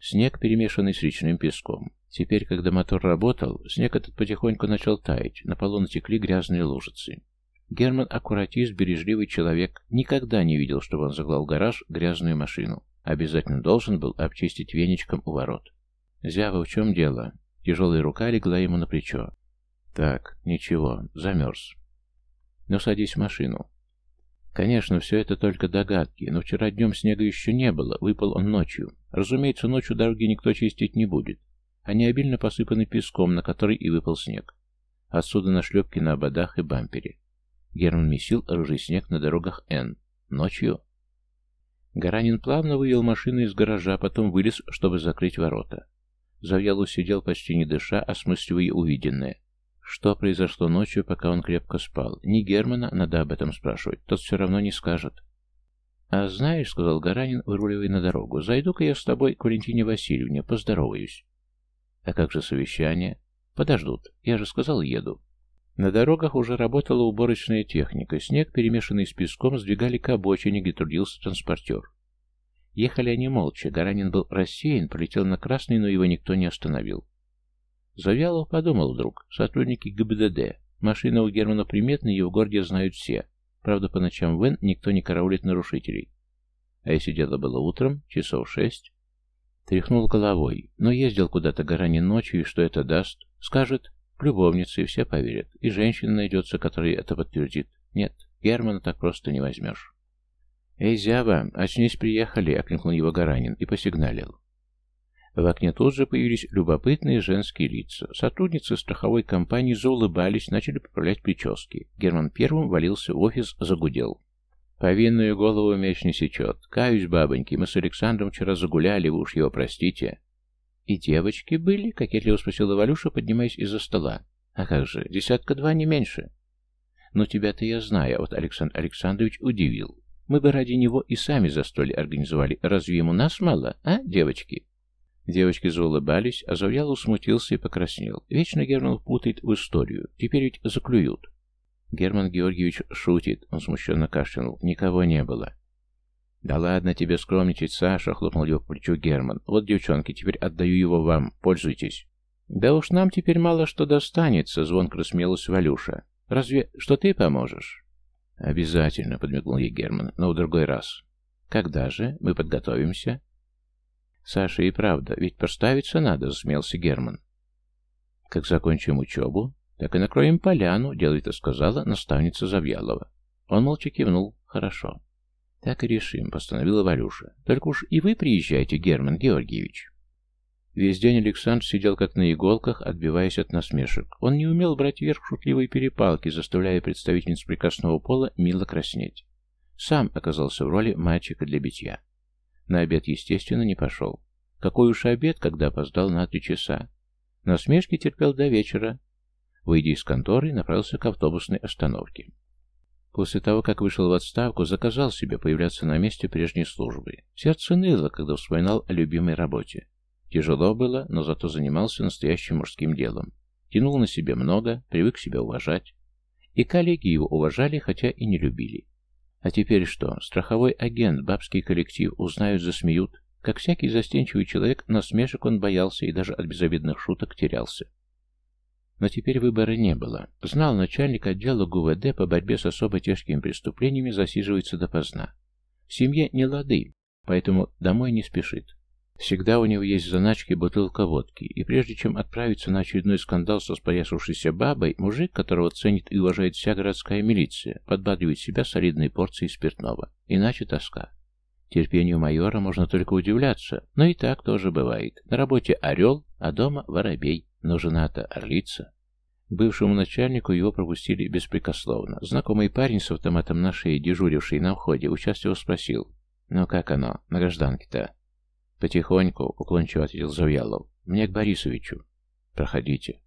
Снег, перемешанный с речным песком. Теперь, когда мотор работал, снег этот потихоньку начал таять, на полу натекли грязные лужицы. Герман, аккуратист, бережливый человек, никогда не видел, чтобы он заглал в гараж грязную машину. Обязательно должен был обчистить веничком у ворот. «Зява, в чем дело?» Тяжелая рука легла ему на плечо. «Так, ничего, замерз. Но садись в машину». Конечно, все это только догадки, но вчера днем снега еще не было, выпал он ночью. Разумеется, ночью дороги никто чистить не будет. Они обильно посыпаны песком, на который и выпал снег. Отсюда нашлепки на ободах и бампере. Герман месил рыжий снег на дорогах Н. Ночью. Гаранин плавно вывел машину из гаража, потом вылез, чтобы закрыть ворота. Завьялов сидел почти не дыша, осмысливая увиденное. Что произошло ночью, пока он крепко спал? Не Германа надо об этом спрашивать, тот все равно не скажет. «А знаешь, — сказал Гаранин, выруливая на дорогу, — зайду-ка я с тобой к Валентине Васильевне, поздороваюсь». «А как же совещание?» «Подождут. Я же сказал, еду». На дорогах уже работала уборочная техника. Снег, перемешанный с песком, сдвигали к обочине, где трудился транспортер. Ехали они молча. Гаранин был рассеян, полетел на красный, но его никто не остановил. Завьялов подумал вдруг. Сотрудники ГБДД. Машина у Германа приметная, ее в городе знают все. Правда, по ночам в Н никто не караулит нарушителей. А если дело было утром, часов шесть? Тряхнул головой. Но ездил куда-то Гаранин ночью, и что это даст? Скажет, к любовнице, и все поверят. И женщина найдется, которая это подтвердит. Нет, Германа так просто не возьмешь. «Эй, Зяба, очнись, приехали!» — окликнул его Гаранин и посигналил. В окне тут же появились любопытные женские лица. Сотрудницы страховой компании заулыбались, начали поправлять прически. Герман первым валился в офис, загудел. «Повинную голову меч не сечет. Каюсь, бабоньки, мы с Александром вчера загуляли, вы уж его простите». «И девочки были?» — кокетливо спросила Валюша, поднимаясь из-за стола. «А как же, десятка-два, не меньше». «Ну, тебя-то я знаю, а вот Александр Александрович удивил. Мы бы ради него и сами застолье организовали. Разве ему нас мало, а, девочки?» Девочки заулыбались, а Завьялов смутился и покраснел. Вечно Герман путает в историю. Теперь ведь заклюют. Герман Георгиевич шутит. Он смущенно кашлянул. Никого не было. «Да ладно тебе скромничать, Саша!» — хлопнул его по плечу Герман. «Вот, девчонки, теперь отдаю его вам. Пользуйтесь». «Да уж нам теперь мало что достанется», — звонко рассмеялась Валюша. «Разве что ты поможешь?» «Обязательно», — подмигнул ей Герман, — «но в другой раз». «Когда же? Мы подготовимся?» «Саша, и правда, ведь проставиться надо», — засмеялся Герман. «Как закончим учебу, так и накроем поляну», — делает сказала наставница Завьялова. Он молча кивнул. «Хорошо». «Так и решим», — постановила Валюша. «Только уж и вы приезжайте, Герман Георгиевич». Весь день Александр сидел как на иголках, отбиваясь от насмешек. Он не умел брать вверх шутливые перепалки, заставляя представительниц прекрасного пола мило краснеть. Сам оказался в роли мальчика для битья. На обед, естественно, не пошел. Какой уж обед, когда опоздал на три часа. Насмешки терпел до вечера. Выйдя из конторы, направился к автобусной остановке. После того, как вышел в отставку, заказал себе появляться на месте прежней службы. Сердце ныло, когда вспоминал о любимой работе. Тяжело было, но зато занимался настоящим мужским делом. Тянул на себе много, привык себя уважать. И коллеги его уважали, хотя и не любили. А теперь что? Страховой агент, бабский коллектив, узнают, засмеют. Как всякий застенчивый человек, насмешек он боялся и даже от безобидных шуток терялся. Но теперь выбора не было. Знал начальник отдела ГУВД по борьбе с особо тяжкими преступлениями засиживается допоздна. В семье не лады, поэтому домой не спешит. Всегда у него есть в заначке бутылка водки, и прежде чем отправиться на очередной скандал со споясавшейся бабой, мужик, которого ценит и уважает вся городская милиция, подбадривает себя солидной порцией спиртного. Иначе тоска. Терпению майора можно только удивляться, но и так тоже бывает. На работе орел, а дома воробей, но жена-то орлица. Бывшему начальнику его пропустили беспрекословно. Знакомый парень с автоматом на шее, дежуривший на входе, участливо спросил, «Ну как оно, на гражданке-то?» «Потихоньку», — уклончиво ответил Завьялов. «Мне к Борисовичу». «Проходите».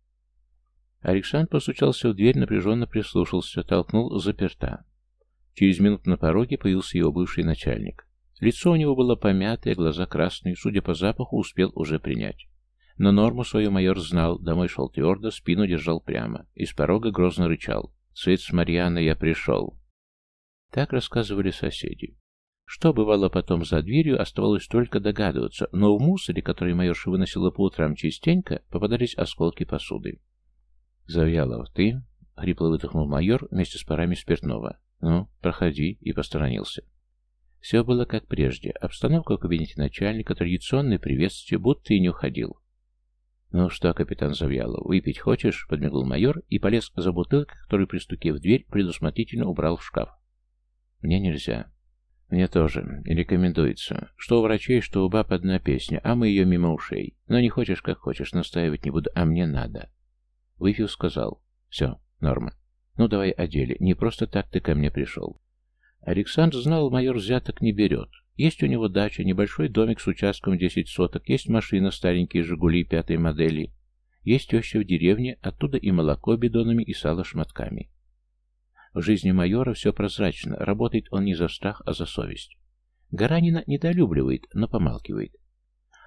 Александр постучался в дверь, напряженно прислушался, толкнул заперта. Через минуту на пороге появился его бывший начальник. Лицо у него было помятое, глаза красные, судя по запаху, успел уже принять. Но норму свою майор знал, домой шел твердо, спину держал прямо. Из порога грозно рычал. «Цыц, Марьяна, я пришел». Так рассказывали соседи. Что бывало потом за дверью, оставалось только догадываться, но в мусоре, который майорша выносила по утрам частенько, попадались осколки посуды. «Завьялов, ты?» — хрипло выдохнул майор вместе с парами спиртного. «Ну, проходи», — и посторонился. Все было как прежде. Обстановка в кабинете начальника, традиционное приветствие, будто и не уходил. «Ну что, капитан Завьялов, выпить хочешь?» — подмигнул майор и полез за бутылкой, который, приступив в дверь, предусмотрительно убрал в шкаф. «Мне нельзя. Мне тоже. Рекомендуется. Что у врачей, что у баб одна песня, а мы ее мимо ушей. Но не хочешь, как хочешь, настаивать не буду, а мне надо. Выпил, сказал. Все, норма. Ну, давай о деле. Не просто так ты ко мне пришел. Александр знал, майор взяток не берет. Есть у него дача, небольшой домик с участком 10 соток, есть машина, старенькие «Жигули» пятой модели. Есть теща в деревне, оттуда и молоко бидонами, и сало шматками. В жизни майора все прозрачно, работает он не за страх, а за совесть. Гаранина недолюбливает, но помалкивает.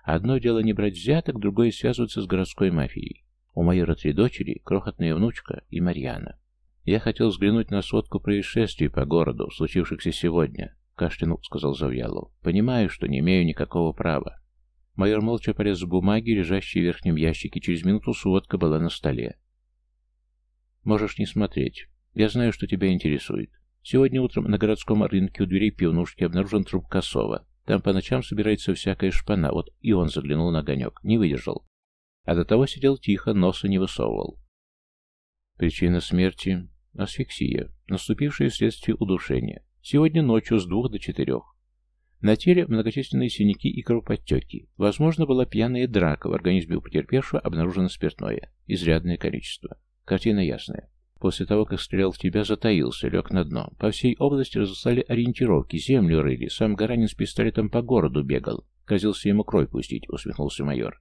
Одно дело не брать взяток, другое связываться с городской мафией. У майора три дочери, крохотная внучка и Марьяна. Я хотел взглянуть на сводку происшествий по городу, случившихся сегодня, кашлянул, сказал Завьялов. Понимаю, что не имею никакого права. Майор молча полез в бумаги, лежащие в верхнем ящике. Через минуту сводка была на столе. Можешь не смотреть. Я знаю, что тебя интересует. Сегодня утром на городском рынке у дверей пивнушки обнаружен труп Косова. Там по ночам собирается всякая шпана. Вот и он заглянул на огонек. Не выдержал. А до того сидел тихо, носа не высовывал. Причина смерти – асфиксия, наступившая вследствие удушения. Сегодня ночью с двух до четырех. На теле многочисленные синяки и кровоподтеки. Возможно, была пьяная драка. В организме у потерпевшего обнаружено спиртное. Изрядное количество. Картина ясная. После того, как стрелял в тебя, затаился, лег на дно. По всей области разослали ориентировки, землю рыли. Сам Гаранин с пистолетом по городу бегал. Казился ему кровь пустить, усмехнулся майор.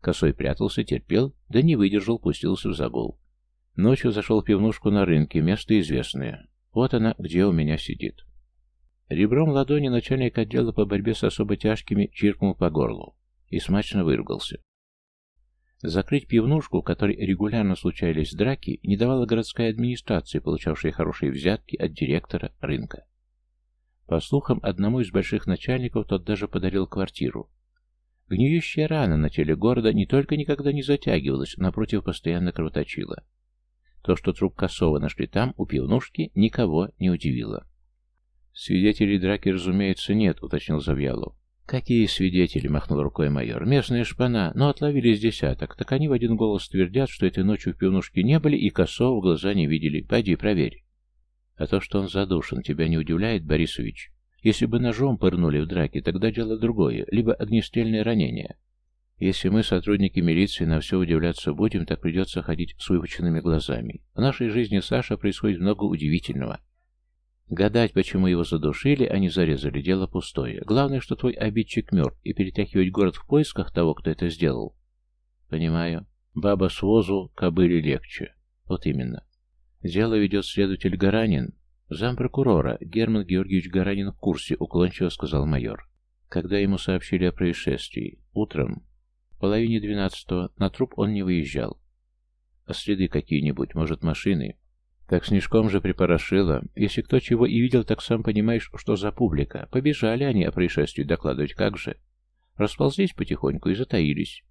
Косой прятался, терпел, да не выдержал, пустился в загул. Ночью зашел в пивнушку на рынке, место известное. Вот она, где у меня сидит. Ребром ладони начальник отдела по борьбе с особо тяжкими чиркнул по горлу и смачно выругался. Закрыть пивнушку, в которой регулярно случались драки, не давала городская администрация, получавшая хорошие взятки от директора рынка. По слухам, одному из больших начальников тот даже подарил квартиру. Гниющая рана на теле города не только никогда не затягивалась, напротив, постоянно кровоточила. То, что труп Косова нашли там, у пивнушки, никого не удивило. «Свидетелей драки, разумеется, нет», — уточнил Завьялов. «Какие свидетели?» — махнул рукой майор. «Местные шпана, но отловили с десяток. Так они в один голос твердят, что этой ночью в пивнушке не были и Косова в глаза не видели. Пойди, проверь». «А то, что он задушен, тебя не удивляет, Борисович? Если бы ножом пырнули в драке, тогда дело другое, либо огнестрельное ранение. Если мы, сотрудники милиции, на все удивляться будем, так придется ходить с выпученными глазами. В нашей жизни Саша происходит много удивительного». Гадать, почему его задушили, а не зарезали, дело пустое. Главное, что твой обидчик мертв, и перетягивать город в поисках того, кто это сделал. Понимаю. Баба с возу, кобыли легче. Вот именно. Дело ведет следователь Гаранин. Зампрокурора Герман Георгиевич Гаранин в курсе, уклончиво сказал майор. Когда ему сообщили о происшествии? Утром. Половине двенадцатого. На труп он не выезжал. А следы какие-нибудь, может, машины? Так снежком же припорошило. Если кто чего и видел, так сам понимаешь, что за публика. Побежали они о происшествии докладывать, как же. Расползлись потихоньку и затаились.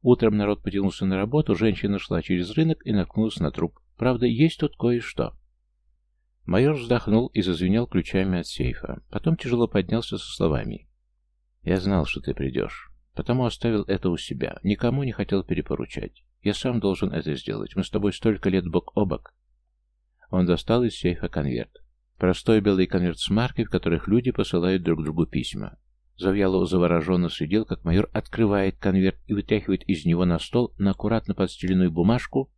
Утром народ потянулся на работу, женщина шла через рынок и наткнулась на труп. Правда, есть тут кое-что. Майор вздохнул и зазвенел ключами от сейфа. Потом тяжело поднялся со словами. «Я знал, что ты придешь. Потому оставил это у себя. Никому не хотел перепоручать. Я сам должен это сделать. Мы с тобой столько лет бок о бок. Он достал из сейфа конверт. Простой белый конверт с маркой, в которых люди посылают друг другу письма. Завьялов завороженно следил, как майор открывает конверт и вытряхивает из него на стол на аккуратно подстеленную бумажку.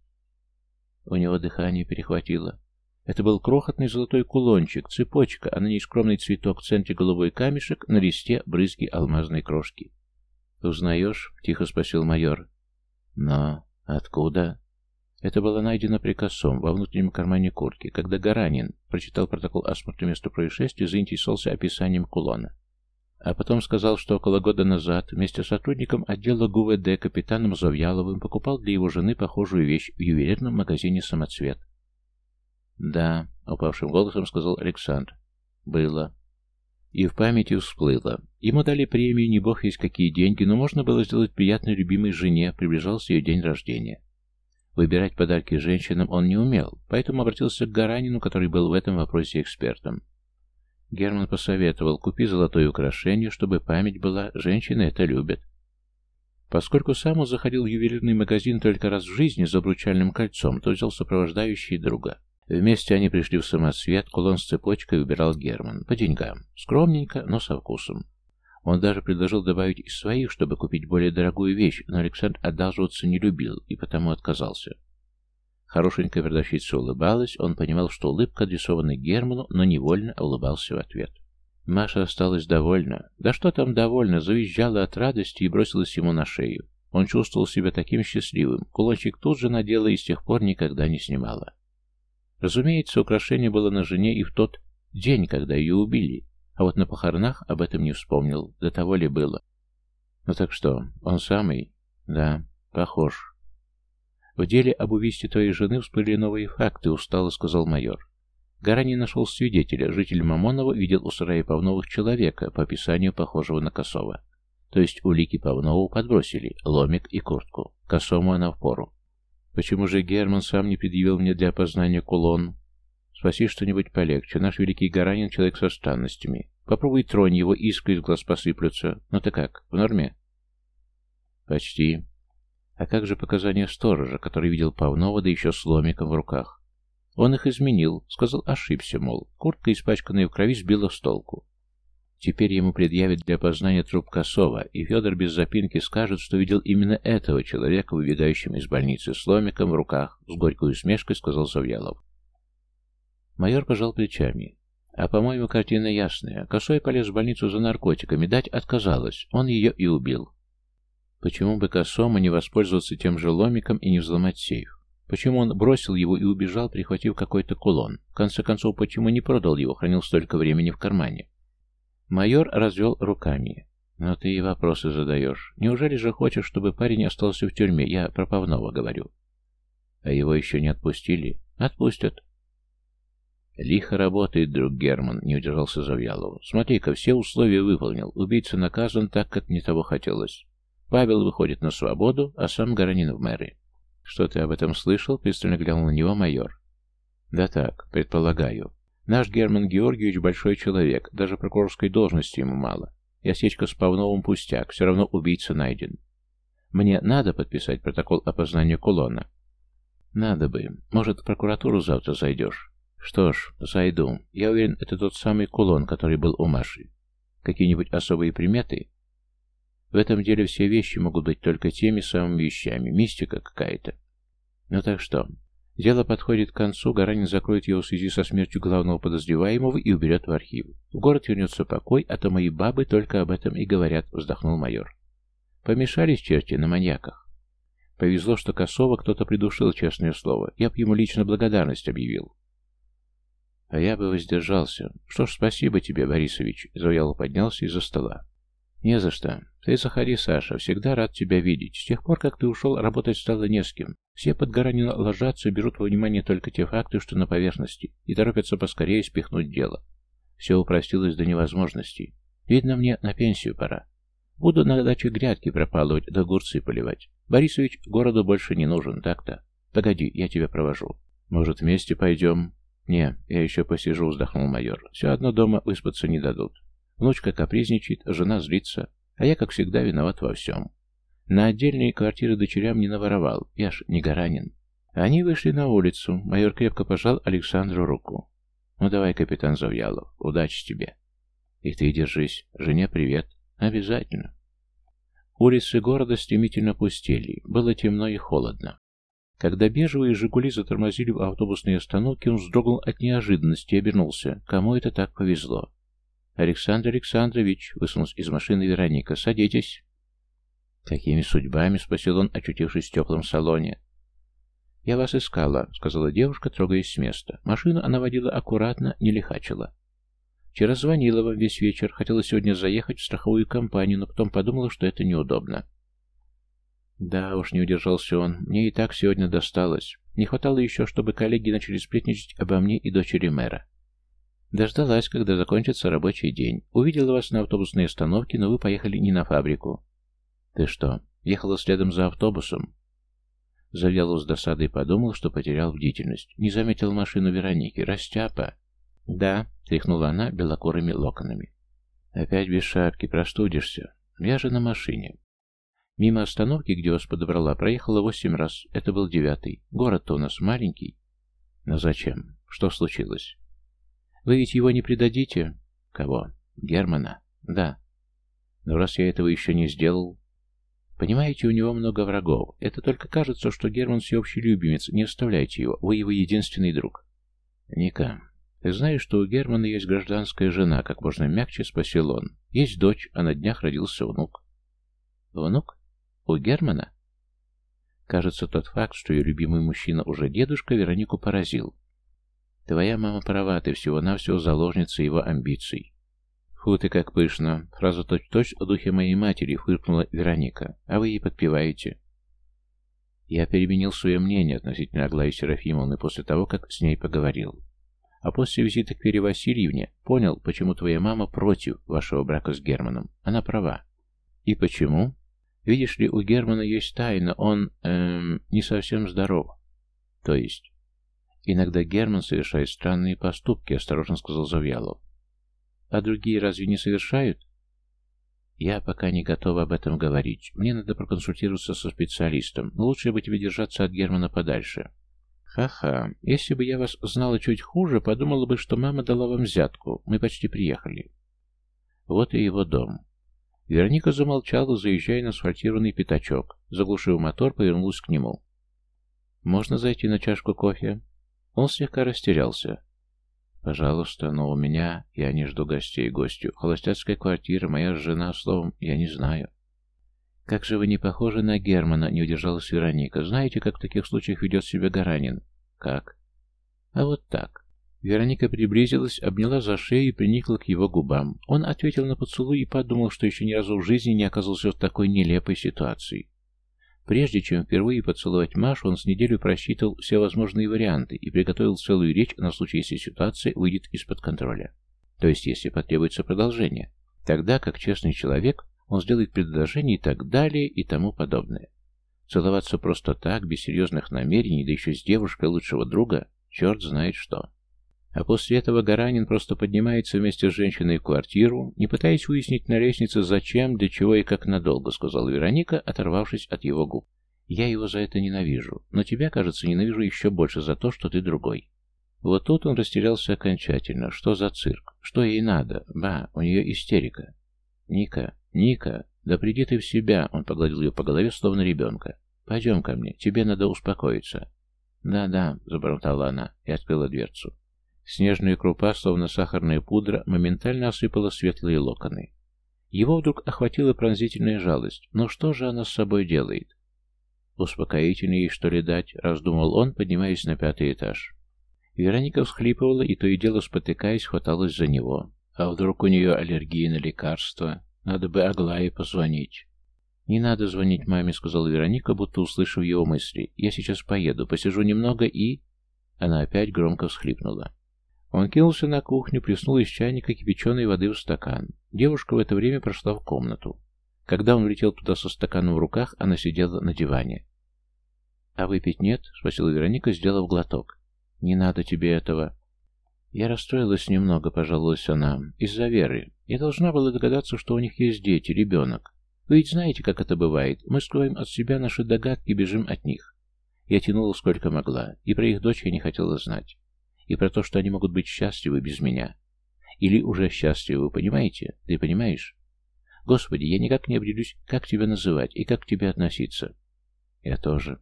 У него дыхание перехватило. Это был крохотный золотой кулончик, цепочка, а на ней скромный цветок в центре голубой камешек, на листе брызги алмазной крошки. «Узнаешь?» — тихо спросил майор. «Но откуда?» Это было найдено прикосом во внутреннем кармане куртки, когда Гаранин прочитал протокол осмотра места происшествия и заинтересовался описанием кулона. А потом сказал, что около года назад вместе с сотрудником отдела ГУВД капитаном Завьяловым покупал для его жены похожую вещь в ювелирном магазине «Самоцвет». «Да», — упавшим голосом сказал Александр. «Было». И в памяти всплыло. Ему дали премию, не бог есть какие деньги, но можно было сделать приятной любимой жене, приближался ее день рождения. Выбирать подарки женщинам он не умел, поэтому обратился к Гаранину, который был в этом вопросе экспертом. Герман посоветовал, купи золотое украшение, чтобы память была, женщины это любят. Поскольку сам он заходил в ювелирный магазин только раз в жизни за обручальным кольцом, то взял сопровождающий друга. Вместе они пришли в самосвет, кулон с цепочкой выбирал Герман. По деньгам. Скромненько, но со вкусом. Он даже предложил добавить из своих, чтобы купить более дорогую вещь, но Александр одалживаться не любил и потому отказался. Хорошенькая продавщица улыбалась, он понимал, что улыбка адресована Герману, но невольно улыбался в ответ. Маша осталась довольна. Да что там довольна, завизжала от радости и бросилась ему на шею. Он чувствовал себя таким счастливым. Кулончик тут же надела и с тех пор никогда не снимала. Разумеется, украшение было на жене и в тот день, когда ее убили. А вот на похоронах об этом не вспомнил. До того ли было? Ну так что, он самый? Да, похож. В деле об убийстве твоей жены всплыли новые факты, устало сказал майор. Гора не нашел свидетеля. Житель Мамонова видел у сарая Павновых человека, по описанию похожего на Косова. То есть улики Павнову подбросили, ломик и куртку. Косому она впору. Почему же Герман сам не предъявил мне для опознания кулон? Спаси что-нибудь полегче. Наш великий Гаранин человек со странностями. Попробуй тронь его, искры из глаз посыплются. Ну ты как, в норме? Почти. А как же показания сторожа, который видел Павнова, да еще с ломиком в руках? Он их изменил, сказал, ошибся, мол. Куртка, испачканная в крови, сбила с толку. Теперь ему предъявят для опознания труп Косова, и Федор без запинки скажет, что видел именно этого человека, выбегающим из больницы с ломиком в руках, с горькой усмешкой сказал Завьялов. Майор пожал плечами. А, по-моему, картина ясная. Косой полез в больницу за наркотиками, дать отказалась, он ее и убил. Почему бы Косому не воспользоваться тем же ломиком и не взломать сейф? Почему он бросил его и убежал, прихватив какой-то кулон? В конце концов, почему не продал его, хранил столько времени в кармане? Майор развел руками. «Но ты и вопросы задаешь. Неужели же хочешь, чтобы парень остался в тюрьме? Я про Павнова говорю». «А его еще не отпустили?» «Отпустят». «Лихо работает, друг Герман», — не удержался Завьялов. «Смотри-ка, все условия выполнил. Убийца наказан так, как не того хотелось. Павел выходит на свободу, а сам Гаранин в мэры». «Что ты об этом слышал?» — пристально глянул на него майор. «Да так, предполагаю. Наш Герман Георгиевич большой человек, даже прокурорской должности ему мало. И осечка с Павновым пустяк, все равно убийца найден. Мне надо подписать протокол опознания кулона? Надо бы. Может, в прокуратуру завтра зайдешь? Что ж, зайду. Я уверен, это тот самый кулон, который был у Маши. Какие-нибудь особые приметы? В этом деле все вещи могут быть только теми самыми вещами. Мистика какая-то. Ну так что, Дело подходит к концу, Гаранин закроет его в связи со смертью главного подозреваемого и уберет в архив. В город вернется покой, а то мои бабы только об этом и говорят, вздохнул майор. Помешались черти на маньяках. Повезло, что Косова кто-то придушил, честное слово. Я б ему лично благодарность объявил. А я бы воздержался. Что ж, спасибо тебе, Борисович. Завьялов поднялся из-за стола. «Не за что. Ты заходи, Саша. Всегда рад тебя видеть. С тех пор, как ты ушел, работать стало не с кем. Все под Гаранина ложатся берут во внимание только те факты, что на поверхности, и торопятся поскорее спихнуть дело. Все упростилось до невозможности. Видно, мне на пенсию пора. Буду на даче грядки пропалывать, да огурцы поливать. Борисович городу больше не нужен, так-то. Погоди, я тебя провожу. Может, вместе пойдем? Не, я еще посижу, вздохнул майор. Все одно дома выспаться не дадут. Внучка капризничает, жена злится, а я, как всегда, виноват во всем. На отдельные квартиры дочерям не наворовал, я ж не Гаранин. Они вышли на улицу, майор крепко пожал Александру руку. «Ну давай, капитан Завьялов, удачи тебе». «И ты держись. Жене привет. Обязательно». Улицы города стремительно пустели, было темно и холодно. Когда бежевые «Жигули» затормозили в автобусной остановке, он вздрогнул от неожиданности и обернулся. Кому это так повезло? «Александр Александрович», — высунулась из машины Вероника, — «садитесь». «Какими судьбами?» — спросил он, очутившись в теплом салоне. «Я вас искала», — сказала девушка, трогаясь с места. Машину она водила аккуратно, не лихачила. «Вчера звонила вам весь вечер, хотела сегодня заехать в страховую компанию, но потом подумала, что это неудобно». «Да уж, не удержался он, мне и так сегодня досталось. Не хватало еще, чтобы коллеги начали сплетничать обо мне и дочери мэра. Дождалась, когда закончится рабочий день. Увидела вас на автобусной остановке, но вы поехали не на фабрику. Ты что, ехала следом за автобусом? Завьялов с досадой подумал, что потерял бдительность. Не заметил машину Вероники. Растяпа. Да, тряхнула она белокурыми локонами. Опять без шапки, простудишься. Я же на машине. Мимо остановки, где вас подобрала, проехала восемь раз. Это был девятый. Город-то у нас маленький. Но зачем? Что случилось? Вы ведь его не предадите? Кого? Германа? Да. Но раз я этого еще не сделал... Понимаете, у него много врагов. Это только кажется, что Герман всеобщий любимец. Не оставляйте его. Вы его единственный друг. Ника, ты знаешь, что у Германа есть гражданская жена, как можно мягче спросил он. Есть дочь, а на днях родился внук. Внук? У Германа? Кажется, тот факт, что ее любимый мужчина уже дедушка, Веронику поразил. Твоя мама права, ты всего-навсего заложница его амбиций. Фу ты как пышно. Фраза точь-точь о духе моей матери, фыркнула Вероника. А вы ей подпеваете. Я переменил свое мнение относительно Аглаи Серафимовны после того, как с ней поговорил. А после визита к Вере Васильевне понял, почему твоя мама против вашего брака с Германом. Она права. И почему? Видишь ли, у Германа есть тайна, он, эм, не совсем здоров. То есть? Иногда Герман совершает странные поступки, осторожно сказал Завьялов. А другие разве не совершают? Я пока не готова об этом говорить. Мне надо проконсультироваться со специалистом, но лучше бы тебе держаться от Германа подальше. Ха-ха, если бы я вас знала чуть хуже, подумала бы, что мама дала вам взятку. Мы почти приехали. Вот и его дом. Вероника замолчала, заезжая на асфальтированный пятачок. Заглушив мотор, повернулась к нему. «Можно зайти на чашку кофе?» Он слегка растерялся. «Пожалуйста, но у меня... Я не жду гостей, гостю. Холостяцкая квартира, моя жена, словом, я не знаю». «Как же вы не похожи на Германа?» — не удержалась Вероника. «Знаете, как в таких случаях ведет себя Гаранин?» «Как?» «А вот так». Вероника приблизилась, обняла за шею и приникла к его губам. Он ответил на поцелуй и подумал, что еще ни разу в жизни не оказался в такой нелепой ситуации. Прежде чем впервые поцеловать Машу, он с неделю просчитывал все возможные варианты и приготовил целую речь на случай, если ситуация выйдет из-под контроля. То есть, если потребуется продолжение. Тогда, как честный человек, он сделает предложение и так далее и тому подобное. Целоваться просто так, без серьезных намерений, да еще с девушкой лучшего друга, черт знает что. А после этого Гаранин просто поднимается вместе с женщиной в квартиру, не пытаясь выяснить на лестнице, зачем, для чего и как надолго, сказала Вероника, оторвавшись от его губ. Я его за это ненавижу, но тебя, кажется, ненавижу еще больше за то, что ты другой. Вот тут он растерялся окончательно. Что за цирк? Что ей надо? Ба, у нее истерика. Ника, Ника, да приди ты в себя, он погладил ее по голове, словно ребенка. Пойдем ко мне, тебе надо успокоиться. Да-да, забормотала она и открыла дверцу. Снежная крупа, словно сахарная пудра, моментально осыпала светлые локоны. Его вдруг охватила пронзительная жалость. Но что же она с собой делает? Успокоительно ей, что ли, дать, раздумал он, поднимаясь на пятый этаж. Вероника всхлипывала и то и дело, спотыкаясь, хваталась за него. А вдруг у нее аллергия на лекарства? Надо бы Аглае позвонить. «Не надо звонить маме», — сказала Вероника, будто услышав его мысли. «Я сейчас поеду, посижу немного и...» Она опять громко всхлипнула. Он кинулся на кухню, плеснул из чайника кипяченой воды в стакан. Девушка в это время прошла в комнату. Когда он влетел туда со стаканом в руках, она сидела на диване. «А выпить нет?» — спросила Вероника, сделав глоток. «Не надо тебе этого». Я расстроилась немного, пожаловалась она, из-за Веры. Я должна была догадаться, что у них есть дети, ребенок. Вы ведь знаете, как это бывает. Мы скроем от себя наши догадки бежим от них. Я тянула сколько могла, и про их дочь я не хотела знать и про то, что они могут быть счастливы без меня. Или уже счастливы, понимаете? Ты понимаешь? Господи, я никак не определюсь, как тебя называть и как к тебе относиться. Я тоже.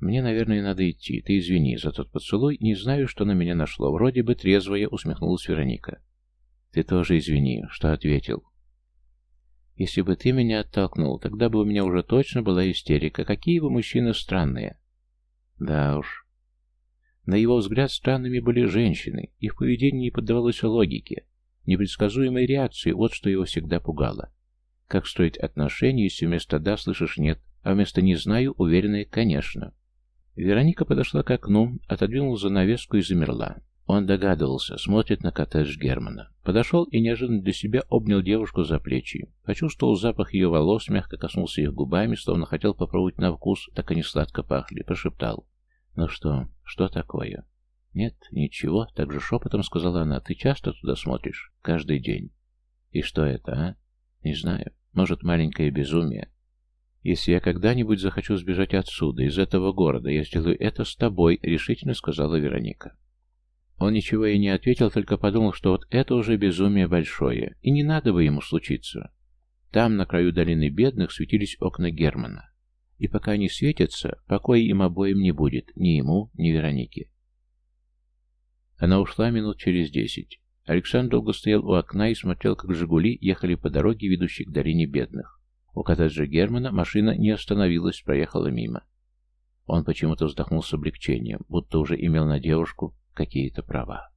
Мне, наверное, надо идти. Ты извини за тот поцелуй. Не знаю, что на меня нашло. Вроде бы трезвая, усмехнулась Вероника. Ты тоже извини, что ответил. Если бы ты меня оттолкнул, тогда бы у меня уже точно была истерика. Какие вы мужчины странные. Да уж. На его взгляд странными были женщины, их поведение не поддавалось логике. Непредсказуемой реакции, вот что его всегда пугало. Как строить отношения, если вместо «да» слышишь «нет», а вместо «не знаю» уверенное «конечно». Вероника подошла к окну, отодвинула занавеску и замерла. Он догадывался, смотрит на коттедж Германа. Подошел и неожиданно для себя обнял девушку за плечи. Почувствовал запах ее волос, мягко коснулся их губами, словно хотел попробовать на вкус, так они сладко пахли. Прошептал. «Ну что, что такое?» «Нет, ничего», — так же шепотом сказала она. «Ты часто туда смотришь? Каждый день?» «И что это, а?» «Не знаю. Может, маленькое безумие?» «Если я когда-нибудь захочу сбежать отсюда, из этого города, я сделаю это с тобой», — решительно сказала Вероника. Он ничего ей не ответил, только подумал, что вот это уже безумие большое, и не надо бы ему случиться. Там, на краю долины бедных, светились окна Германа. И пока они светятся, покоя им обоим не будет, ни ему, ни Веронике. Она ушла минут через десять. Александр долго стоял у окна и смотрел, как «Жигули» ехали по дороге, ведущей к долине бедных. У коттеджа Германа машина не остановилась, проехала мимо. Он почему-то вздохнул с облегчением, будто уже имел на девушку какие-то права.